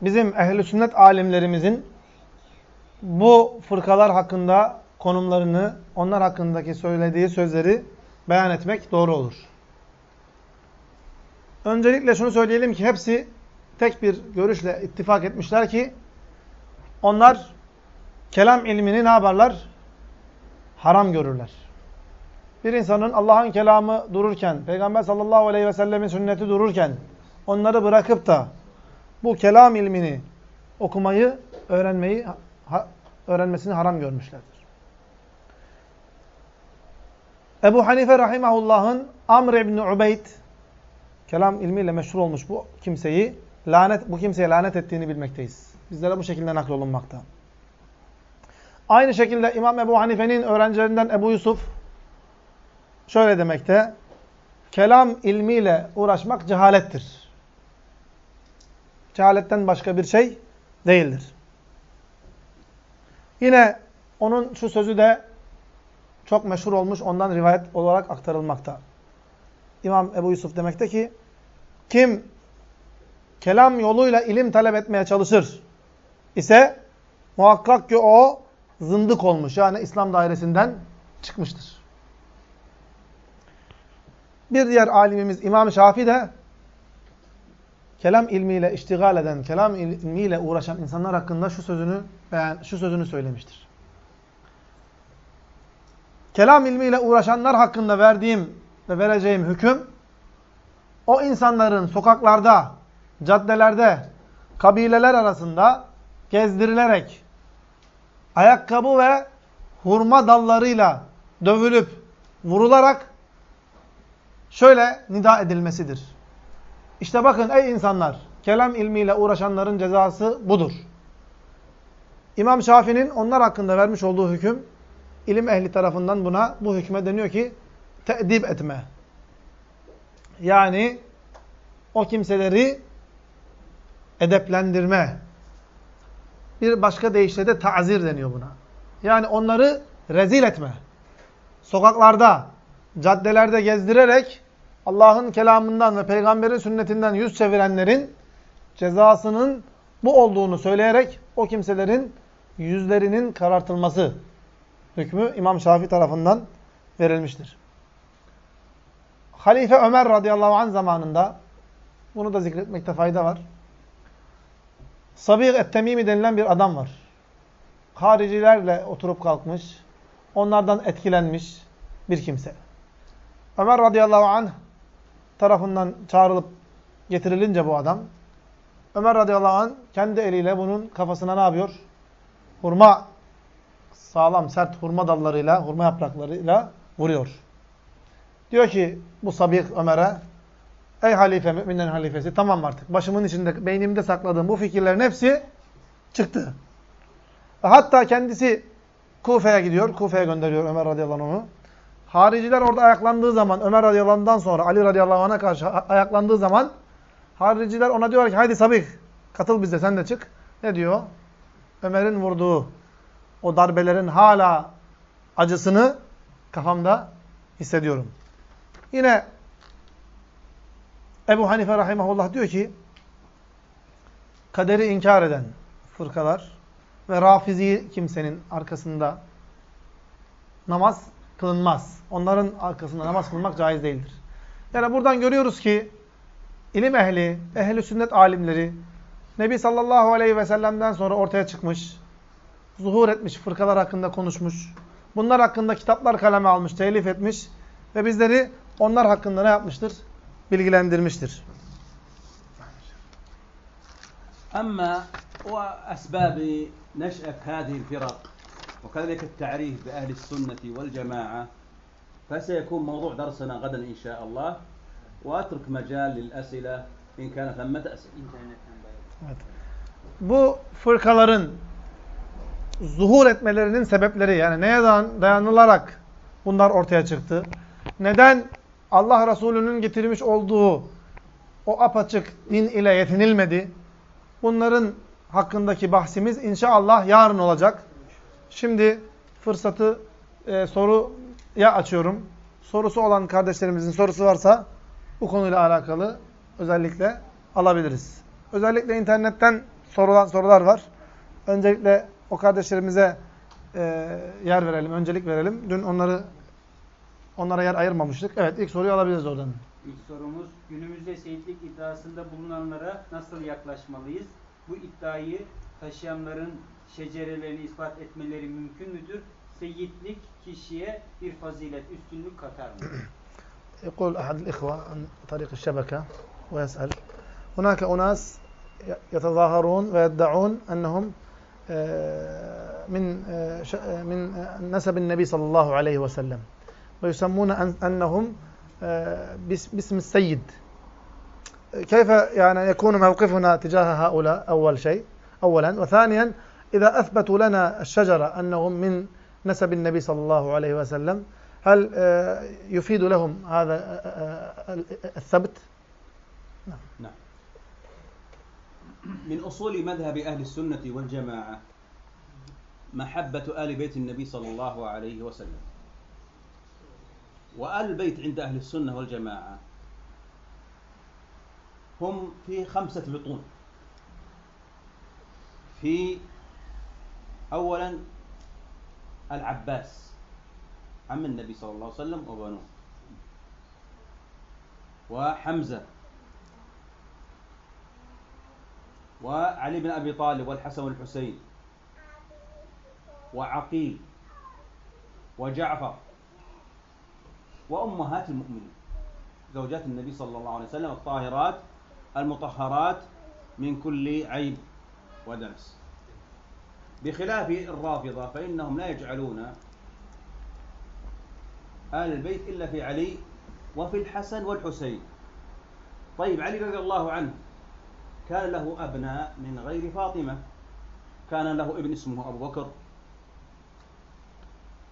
[SPEAKER 1] bizim ehli sünnet alimlerimizin bu fırkalar hakkında konumlarını, onlar hakkındaki söylediği sözleri beyan etmek doğru olur. Öncelikle şunu söyleyelim ki hepsi tek bir görüşle ittifak etmişler ki onlar kelam ilmini ne yaparlar? Haram görürler. Bir insanın Allah'ın kelamı dururken, Peygamber sallallahu aleyhi ve sellemin sünneti dururken onları bırakıp da bu kelam ilmini okumayı, öğrenmeyi ha, öğrenmesini haram görmüşlerdir. Ebu Hanife rahimahullah'ın Amr ibn Ubeyd kelam ilmiyle meşhur olmuş bu kimseyi lanet bu kimseye lanet ettiğini bilmekteyiz. Bizlere bu şekilde naklolunmakta. Aynı şekilde İmam Ebu Hanife'nin öğrencilerinden Ebu Yusuf şöyle demekte. Kelam ilmiyle uğraşmak cehalettir. Cehaletten başka bir şey değildir. Yine onun şu sözü de çok meşhur olmuş, ondan rivayet olarak aktarılmakta. İmam Ebu Yusuf demekte ki, kim kelam yoluyla ilim talep etmeye çalışır ise muhakkak ki o zındık olmuş. Yani İslam dairesinden çıkmıştır. Bir diğer alimimiz İmam Şafii de kelam ilmiyle iştigal eden, kelam ilmiyle uğraşan insanlar hakkında şu sözünü beyan, şu sözünü söylemiştir. Kelam ilmiyle uğraşanlar hakkında verdiğim ve vereceğim hüküm o insanların sokaklarda, caddelerde, kabileler arasında gezdirilerek ayakkabı ve hurma dallarıyla dövülüp vurularak şöyle nida edilmesidir. İşte bakın ey insanlar, kelam ilmiyle uğraşanların cezası budur. İmam Şafii'nin onlar hakkında vermiş olduğu hüküm, ilim ehli tarafından buna, bu hükme deniyor ki, te'dib etme. Yani, o kimseleri edeplendirme. Bir başka deyişle de ta'zir deniyor buna. Yani onları rezil etme. Sokaklarda, caddelerde gezdirerek, Allah'ın kelamından ve peygamberin sünnetinden yüz çevirenlerin cezasının bu olduğunu söyleyerek o kimselerin yüzlerinin karartılması hükmü İmam Şafii tarafından verilmiştir. Halife Ömer radıyallahu anh zamanında bunu da zikretmekte fayda var. Sabih et-Temimi denilen bir adam var. Haricilerle oturup kalkmış, onlardan etkilenmiş bir kimse. Ömer radıyallahu anh tarafından çağrılıp getirilince bu adam, Ömer radıyallahu anh kendi eliyle bunun kafasına ne yapıyor? Hurma, sağlam, sert hurma dallarıyla, hurma yapraklarıyla vuruyor. Diyor ki bu Sabih Ömer'e, ey halife, müminlerin halifesi, tamam artık başımın içinde, beynimde sakladığım bu fikirlerin hepsi çıktı. Hatta kendisi Kufe'ye gidiyor. Kufe'ye gönderiyor Ömer radıyallahu anh'ı. Hariciler orada ayaklandığı zaman, Ömer radıyallahu sonra Ali radıyallahu anh'a karşı ayaklandığı zaman hariciler ona diyorlar ki haydi Sabih katıl bize sen de çık. Ne diyor? Ömer'in vurduğu o darbelerin hala acısını kafamda hissediyorum. Yine Ebu Hanife rahimahullah diyor ki kaderi inkar eden fırkalar ve rafizi kimsenin arkasında namaz kılınmaz. Onların arkasında namaz kılmak caiz değildir. Yani buradan görüyoruz ki ilim ehli, ehli sünnet alimleri Nebi sallallahu aleyhi ve sellem'den sonra ortaya çıkmış, zuhur etmiş, fırkalar hakkında konuşmuş. Bunlar hakkında kitaplar kaleme almış, telif etmiş ve bizleri onlar hakkında ne yapmıştır? Bilgilendirmiştir.
[SPEAKER 2] أما وأسباب نشأة هذه الفرق وكذلك التعريف بأهل السنة والجماعة فسيكون موضوع درسنا غدا إن شاء الله وأترك مجال للأسئلة إن كان ثمة أسئلة
[SPEAKER 1] Evet. Bu fırkaların zuhur etmelerinin sebepleri yani neye dayanılarak bunlar ortaya çıktı? Neden Allah Resulü'nün getirmiş olduğu o apaçık din ile yetinilmedi? Bunların hakkındaki bahsimiz inşallah yarın olacak. Şimdi fırsatı e, soruya açıyorum. Sorusu olan kardeşlerimizin sorusu varsa bu konuyla alakalı özellikle alabiliriz. Özellikle internetten sorulan sorular var. Öncelikle o kardeşlerimize e, yer verelim, öncelik verelim. Dün onları onlara yer ayırmamıştık. Evet, ilk soruyu alabiliriz oradan.
[SPEAKER 3] İlk sorumuz günümüzde seyitlik iddiasında bulunanlara nasıl yaklaşmalıyız? Bu iddiayı taşıyanların şecerelerini ispat etmeleri mümkün müdür? Seyitlik kişiye bir fazilet, üstünlük katar mı?
[SPEAKER 1] يقول أحد الإخوة عن طريق الشبكة ويسأل هناك أناس يتظاهرون ويدعون أنهم من من نسب النبي صلى الله عليه وسلم ويسمون أنهم باسم السيد. كيف يعني يكون موقفنا تجاه هؤلاء؟ أول شيء أولا. وثانيا إذا أثبتوا لنا الشجرة أنهم من نسب النبي صلى الله عليه وسلم هل يفيد لهم هذا الثبت؟
[SPEAKER 2] نعم نعم. من أصول مذهب أهل السنة والجماعة محبة آل بيت النبي صلى الله عليه وسلم. وآل البيت عند أهل السنة والجماعة. هم في خمسة بطون. في أولا العباس عم النبي صلى الله عليه وسلم وبنوه. وحمزة وعلي بن أبي طالب والحسن والحسين وعقيل وجعفر وأمهات المؤمنين. زوجات النبي صلى الله عليه وسلم الطاهرات المطهرات من كل عيب ودنس. بخلاف الرافضة فإنهم لا يجعلون آل البيت إلا في علي وفي الحسن والحسين. طيب علي رضي الله عنه كان له أبناء من غير فاطمة. كان له ابن اسمه أبو بكر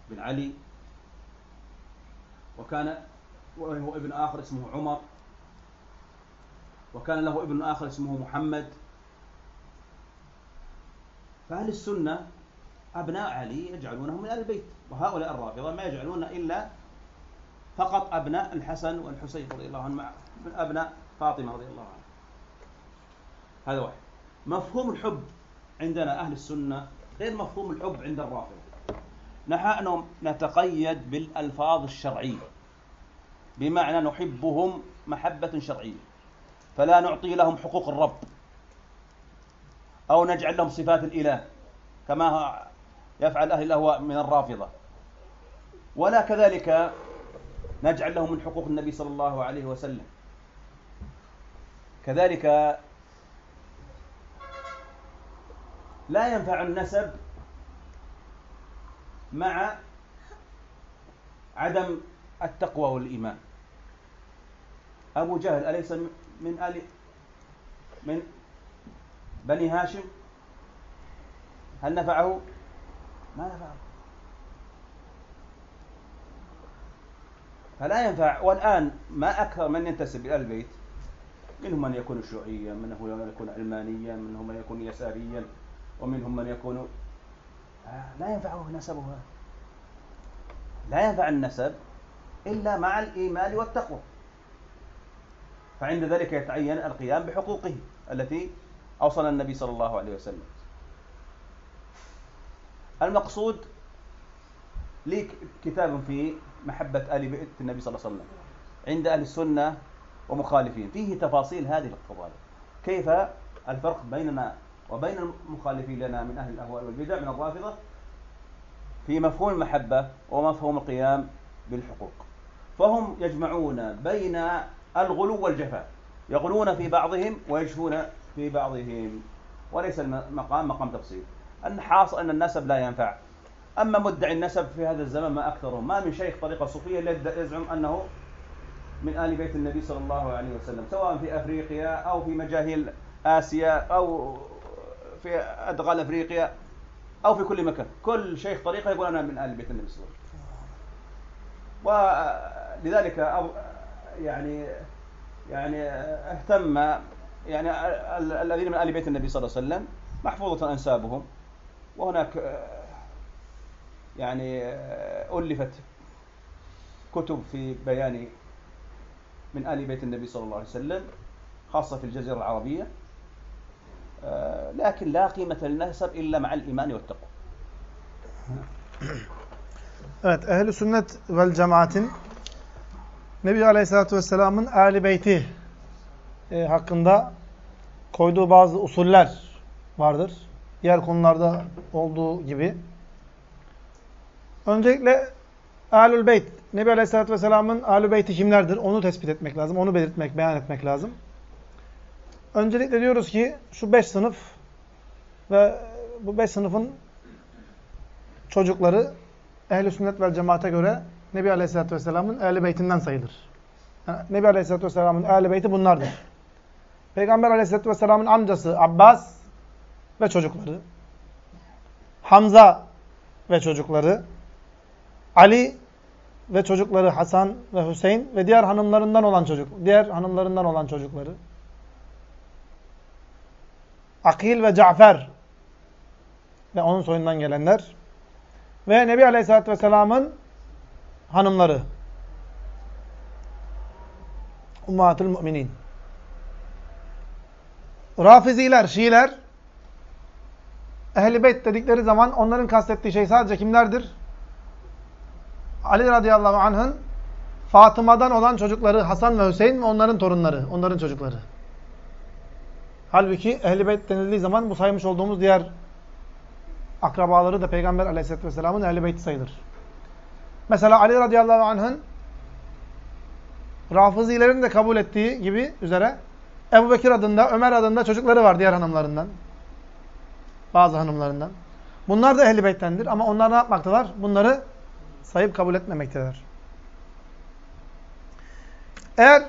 [SPEAKER 2] بن علي. وكان وله ابن آخر اسمه عمر. وكان له ابن آخر اسمه محمد. فأهل السنة أبناء علي يجعلونهم من أهل البيت وهؤلاء الرافضة ما يجعلون إلا فقط أبناء الحسن والحسين رضي الله عنهم من أبناء فاطمة رضي الله عنها. هذا واحد. مفهوم الحب عندنا أهل السنة غير مفهوم الحب عند الرافضة. نحن نتقيد بالألفاظ الشرعية بمعنى نحبهم محبة شرعية فلا نعطي لهم حقوق الرب أو نجعل لهم صفات الإله كما يفعل أهل الأهواء من الرافضة. ولا كذلك نجعل لهم من حقوق النبي صلى الله عليه وسلم. كذلك لا ينفع النسب مع عدم التقوى والإيمان. أبو جهل أليس من آل من بني هاشم؟ هل نفعه؟ ما نفعه. فلا ينفع. والآن ما أكثر من ينتسب إلى البيت منهم من يكون شيوعيا منهم من يكون علمانيا منهم من يكون يساريا ومنهم من يكون لا ينفعه نسبها. لا ينفع النسب إلا مع الإيمان والتقوى. فعند ذلك يتعين القيام بحقوقه التي أوصل النبي صلى الله عليه وسلم. المقصود لي كتاب في محبة آل بيت النبي صلى الله عليه وسلم. عند أهل السنة ومخالفين. فيه تفاصيل هذه القضايا كيف الفرق بيننا وبين المخالفين لنا من أهل الأهواء والبدع من الرافضة في مفهوم المحبة ومفهوم القيام بالحقوق. فهم يجمعون بين الغلو والجفاء يغلون في بعضهم ويجفون في بعضهم. وليس المقام مقام تفصيل. الحاصل أن النسب لا ينفع. أما مدعي النسب في هذا الزمن ما أكثرهم ما من شيخ طريقة صوفية يزعم أنه من آل بيت النبي صلى الله عليه وسلم سواء في أفريقيا أو في مجاهيل آسيا أو في أدغال أفريقيا أو في كل مكان. كل شيخ طريقة يقول أنا من آل بيت النبي صلى الله عليه وسلم. ولذلك يعني يعني اهتم يعني الذين من آل بيت النبي صلى الله عليه وسلم محفوظة أنسابهم. وهناك يعني ألفت كتب في بيان من آل بيت النبي صلى الله عليه وسلم خاصة في الجزيرة العربية. لكن لا قيمة للنسب إلا مع الإيمان والتقوى
[SPEAKER 1] Evet, ehl sünnet vel cemaatin Nebi Aleyhisselatü Vesselam'ın Ali Beyti e, hakkında koyduğu bazı usuller vardır. Diğer konularda olduğu gibi. Öncelikle Ahlül Beyt, Nebi Aleyhisselatü Vesselam'ın Ahlül Beyti kimlerdir? Onu tespit etmek lazım. Onu belirtmek, beyan etmek lazım. Öncelikle diyoruz ki şu beş sınıf ve bu beş sınıfın çocukları ehl sünnet vel cemaate göre Nebi Aleyhisselatü Vesselam'ın ehl beytinden sayılır. Yani Nebi Aleyhisselatü Vesselam'ın ehl beyti bunlardır. Peygamber Aleyhisselatü Vesselam'ın amcası Abbas ve çocukları, Hamza ve çocukları, Ali ve çocukları Hasan ve Hüseyin ve diğer hanımlarından olan çocuk, diğer hanımlarından olan çocukları, Akil ve Cafer ve onun soyundan gelenler ve Nebi Aleyhisselatü Vesselam'ın hanımları. Ummatul Müminin. Rafiziler, Şiiler Ehl-i Beyt dedikleri zaman onların kastettiği şey sadece kimlerdir? Ali radıyallahu anh'ın Fatıma'dan olan çocukları Hasan ve Hüseyin ve onların torunları, onların çocukları. Halbuki Ehl-i Beyt denildiği zaman bu saymış olduğumuz diğer akrabaları da Peygamber aleyhisselatü vesselamın ehl-i beyti sayılır. Mesela Ali radıyallahu anh'ın Rafizilerin de kabul ettiği gibi üzere Ebu Bekir adında, Ömer adında çocukları var diğer hanımlarından. Bazı hanımlarından. Bunlar da ehl-i beyttendir ama onlar ne yapmaktalar? Bunları sayıp kabul etmemektedir. Eğer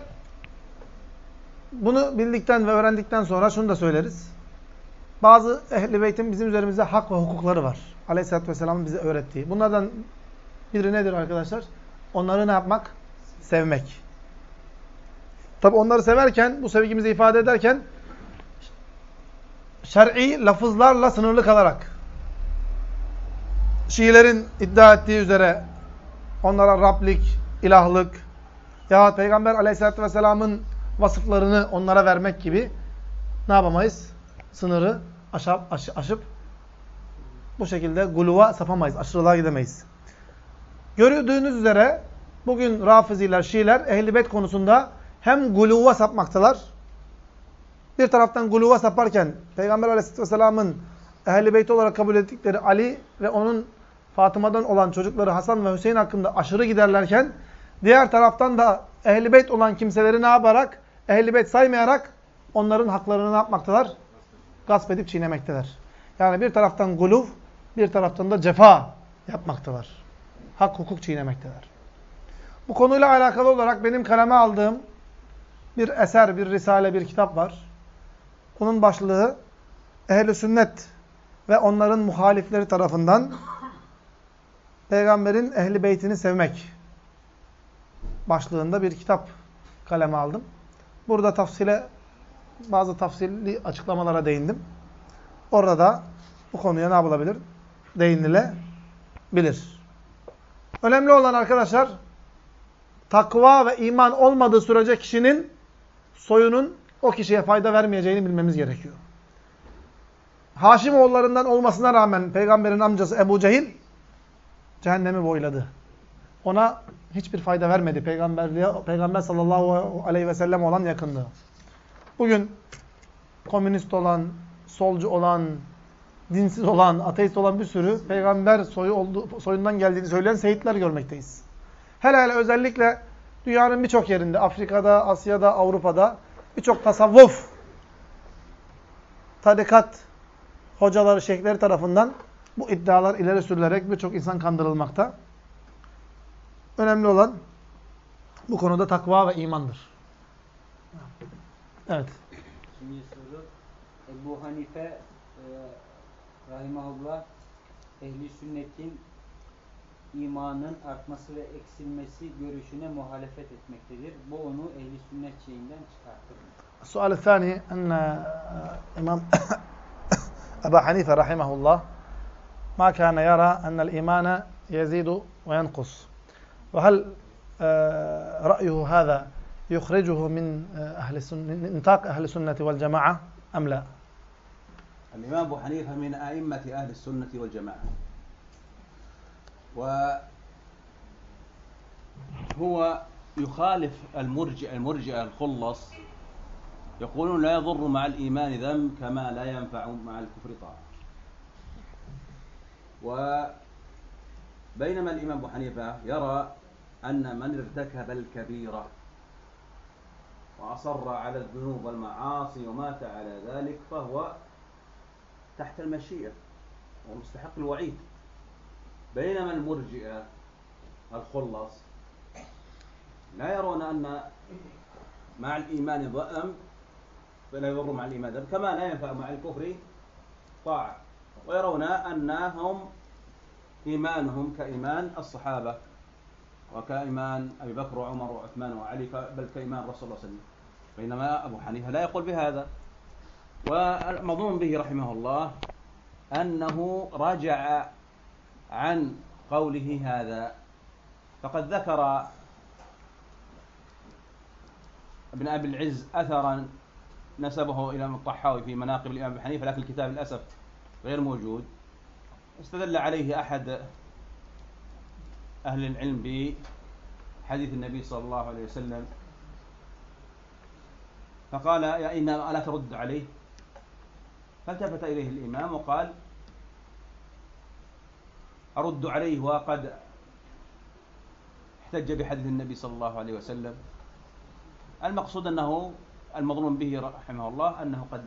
[SPEAKER 1] bunu bildikten ve öğrendikten sonra şunu da söyleriz. Bazı ehl-i beytin bizim üzerimizde hak ve hukukları var. Aleyhisselatü Vesselam'ın bize öğrettiği. Bunlardan biri nedir arkadaşlar? Onları ne yapmak? Sevmek. Tabi onları severken, bu sevgimizi ifade ederken şer'i lafızlarla sınırlı kalarak Şiilerin iddia ettiği üzere onlara Rablik, ilahlık ya Peygamber Aleyhisselatü Vesselam'ın vasıflarını onlara vermek gibi ne yapamayız? Sınırı aşıp, aş, aşıp bu şekilde guluva sapamayız. Aşırılığa gidemeyiz. Gördüğünüz üzere bugün Rafiziler, Şiiler ehl konusunda hem guluva sapmaktalar. Bir taraftan guluva saparken Peygamber Aleyhisselatü Vesselam'ın ehl olarak kabul ettikleri Ali ve onun Fatıma'dan olan çocukları Hasan ve Hüseyin hakkında aşırı giderlerken diğer taraftan da ehl olan kimseleri ne yaparak? Ehl saymayarak onların haklarını ne yapmaktalar? gasp edip çiğnemekteler. Yani bir taraftan guluv, bir taraftan da cefa yapmaktalar. Hak hukuk çiğnemekteler. Bu konuyla alakalı olarak benim kaleme aldığım bir eser, bir risale, bir kitap var. Onun başlığı ehl Sünnet ve onların muhalifleri tarafından Peygamberin ehli beytini sevmek başlığında bir kitap kaleme aldım. Burada tafsile bazı tafsilli açıklamalara değindim. Orada da bu konuya ne yapılabilir? Değinilebilir. Önemli olan arkadaşlar takva ve iman olmadığı sürece kişinin soyunun o kişiye fayda vermeyeceğini bilmemiz gerekiyor. Haşimoğullarından olmasına rağmen peygamberin amcası Ebu Cehil cehennemi boyladı. Ona hiçbir fayda vermedi. Peygamberliğe, Peygamber sallallahu aleyhi ve sellem olan yakınlığı. Bugün komünist olan, solcu olan, dinsiz olan, ateist olan bir sürü peygamber soyu oldu, soyundan geldiğini söyleyen seyitler görmekteyiz. Hele hele özellikle dünyanın birçok yerinde, Afrika'da, Asya'da, Avrupa'da birçok tasavvuf, tarikat hocaları, şeyhleri tarafından bu iddialar ileri sürülerek birçok insan kandırılmakta. Önemli olan bu konuda takva ve imandır. Evet.
[SPEAKER 3] İkinci soru. Ebu Hanife e, Rahimahullah ehli sünnetin imanın artması ve eksilmesi görüşüne muhalefet etmektedir. Bu onu ehli sünnet şeyinden çıkartır.
[SPEAKER 1] Sual-i thani enne İmam Ebu Hanife Rahimahullah ma kana yara ennel imane yezidu ve yenkus. وهل رأيه هذا يخرجه من أهل السنة من نطاق أهل السنة والجماعة أم لا؟
[SPEAKER 2] الإمام أبو حنيفة من أئمة أهل السنة والجماعة وهو يخالف المرجئ المرجئة الخلص يقولون لا يضر مع الإيمان ذنب كما لا ينفع مع الكفر طاعة وبينما الإمام أبو حنيفة يرى أن من ارتكب الكبيرة وأصر على الذنوب والمعاصي ومات على ذلك فهو تحت المشيئة ومستحق الوعيد. بينما المرجئة الخلص لا يرون أن مع الإيمان ذنب فلا يضر مع الإيمان ذنب كما لا ينفع مع الكفر طاعة. ويرون أنهم إيمانهم كإيمان الصحابة. وكإيمان أبي بكر وعمر وعثمان وعلي بل كإيمان رسول الله صلى الله عليه وسلم. بينما أبو حنيفة لا يقول بهذا. والمظنون به رحمه الله أنه رجع عن قوله هذا. فقد ذكر ابن أبي العز أثرا نسبه إلى الطحاوي في مناقب الإمام أبي حنيفة لكن الكتاب للأسف غير موجود. استدل عليه أحد أهل العلم بحديث النبي صلى الله عليه وسلم. فقال يا إمام ألا ترد عليه؟ فالتفت إليه الإمام وقال أرد عليه وقد احتج بحديث النبي صلى الله عليه وسلم. المقصود أنه المظلوم به رحمه الله أنه قد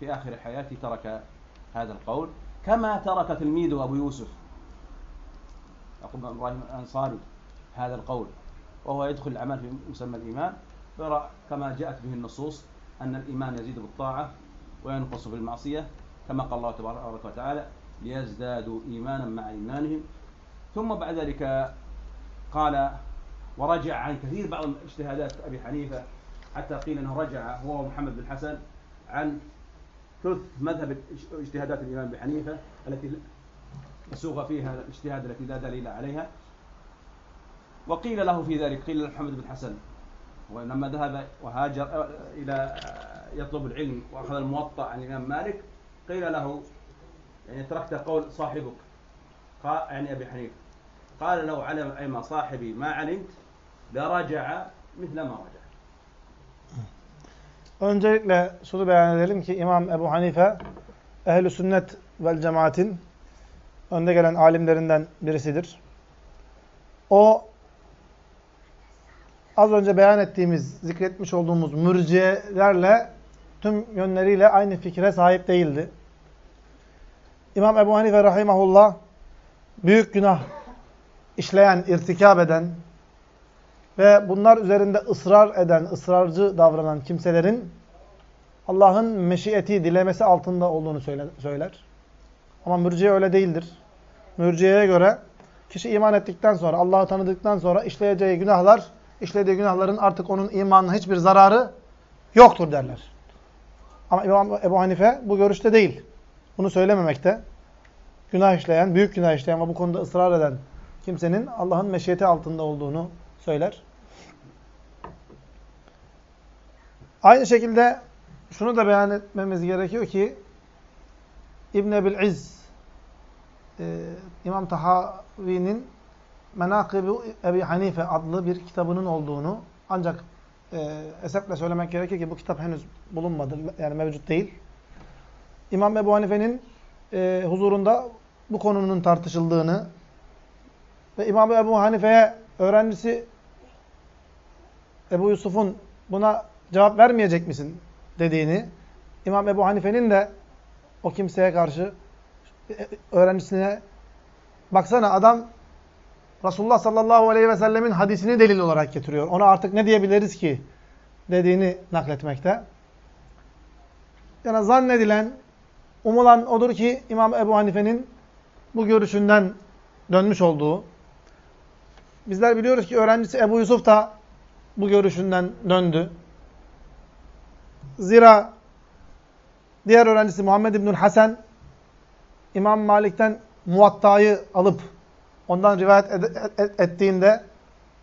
[SPEAKER 2] في آخر حياته ترك هذا القول كما ترك تلميذه أبو يوسف. يعقوب بن إبراهيم الأنصاري هذا القول وهو يدخل الأعمال في مسمى الإيمان كما جاءت به النصوص أن الإيمان يزيد بالطاعة وينقص بالمعصية كما قال الله تبارك وتعالى ليزدادوا إيمانا مع إيمانهم. ثم بعد ذلك قال ورجع عن كثير بعض اجتهادات أبي حنيفة حتى قيل أنه رجع هو ومحمد بن حسن عن ثلث مذهب اجتهادات الإمام أبي حنيفة التي سوغ فيها الاجتهاد التي لا دليل عليها. وقيل له في ذلك قيل لمحمد بن حسن. ولما ذهب وهاجر إلى يطلب العلم وأخذ الموطأ عن الإمام مالك قيل له يعني تركت قول صاحبك قال يعني أبي حنيفة قال لو علم أيما صاحبي ما علمت لرجع مثل ما رجع.
[SPEAKER 1] Öncelikle şunu beyan edelim ki İmam Ebu Hanife ehl sünnet vel cemaatin önde gelen alimlerinden birisidir. O az önce beyan ettiğimiz, zikretmiş olduğumuz mürciyelerle tüm yönleriyle aynı fikre sahip değildi. İmam Ebu Hanife rahimahullah büyük günah işleyen, irtikab eden ve bunlar üzerinde ısrar eden, ısrarcı davranan kimselerin Allah'ın meşiyeti, dilemesi altında olduğunu söyler. Ama mürciye öyle değildir. Mürciyeye göre Kişi iman ettikten sonra, Allah'ı tanıdıktan sonra işleyeceği günahlar, işlediği günahların artık onun imanına hiçbir zararı yoktur derler. Ama İmam Ebu Hanife bu görüşte değil. Bunu söylememekte. Günah işleyen, büyük günah işleyen ama bu konuda ısrar eden kimsenin Allah'ın meşiyeti altında olduğunu söyler. Aynı şekilde şunu da beyan etmemiz gerekiyor ki İbn Ebil İz e, İmam Tahavi'nin Menakıb-ı Ebi Hanife adlı bir kitabının olduğunu ancak e, esefle söylemek gerekir ki bu kitap henüz bulunmadı. Yani mevcut değil. İmam Ebu Hanife'nin e, huzurunda bu konunun tartışıldığını ve İmam Ebu Hanife'ye öğrencisi Ebu Yusuf'un buna cevap vermeyecek misin dediğini, İmam Ebu Hanife'nin de o kimseye karşı e, öğrencisine baksana adam Resulullah sallallahu aleyhi ve sellemin hadisini delil olarak getiriyor. Ona artık ne diyebiliriz ki dediğini nakletmekte. Yani zannedilen, umulan odur ki İmam Ebu Hanife'nin bu görüşünden dönmüş olduğu. Bizler biliyoruz ki öğrencisi Ebu Yusuf da bu görüşünden döndü. Zira diğer öğrencisi Muhammed İbnül Hasan İmam Malik'ten Muvatta'yı alıp ondan rivayet ettiğinde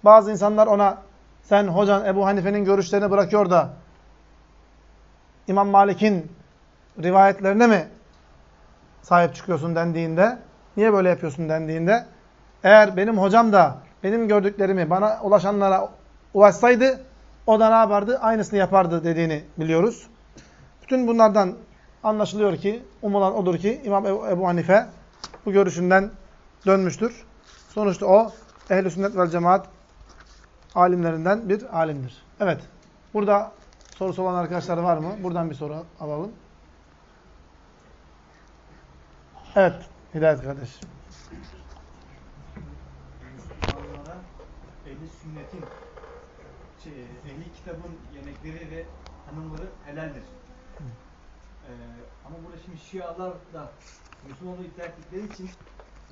[SPEAKER 1] bazı insanlar ona sen hocan Ebu Hanife'nin görüşlerini bırakıyor da İmam Malik'in rivayetlerine mi sahip çıkıyorsun dendiğinde niye böyle yapıyorsun dendiğinde eğer benim hocam da benim gördüklerimi bana ulaşanlara ulaşsaydı o da ne yapardı? Aynısını yapardı dediğini biliyoruz. Bütün bunlardan anlaşılıyor ki, umulan odur ki İmam Ebu, Hanife bu görüşünden dönmüştür. Sonuçta o ehl-i sünnet vel cemaat alimlerinden bir alimdir. Evet. Burada sorusu olan arkadaşlar var mı? Buradan bir soru alalım. Evet. Hidayet kardeş.
[SPEAKER 4] Ehli sünnetin şey, ehli kitabın yemekleri ve hanımları helaldir. Ee, ama burada şimdi Şialar da Müslümanlığı iddia ettikleri için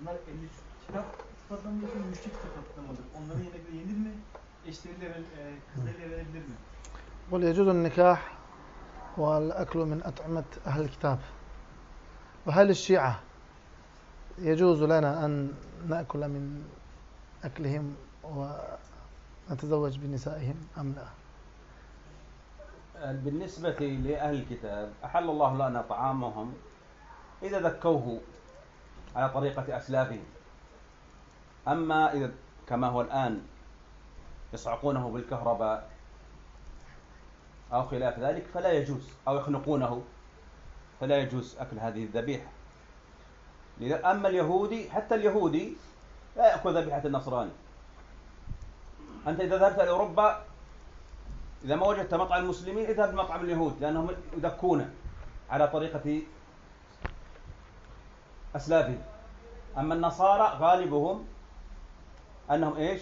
[SPEAKER 4] bunlar ehli kitap sıfatlandığı için müşrik sıfatlanmadır. Onların yemekleri yenir mi? Eşleriyle e, kızlarıyla verilir mi?
[SPEAKER 1] قل يجوز النكاح والأكل من أطعمة أهل الكتاب وهل الشيعة يجوز لنا أن نأكل من أكلهم ونتزوج بنسائهم أم لا
[SPEAKER 2] بالنسبة لأهل الكتاب أحل الله لنا طعامهم إذا ذكوه على طريقة أسلافهم. أما إذا كما هو الآن يصعقونه بالكهرباء أو خلاف ذلك فلا يجوز أو يخنقونه فلا يجوز أكل هذه الذبيحة. أما اليهودي حتى اليهودي لا يأكل ذبيحة النصراني. أنت إذا ذهبت إلى أوروبا إذا ما وجدت مطعم المسلمين اذهب لمطعم اليهود لأنهم يذكون على طريقة أسلافهم. أما النصارى غالبهم أنهم إيش؟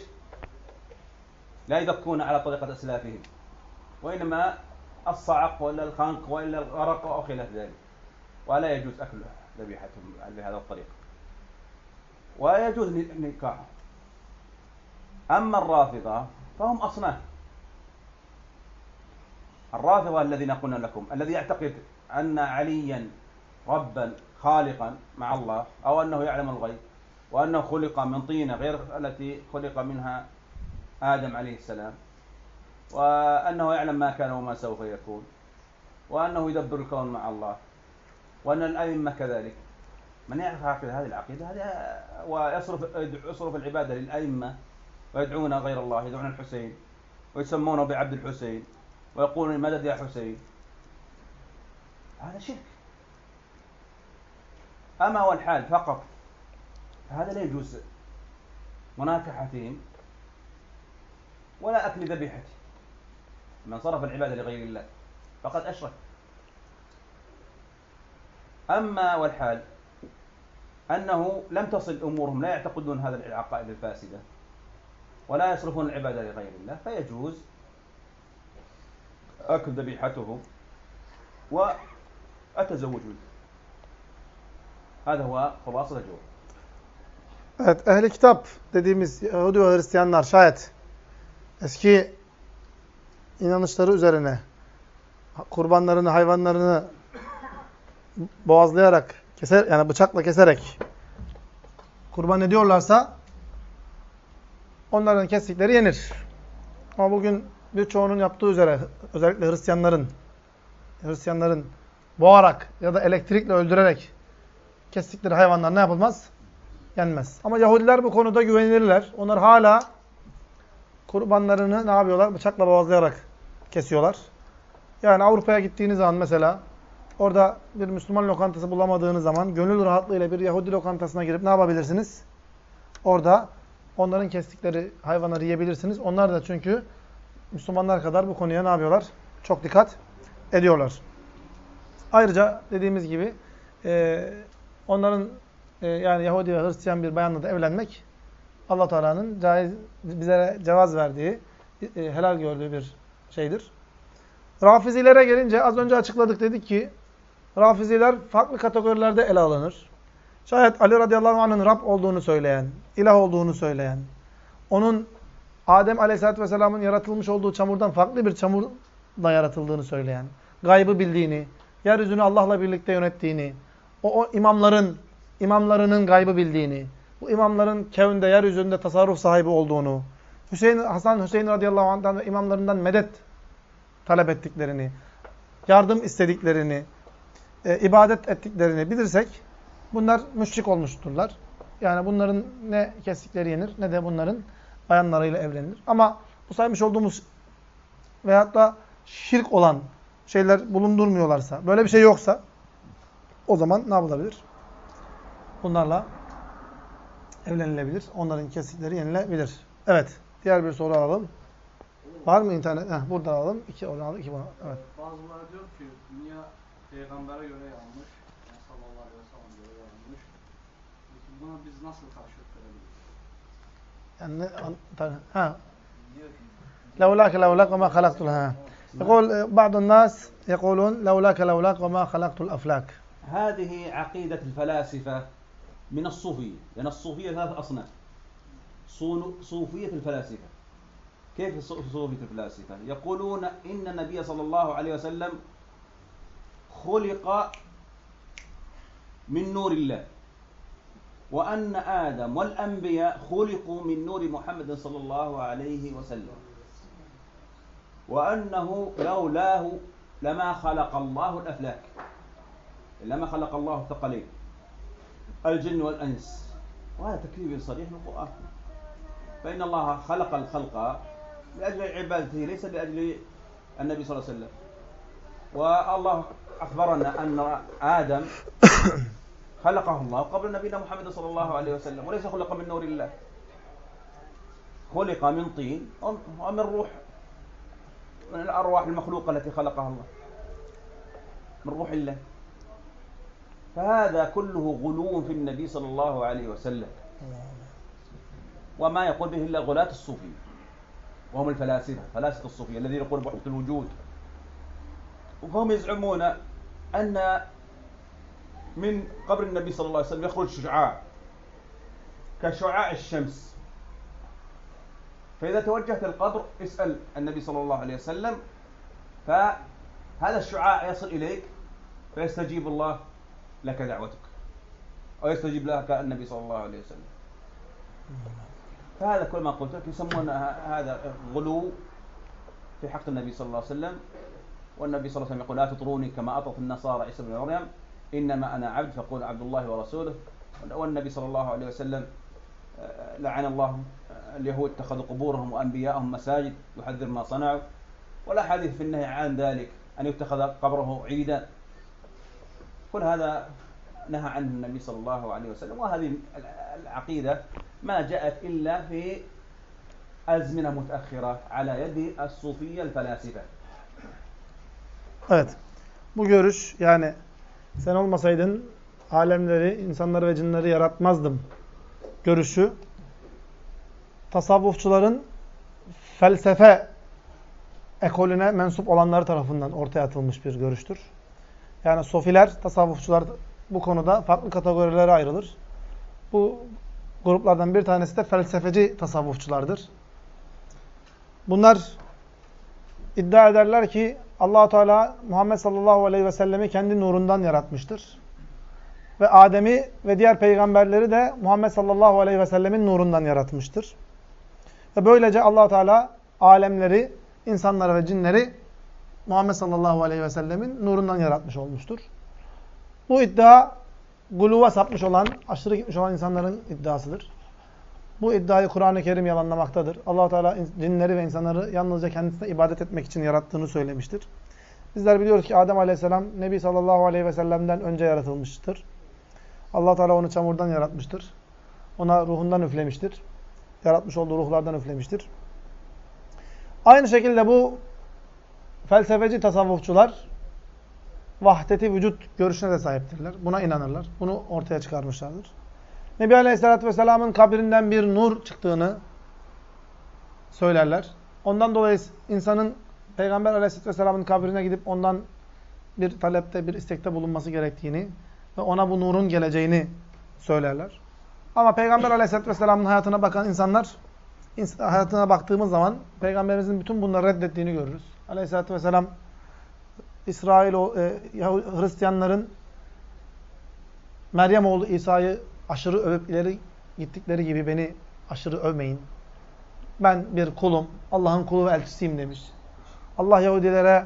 [SPEAKER 2] لا يذكون على طريقة أسلافهم وإنما الصعق ولا الخنق وإلا الغرق أو خلاف ذلك. ولا يجوز أكل ذبيحتهم بهذا الطريقة ويجوز نكاحهم. أما الرافضة فهم أصناف. الرافضة الذين قلنا لكم الذي يعتقد أن عليا ربا خالقا مع الله أو أنه يعلم الغيب وأنه خلق من طينة غير التي خلق منها آدم عليه السلام وأنه يعلم ما كان وما سوف يكون وأنه يدبر الكون مع الله وأن الأئمة كذلك. من يعرف هكذا هذه العقيدة؟ هذه ويصرف يصرف العبادة للأئمة ويدعون غير الله يدعون الحسين ويسمونه بعبد الحسين. ويقولون مدد يا حسين؟ هذا شرك. أما هو الحال فقط هذا لا يجوز مناكحتهم ولا أكل ذبيحته من صرف العبادة لغير الله فقد أشرك. أما والحال أنه لم تصل أمورهم لا يعتقدون هذا العقائد الفاسدة ولا يصرفون العبادة لغير الله فيجوز أكل ذبيحته والتزوج منه هذا هو خلاصة الجواب
[SPEAKER 1] Evet, ehli kitap dediğimiz Yahudi ve Hristiyanlar şayet eski inanışları üzerine kurbanlarını, hayvanlarını boğazlayarak, keser yani bıçakla keserek kurban ediyorlarsa onların kestikleri yenir. Ama bugün birçoğunun yaptığı üzere özellikle Hristiyanların Hristiyanların boğarak ya da elektrikle öldürerek kestikleri hayvanlar ne yapılmaz? Yenmez. Ama Yahudiler bu konuda güvenilirler. Onlar hala kurbanlarını ne yapıyorlar? Bıçakla boğazlayarak kesiyorlar. Yani Avrupa'ya gittiğiniz zaman mesela orada bir Müslüman lokantası bulamadığınız zaman gönül rahatlığıyla bir Yahudi lokantasına girip ne yapabilirsiniz? Orada onların kestikleri hayvanları yiyebilirsiniz. Onlar da çünkü Müslümanlar kadar bu konuya ne yapıyorlar? Çok dikkat ediyorlar. Ayrıca dediğimiz gibi e, onların e, yani Yahudi ve Hristiyan bir bayanla da evlenmek Allah Teala'nın caiz bize cevaz verdiği, e, helal gördüğü bir şeydir. Rafizilere gelince az önce açıkladık dedik ki Rafiziler farklı kategorilerde ele alınır. Şayet Ali radıyallahu anh'ın Rab olduğunu söyleyen, ilah olduğunu söyleyen, onun Adem aleyhissalatü vesselamın yaratılmış olduğu çamurdan farklı bir çamurla yaratıldığını söyleyen, gaybı bildiğini, yeryüzünü Allah'la birlikte yönettiğini, o, o imamların, imamlarının gaybı bildiğini, bu imamların kevnde, yeryüzünde tasarruf sahibi olduğunu, Hüseyin, Hasan Hüseyin radıyallahu anh'tan ve imamlarından medet talep ettiklerini, yardım istediklerini, e, ibadet ettiklerini bilirsek bunlar müşrik olmuşturlar. Yani bunların ne kestikleri yenir ne de bunların bayanlarıyla evlenilir. Ama bu saymış olduğumuz veyahut da şirk olan şeyler bulundurmuyorlarsa, böyle bir şey yoksa o zaman ne yapılabilir? Bunlarla evlenilebilir. Onların kesikleri yenilebilir. Evet. Diğer bir soru alalım. Var mı internet? Heh, buradan alalım. İki oradan alalım. İki bana. Evet.
[SPEAKER 5] Bazıları diyor ki dünya peygambere göre yanlış. Yani sallallahu aleyhi ve sellem göre yanlış. Buna biz nasıl
[SPEAKER 1] karşılıyoruz? ها. لولاك لولاك وما خلقت لها يقول بعض الناس يقولون لولاك لولاك وما خلقت الأفلاك.
[SPEAKER 2] هذه عقيدة الفلاسفة من الصوفية لأن الصوفية ثلاث أصناف. صوفية الفلاسفة. كيف صوفية الفلاسفة؟ يقولون إن النبي صلى الله عليه وسلم خلق من نور الله. وأن آدم والأنبياء خلقوا من نور محمد صلى الله عليه وسلم. وأنه لولاه لما خلق الله الأفلاك. لما خلق الله الثقلين. الجن والأنس. وهذا تكذيب صريح من القرآن. فإن الله خلق الخلق لأجل عبادته ليس لأجل النبي صلى الله عليه وسلم. والله أخبرنا أن آدم خلقه الله قبل نبينا محمد صلى الله عليه وسلم وليس خلق من نور الله. خلق من طين ومن روح من الأرواح المخلوقة التي خلقها الله. من روح الله. فهذا كله غلو في النبي صلى الله عليه وسلم. وما يقول به إلا غلاة الصوفية. وهم الفلاسفة فلاسفة الصوفية الذين يقولون بوحدة الوجود. وهم يزعمون أن من قبر النبي صلى الله عليه وسلم يخرج شعاع كشعاع الشمس. فإذا توجهت القبر اسأل النبي صلى الله عليه وسلم فهذا الشعاع يصل إليك فيستجيب الله لك دعوتك أو يستجيب لك النبي صلى الله عليه وسلم. فهذا كل ما قلت لك يسمون هذا غلو في حق النبي صلى الله عليه وسلم. والنبي صلى الله عليه وسلم يقول لا تطروني كما أطرت النصارى عيسى بن مريم. إنما أنا عبد فقول عبد الله ورسوله. والنبي صلى الله عليه وسلم لعن الله اليهود اتخذوا قبورهم وأنبياءهم مساجد يحذر ما صنعوا. ولا حديث في النهي عن ذلك أن يتخذ قبره عيدا. كل هذا نهى عنه النبي صلى الله عليه وسلم. وهذه العقيدة ما جاءت إلا في أزمنة متأخرة على يد الصوفية الفلاسفة.
[SPEAKER 1] Evet. Bu görüş yani sen olmasaydın alemleri, insanları ve cinleri yaratmazdım görüşü tasavvufçuların felsefe ekolüne mensup olanları tarafından ortaya atılmış bir görüştür. Yani sofiler, tasavvufçular bu konuda farklı kategorilere ayrılır. Bu gruplardan bir tanesi de felsefeci tasavvufçulardır. Bunlar iddia ederler ki allah Teala Muhammed sallallahu aleyhi ve sellemi kendi nurundan yaratmıştır. Ve Adem'i ve diğer peygamberleri de Muhammed sallallahu aleyhi ve sellemin nurundan yaratmıştır. Ve böylece allah Teala alemleri, insanları ve cinleri Muhammed sallallahu aleyhi ve sellemin nurundan yaratmış olmuştur. Bu iddia guluva sapmış olan, aşırı gitmiş olan insanların iddiasıdır. Bu iddiayı Kur'an-ı Kerim yalanlamaktadır. allah Teala cinleri ve insanları yalnızca kendisine ibadet etmek için yarattığını söylemiştir. Bizler biliyoruz ki Adem Aleyhisselam Nebi sallallahu aleyhi ve sellem'den önce yaratılmıştır. allah Teala onu çamurdan yaratmıştır. Ona ruhundan üflemiştir. Yaratmış olduğu ruhlardan üflemiştir. Aynı şekilde bu felsefeci tasavvufçular vahdeti vücut görüşüne de sahiptirler. Buna inanırlar. Bunu ortaya çıkarmışlardır. Nebi Aleyhisselatü Vesselam'ın kabrinden bir nur çıktığını söylerler. Ondan dolayı insanın Peygamber Aleyhisselatü Vesselam'ın kabrine gidip ondan bir talepte, bir istekte bulunması gerektiğini ve ona bu nurun geleceğini söylerler. Ama Peygamber Aleyhisselatü Vesselam'ın hayatına bakan insanlar, hayatına baktığımız zaman Peygamberimizin bütün bunları reddettiğini görürüz. Aleyhisselatü Vesselam İsrail, e, Hristiyanların Meryem oğlu İsa'yı aşırı övüp ileri gittikleri gibi beni aşırı övmeyin. Ben bir kulum, Allah'ın kulu ve elçisiyim demiş. Allah Yahudilere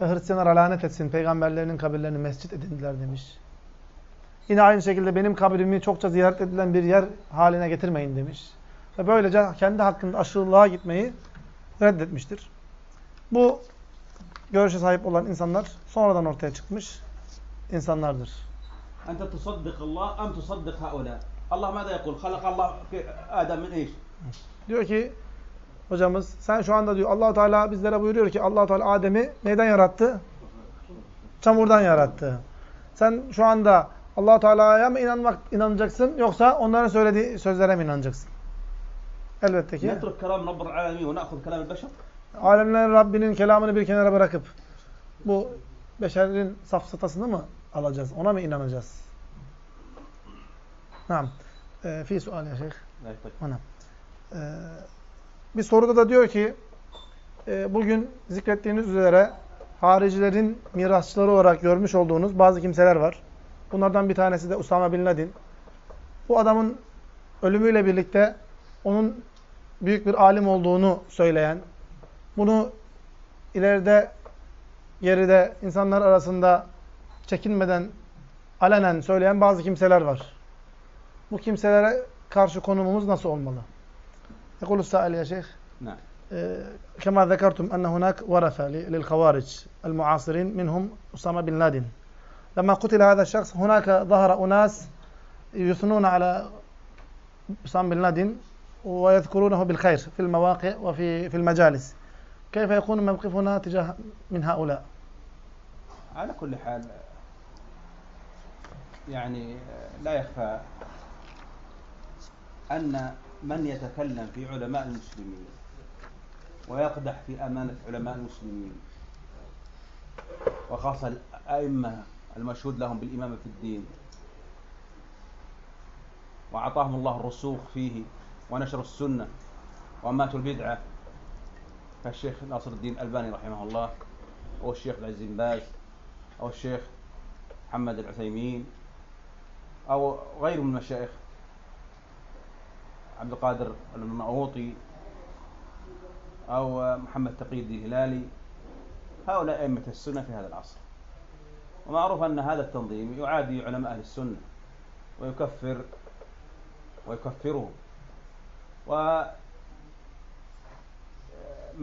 [SPEAKER 1] ve Hristiyanlara lanet etsin, peygamberlerinin kabirlerini mescit edindiler demiş. Yine aynı şekilde benim kabrimi çokça ziyaret edilen bir yer haline getirmeyin demiş. Ve böylece kendi hakkında aşırılığa gitmeyi reddetmiştir. Bu görüşe sahip olan insanlar sonradan ortaya çıkmış insanlardır.
[SPEAKER 2] أنت تصدق الله أم تصدق هؤلاء الله ماذا يقول خلق الله في آدم من إيش
[SPEAKER 1] Diyor ki hocamız sen şu anda diyor allah Teala bizlere buyuruyor ki allah Teala Adem'i neyden yarattı? Çamurdan yarattı. Sen şu anda allah Teala'ya mı inanmak inanacaksın yoksa onların söylediği sözlere mi inanacaksın? Elbette ki.
[SPEAKER 2] نترك كلام رب العالمين ونأخذ كلام البشر
[SPEAKER 1] Alemlerin Rabbinin kelamını bir kenara bırakıp bu beşerin safsatasını mı alacağız? Ona mı inanacağız? Tamam. Ee, fi sual ya şeyh. Ona. Ee, bir soruda da diyor ki e, bugün zikrettiğiniz üzere haricilerin mirasçıları olarak görmüş olduğunuz bazı kimseler var. Bunlardan bir tanesi de Usama Bin Laden. Bu adamın ölümüyle birlikte onun büyük bir alim olduğunu söyleyen, bunu ileride geride insanlar arasında çekinmeden alenen söyleyen bazı kimseler var. Bu kimselere karşı konumumuz nasıl olmalı? يقول السائل يا شيخ
[SPEAKER 2] نعم
[SPEAKER 1] كما ذكرتم أن هناك ورثة للخوارج المعاصرين منهم أسامة بن لادن لما قتل هذا الشخص هناك ظهر أناس يثنون على أسامة بن لادن ويذكرونه بالخير في المواقع وفي في المجالس كيف يكون موقفنا تجاه من هؤلاء
[SPEAKER 2] على كل حال يعني لا يخفى أن من يتكلم في علماء المسلمين ويقدح في أمانة علماء المسلمين وخاصة الأئمة المشهود لهم بالإمامة في الدين وأعطاهم الله الرسوخ فيه ونشر السنة وأماتوا البدعة كالشيخ ناصر الدين الألباني رحمه الله أو الشيخ العزيز بن باز أو الشيخ محمد العثيمين أو غيره من المشايخ عبد القادر المنعوطي أو محمد تقي الدين الهلالي. هؤلاء أئمة السنة في هذا العصر. ومعروف أن هذا التنظيم يعادي علماء أهل السنة ويكفر ويكفرهم وما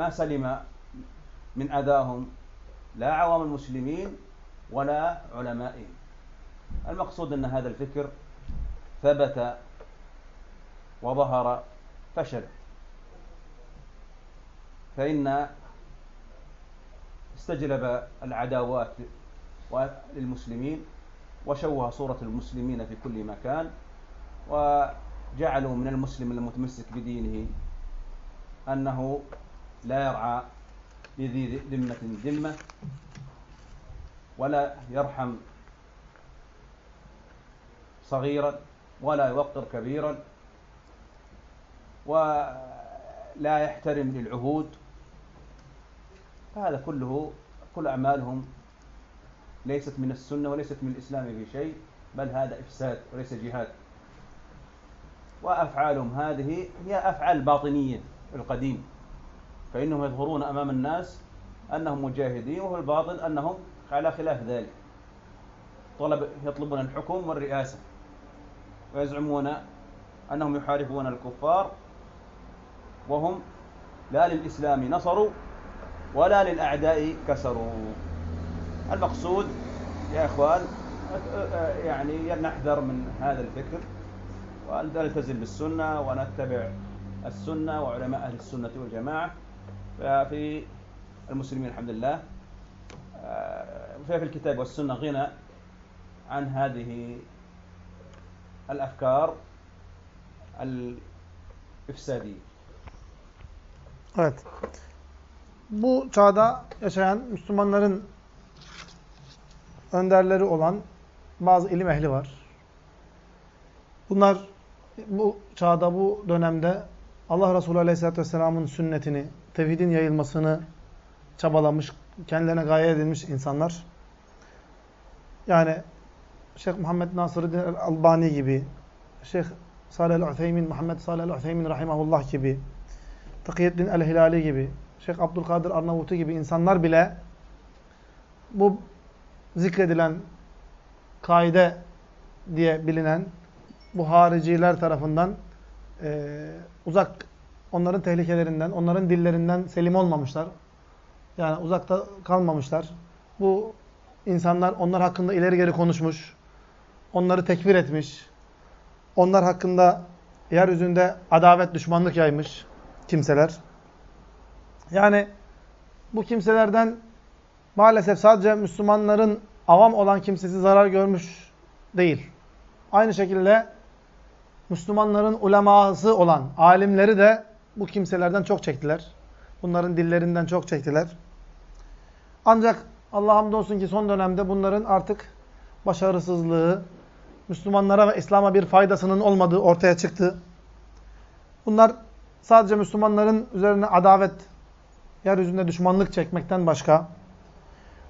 [SPEAKER 2] سلم من أذاهم لا عوام المسلمين ولا علمائهم المقصود أن هذا الفكر ثبت وظهر فشل. فإن استجلب العداوات للمسلمين وشوه صورة المسلمين في كل مكان وجعلوا من المسلم المتمسك بدينه أنه لا يرعى لذي ذمة ذمة ولا يرحم صغيرا ولا يوقر كبيرا ولا يحترم للعهود. هذا كله كل أعمالهم ليست من السنة وليست من الإسلام في شيء بل هذا إفساد وليس جهاد. وأفعالهم هذه هي أفعال باطنية القديم. فإنهم يظهرون أمام الناس أنهم مجاهدين وفي الباطن أنهم على خلاف ذلك. طلب يطلبون الحكم والرئاسة. ويزعمون أنهم يحاربون الكفار وهم لا للإسلام نصروا ولا للأعداء كسروا. المقصود يا إخوان يعني نحذر من هذا الفكر ونلتزم بالسنة ونتبع السنة وعلماء أهل السنة والجماعة. ففي المسلمين الحمد لله ففي الكتاب والسنة غنى عن هذه el-efkar.
[SPEAKER 1] Evet. Bu çağda yaşayan Müslümanların önderleri olan bazı ilim ehli var. Bunlar bu çağda, bu dönemde Allah Resulü Aleyhisselatü Vesselam'ın sünnetini, tevhidin yayılmasını çabalamış, kendilerine gaye edilmiş insanlar. Yani Şeyh Muhammed Nasırıddin Albani gibi, Şeyh Salih el-Utheymin, Muhammed Salih el-Utheymin Rahimahullah gibi, Takiyeddin el-Hilali gibi, Şeyh Abdülkadir Arnavuti gibi insanlar bile bu zikredilen kaide diye bilinen bu hariciler tarafından e, uzak, onların tehlikelerinden, onların dillerinden selim olmamışlar. Yani uzakta kalmamışlar. Bu insanlar onlar hakkında ileri geri konuşmuş, onları tekfir etmiş, onlar hakkında yeryüzünde adavet, düşmanlık yaymış kimseler. Yani bu kimselerden maalesef sadece Müslümanların avam olan kimsesi zarar görmüş değil. Aynı şekilde Müslümanların uleması olan alimleri de bu kimselerden çok çektiler. Bunların dillerinden çok çektiler. Ancak Allah hamdolsun ki son dönemde bunların artık başarısızlığı, Müslümanlara ve İslam'a bir faydasının olmadığı ortaya çıktı. Bunlar sadece Müslümanların üzerine adavet, yeryüzünde düşmanlık çekmekten başka,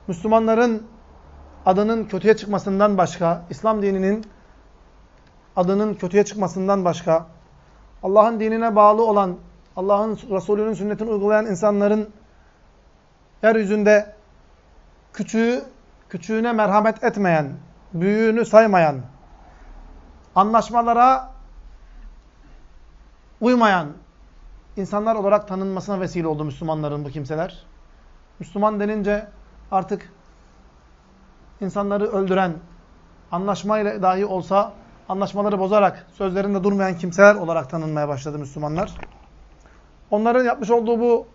[SPEAKER 1] Müslümanların adının kötüye çıkmasından başka, İslam dininin adının kötüye çıkmasından başka, Allah'ın dinine bağlı olan, Allah'ın Resulü'nün sünnetini uygulayan insanların yeryüzünde küçüğü, küçüğüne merhamet etmeyen, büyüğünü saymayan, anlaşmalara uymayan insanlar olarak tanınmasına vesile oldu Müslümanların bu kimseler. Müslüman denince artık insanları öldüren, anlaşmayla dahi olsa anlaşmaları bozarak sözlerinde durmayan kimseler olarak tanınmaya başladı Müslümanlar. Onların yapmış olduğu bu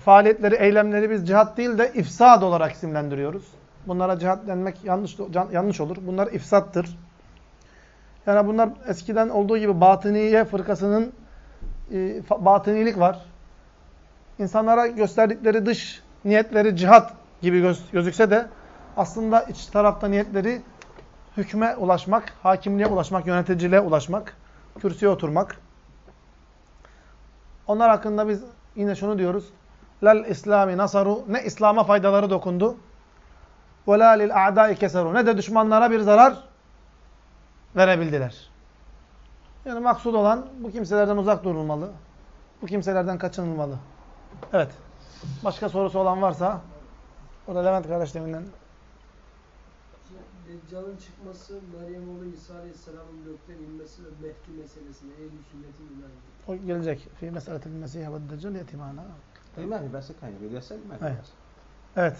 [SPEAKER 1] faaliyetleri, eylemleri biz cihat değil de ifsad olarak isimlendiriyoruz. Bunlara cihat denmek yanlış yanlış olur. Bunlar ifsattır. Yani bunlar eskiden olduğu gibi batıniye fırkasının e, batınilik var. İnsanlara gösterdikleri dış niyetleri cihat gibi göz, gözükse de aslında iç tarafta niyetleri hükme ulaşmak, hakimliğe ulaşmak, yöneticiliğe ulaşmak, kürsüye oturmak. Onlar hakkında biz yine şunu diyoruz. Lel İslami nasaru ne İslam'a faydaları dokundu. Ve la lil a'dai keseru ne de düşmanlara bir zarar verebildiler. Yani maksud olan bu kimselerden uzak durulmalı. Bu kimselerden kaçınılmalı. Evet. Başka sorusu olan varsa orada Levent kardeş deminden
[SPEAKER 6] Deccal'ın çıkması, Meryem oğlu İsa Aleyhisselam'ın gökten inmesi ve Mehdi meselesine ehl sünnetin inancı.
[SPEAKER 1] O gelecek. Fi meseletil mesih ve deccal yetimana.
[SPEAKER 2] İman ibası kaynıyor.
[SPEAKER 1] Yasal
[SPEAKER 2] iman
[SPEAKER 1] Evet.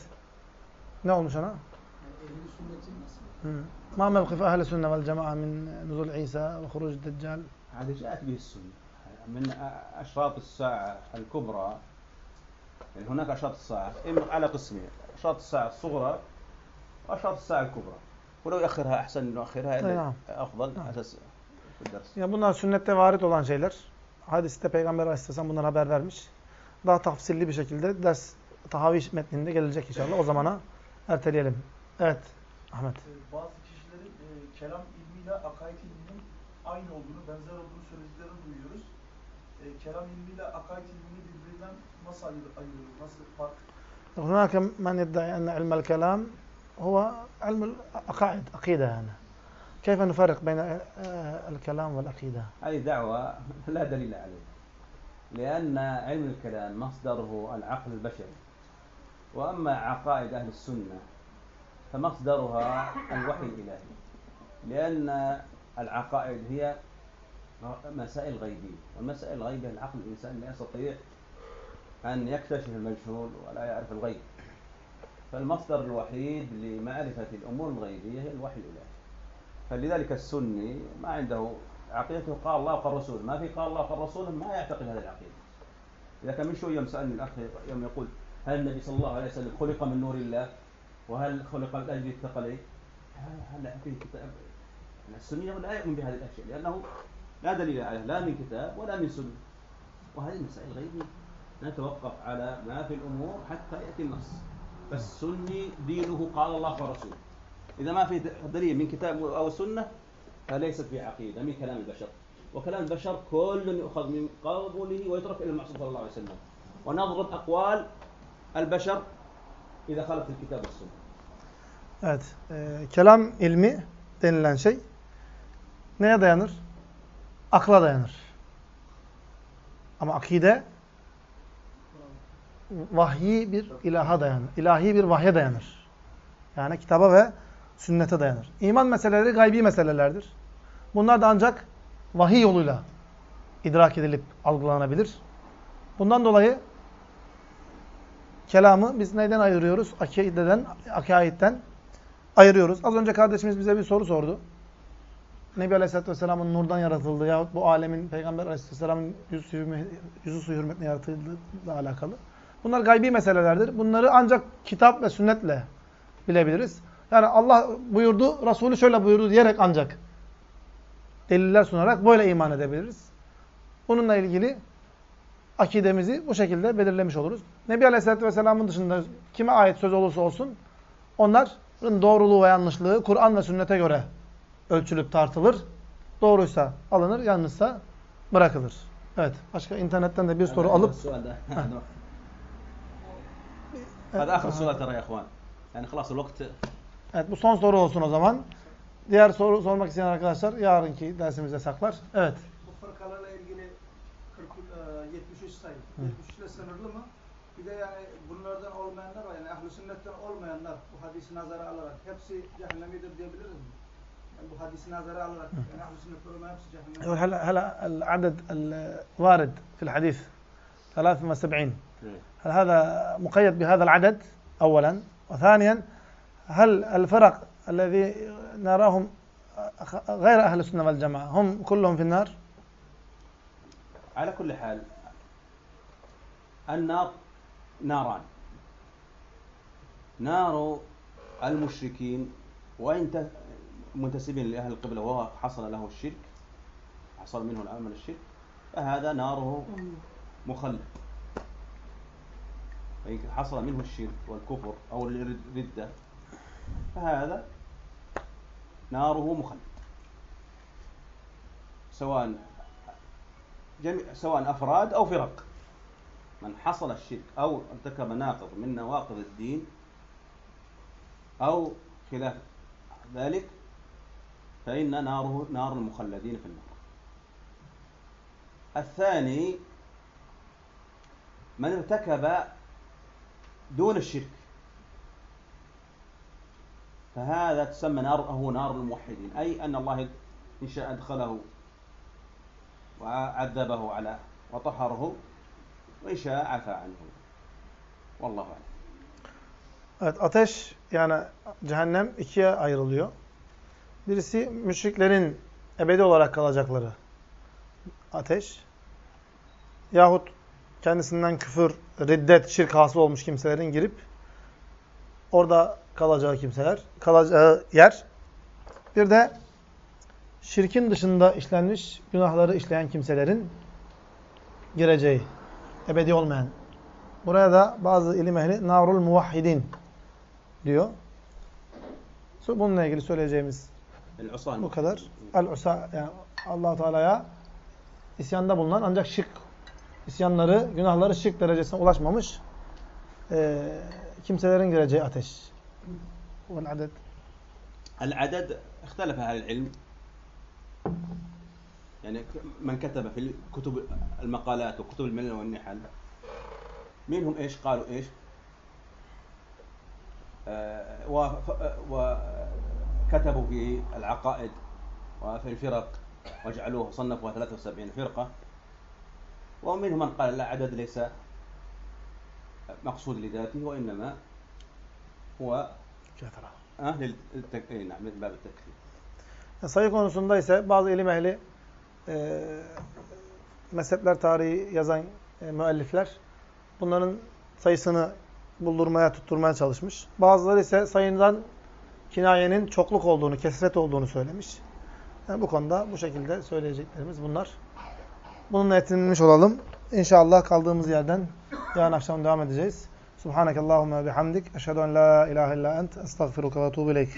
[SPEAKER 1] Ne olmuş ona?
[SPEAKER 6] Yani ehl-i sünnetin
[SPEAKER 1] Hı. Ma mevkif ehl-i sünne vel cema'a min nuzul İsa ve huruc deccal.
[SPEAKER 2] هذه جاءت به السنة من أشراط الساعة الكبرى يعني هناك أشراط الساعة إما على قسمين أشراط الساعة الصغرى وأشراط الساعة الكبرى ولو يأخرها أحسن أن يؤخرها
[SPEAKER 1] أي نعم.
[SPEAKER 2] أفضل
[SPEAKER 1] نعم.
[SPEAKER 2] أساس في الدرس
[SPEAKER 1] Ya bunlar sünnette varit olan şeyler. Hadiste Peygamber Aleyhisselam bunlar haber vermiş. Daha tafsilli bir şekilde ders tahavi metninde gelecek inşallah. O zamana erteleyelim. Evet Ahmet.
[SPEAKER 4] Ee, Bazı kişilerin e,
[SPEAKER 7] kelam ilmiyle akaid ilminin aynı olduğunu, benzer olduğunu söylediklerini duyuyoruz. E, kelam ilmiyle akaid ilmini birbirinden nasıl ayır, ayırıyoruz? Nasıl fark?
[SPEAKER 1] هناك من يدعي أن علم الكلام هو علم العقائد عقيدة يعني كيف نفرق بين آه، الكلام والعقيدة
[SPEAKER 2] هذه دعوة لا دليل عليها لأن علم الكلام مصدره العقل البشري وأما عقائد أهل السنة فمصدرها الوحي الإلهي لأن العقائد هي مسائل غيبية والمسائل الغيبية العقل الإنسان لا يستطيع أن يكتشف المجهول ولا يعرف الغيب. فالمصدر الوحيد لمعرفة الأمور الغيبية هي الوحي الإلهي. فلذلك السني ما عنده عقيدته قال الله وقال الرسول. ما في قال الله وقال الرسول ما يعتقد هذه العقيدة. إذا كان من شوية يوم سألني الأخ يوم يقول هل النبي صلى الله عليه وسلم خلق من نور الله؟ وهل خلق أجل الثقلين هل في كتاب. السنية لا يؤمن بهذه الأشياء لأنه لا دليل عليه لا من كتاب ولا من سنة. وهذه مسائل غيبية نتوقف على ما في الأمور حتى يأتي النص. فالسني دينه قال الله ورسوله. إذا ما في دليل من كتاب أو سنة فليست بعقيدة من كلام البشر. وكلام البشر كل يؤخذ من قوله ويترك إلى المعصوم صلى الله عليه وسلم. ونضرب أقوال البشر İza halatil kitab
[SPEAKER 1] Evet. E, kelam ilmi denilen şey neye dayanır? Akla dayanır. Ama akide vahyi bir ilaha dayanır. İlahi bir vahye dayanır. Yani kitaba ve sünnete dayanır. İman meseleleri gaybi meselelerdir. Bunlar da ancak vahiy yoluyla idrak edilip algılanabilir. Bundan dolayı kelamı biz neyden ayırıyoruz? Akideden, akaidden ayırıyoruz. Az önce kardeşimiz bize bir soru sordu. Nebi Aleyhisselatü Vesselam'ın nurdan yaratıldığı yahut bu alemin Peygamber Aleyhisselam'ın yüzü suyu hürmetine yaratıldığıyla alakalı. Bunlar gaybi meselelerdir. Bunları ancak kitap ve sünnetle bilebiliriz. Yani Allah buyurdu, Resulü şöyle buyurdu diyerek ancak deliller sunarak böyle iman edebiliriz. Bununla ilgili akidemizi bu şekilde belirlemiş oluruz. Nebi Aleyhisselatü Vesselam'ın dışında kime ait söz olursa olsun onların doğruluğu ve yanlışlığı Kur'an ve sünnete göre ölçülüp tartılır. Doğruysa alınır, yanlışsa bırakılır. Evet. Başka internetten de bir soru alıp
[SPEAKER 2] السؤال ده هذا آخر سؤال ترى يا إخوان يعني خلاص الوقت
[SPEAKER 1] Evet bu son soru olsun o zaman. Diğer soru sormak isteyen arkadaşlar yarınki dersimizde saklar. Evet.
[SPEAKER 8] 73 sayı. 73 ile sınırlı mı? Bir de yani bunlardan olmayanlar var. Yani ahl sünnetten olmayanlar bu hadisi nazara alarak hepsi cehennemidir diyebiliriz mi? Yani bu hadisi nazara alarak yani ahl sünnetten olmayan hepsi cehennem.
[SPEAKER 1] هل هل العدد الوارد في الحديث 73 هل هذا مقيد بهذا العدد أولا وثانيا هل الفرق الذي نراهم غير أهل السنة والجماعة هم كلهم في النار
[SPEAKER 2] على كل حال النار ناران. نار المشركين وإن منتسبين لأهل القبلة وهو حصل له الشرك حصل منه العمل الشرك فهذا ناره مخلد. فإن حصل منه الشرك والكفر أو الردة فهذا ناره مخلد. سواء جميع سواء أفراد أو فرق. من حصل الشرك أو ارتكب ناقض من نواقض الدين أو خلاف ذلك فإن ناره نار المخلدين في النار. الثاني من ارتكب دون الشرك فهذا تسمى نار هو نار الموحدين أي أن الله إن شاء أدخله وعذبه على وطهره. Ve şâ afâ anhu. Vallahu alem.
[SPEAKER 1] Evet ateş yani cehennem ikiye ayrılıyor. Birisi müşriklerin ebedi olarak kalacakları ateş. Yahut kendisinden küfür, riddet, şirk hasıl olmuş kimselerin girip orada kalacağı kimseler, kalacağı yer. Bir de şirkin dışında işlenmiş günahları işleyen kimselerin gireceği Ebedi olmayan. Buraya da bazı ilim ehli narul muvahhidin diyor. Bununla ilgili söyleyeceğimiz
[SPEAKER 2] El
[SPEAKER 1] bu kadar. El-usa yani allah Teala'ya isyanda bulunan ancak şirk isyanları, günahları şirk derecesine ulaşmamış e, kimselerin gireceği ateş. Vel adet.
[SPEAKER 2] El adet ihtelef ehel ilm. يعني من كتب في كتب المقالات وكتب الملل والنحل منهم إيش؟ قالوا إيش؟ آه، وف- آه، وكتبوا في العقائد وفي الفرق وجعلوه صنفوها 73 فرقة. ومنهم من قال لا عدد ليس مقصود لذاته وإنما هو آه للتك... إيه نعم من باب التكفير.
[SPEAKER 1] Sayı konusunda ise bazı ilim ehli eee mezhepler tarihi yazan e, müellifler bunların sayısını buldurmaya, tutturmaya çalışmış. Bazıları ise sayından kinayenin çokluk olduğunu, kesret olduğunu söylemiş. Yani bu konuda bu şekilde söyleyeceklerimiz bunlar. Bununla yetinmiş olalım. İnşallah kaldığımız yerden yarın akşam devam edeceğiz. Subhanakallahumma bihamdik. Eşhedü en la ilahe illa ent. Estağfiruka ve ileyk.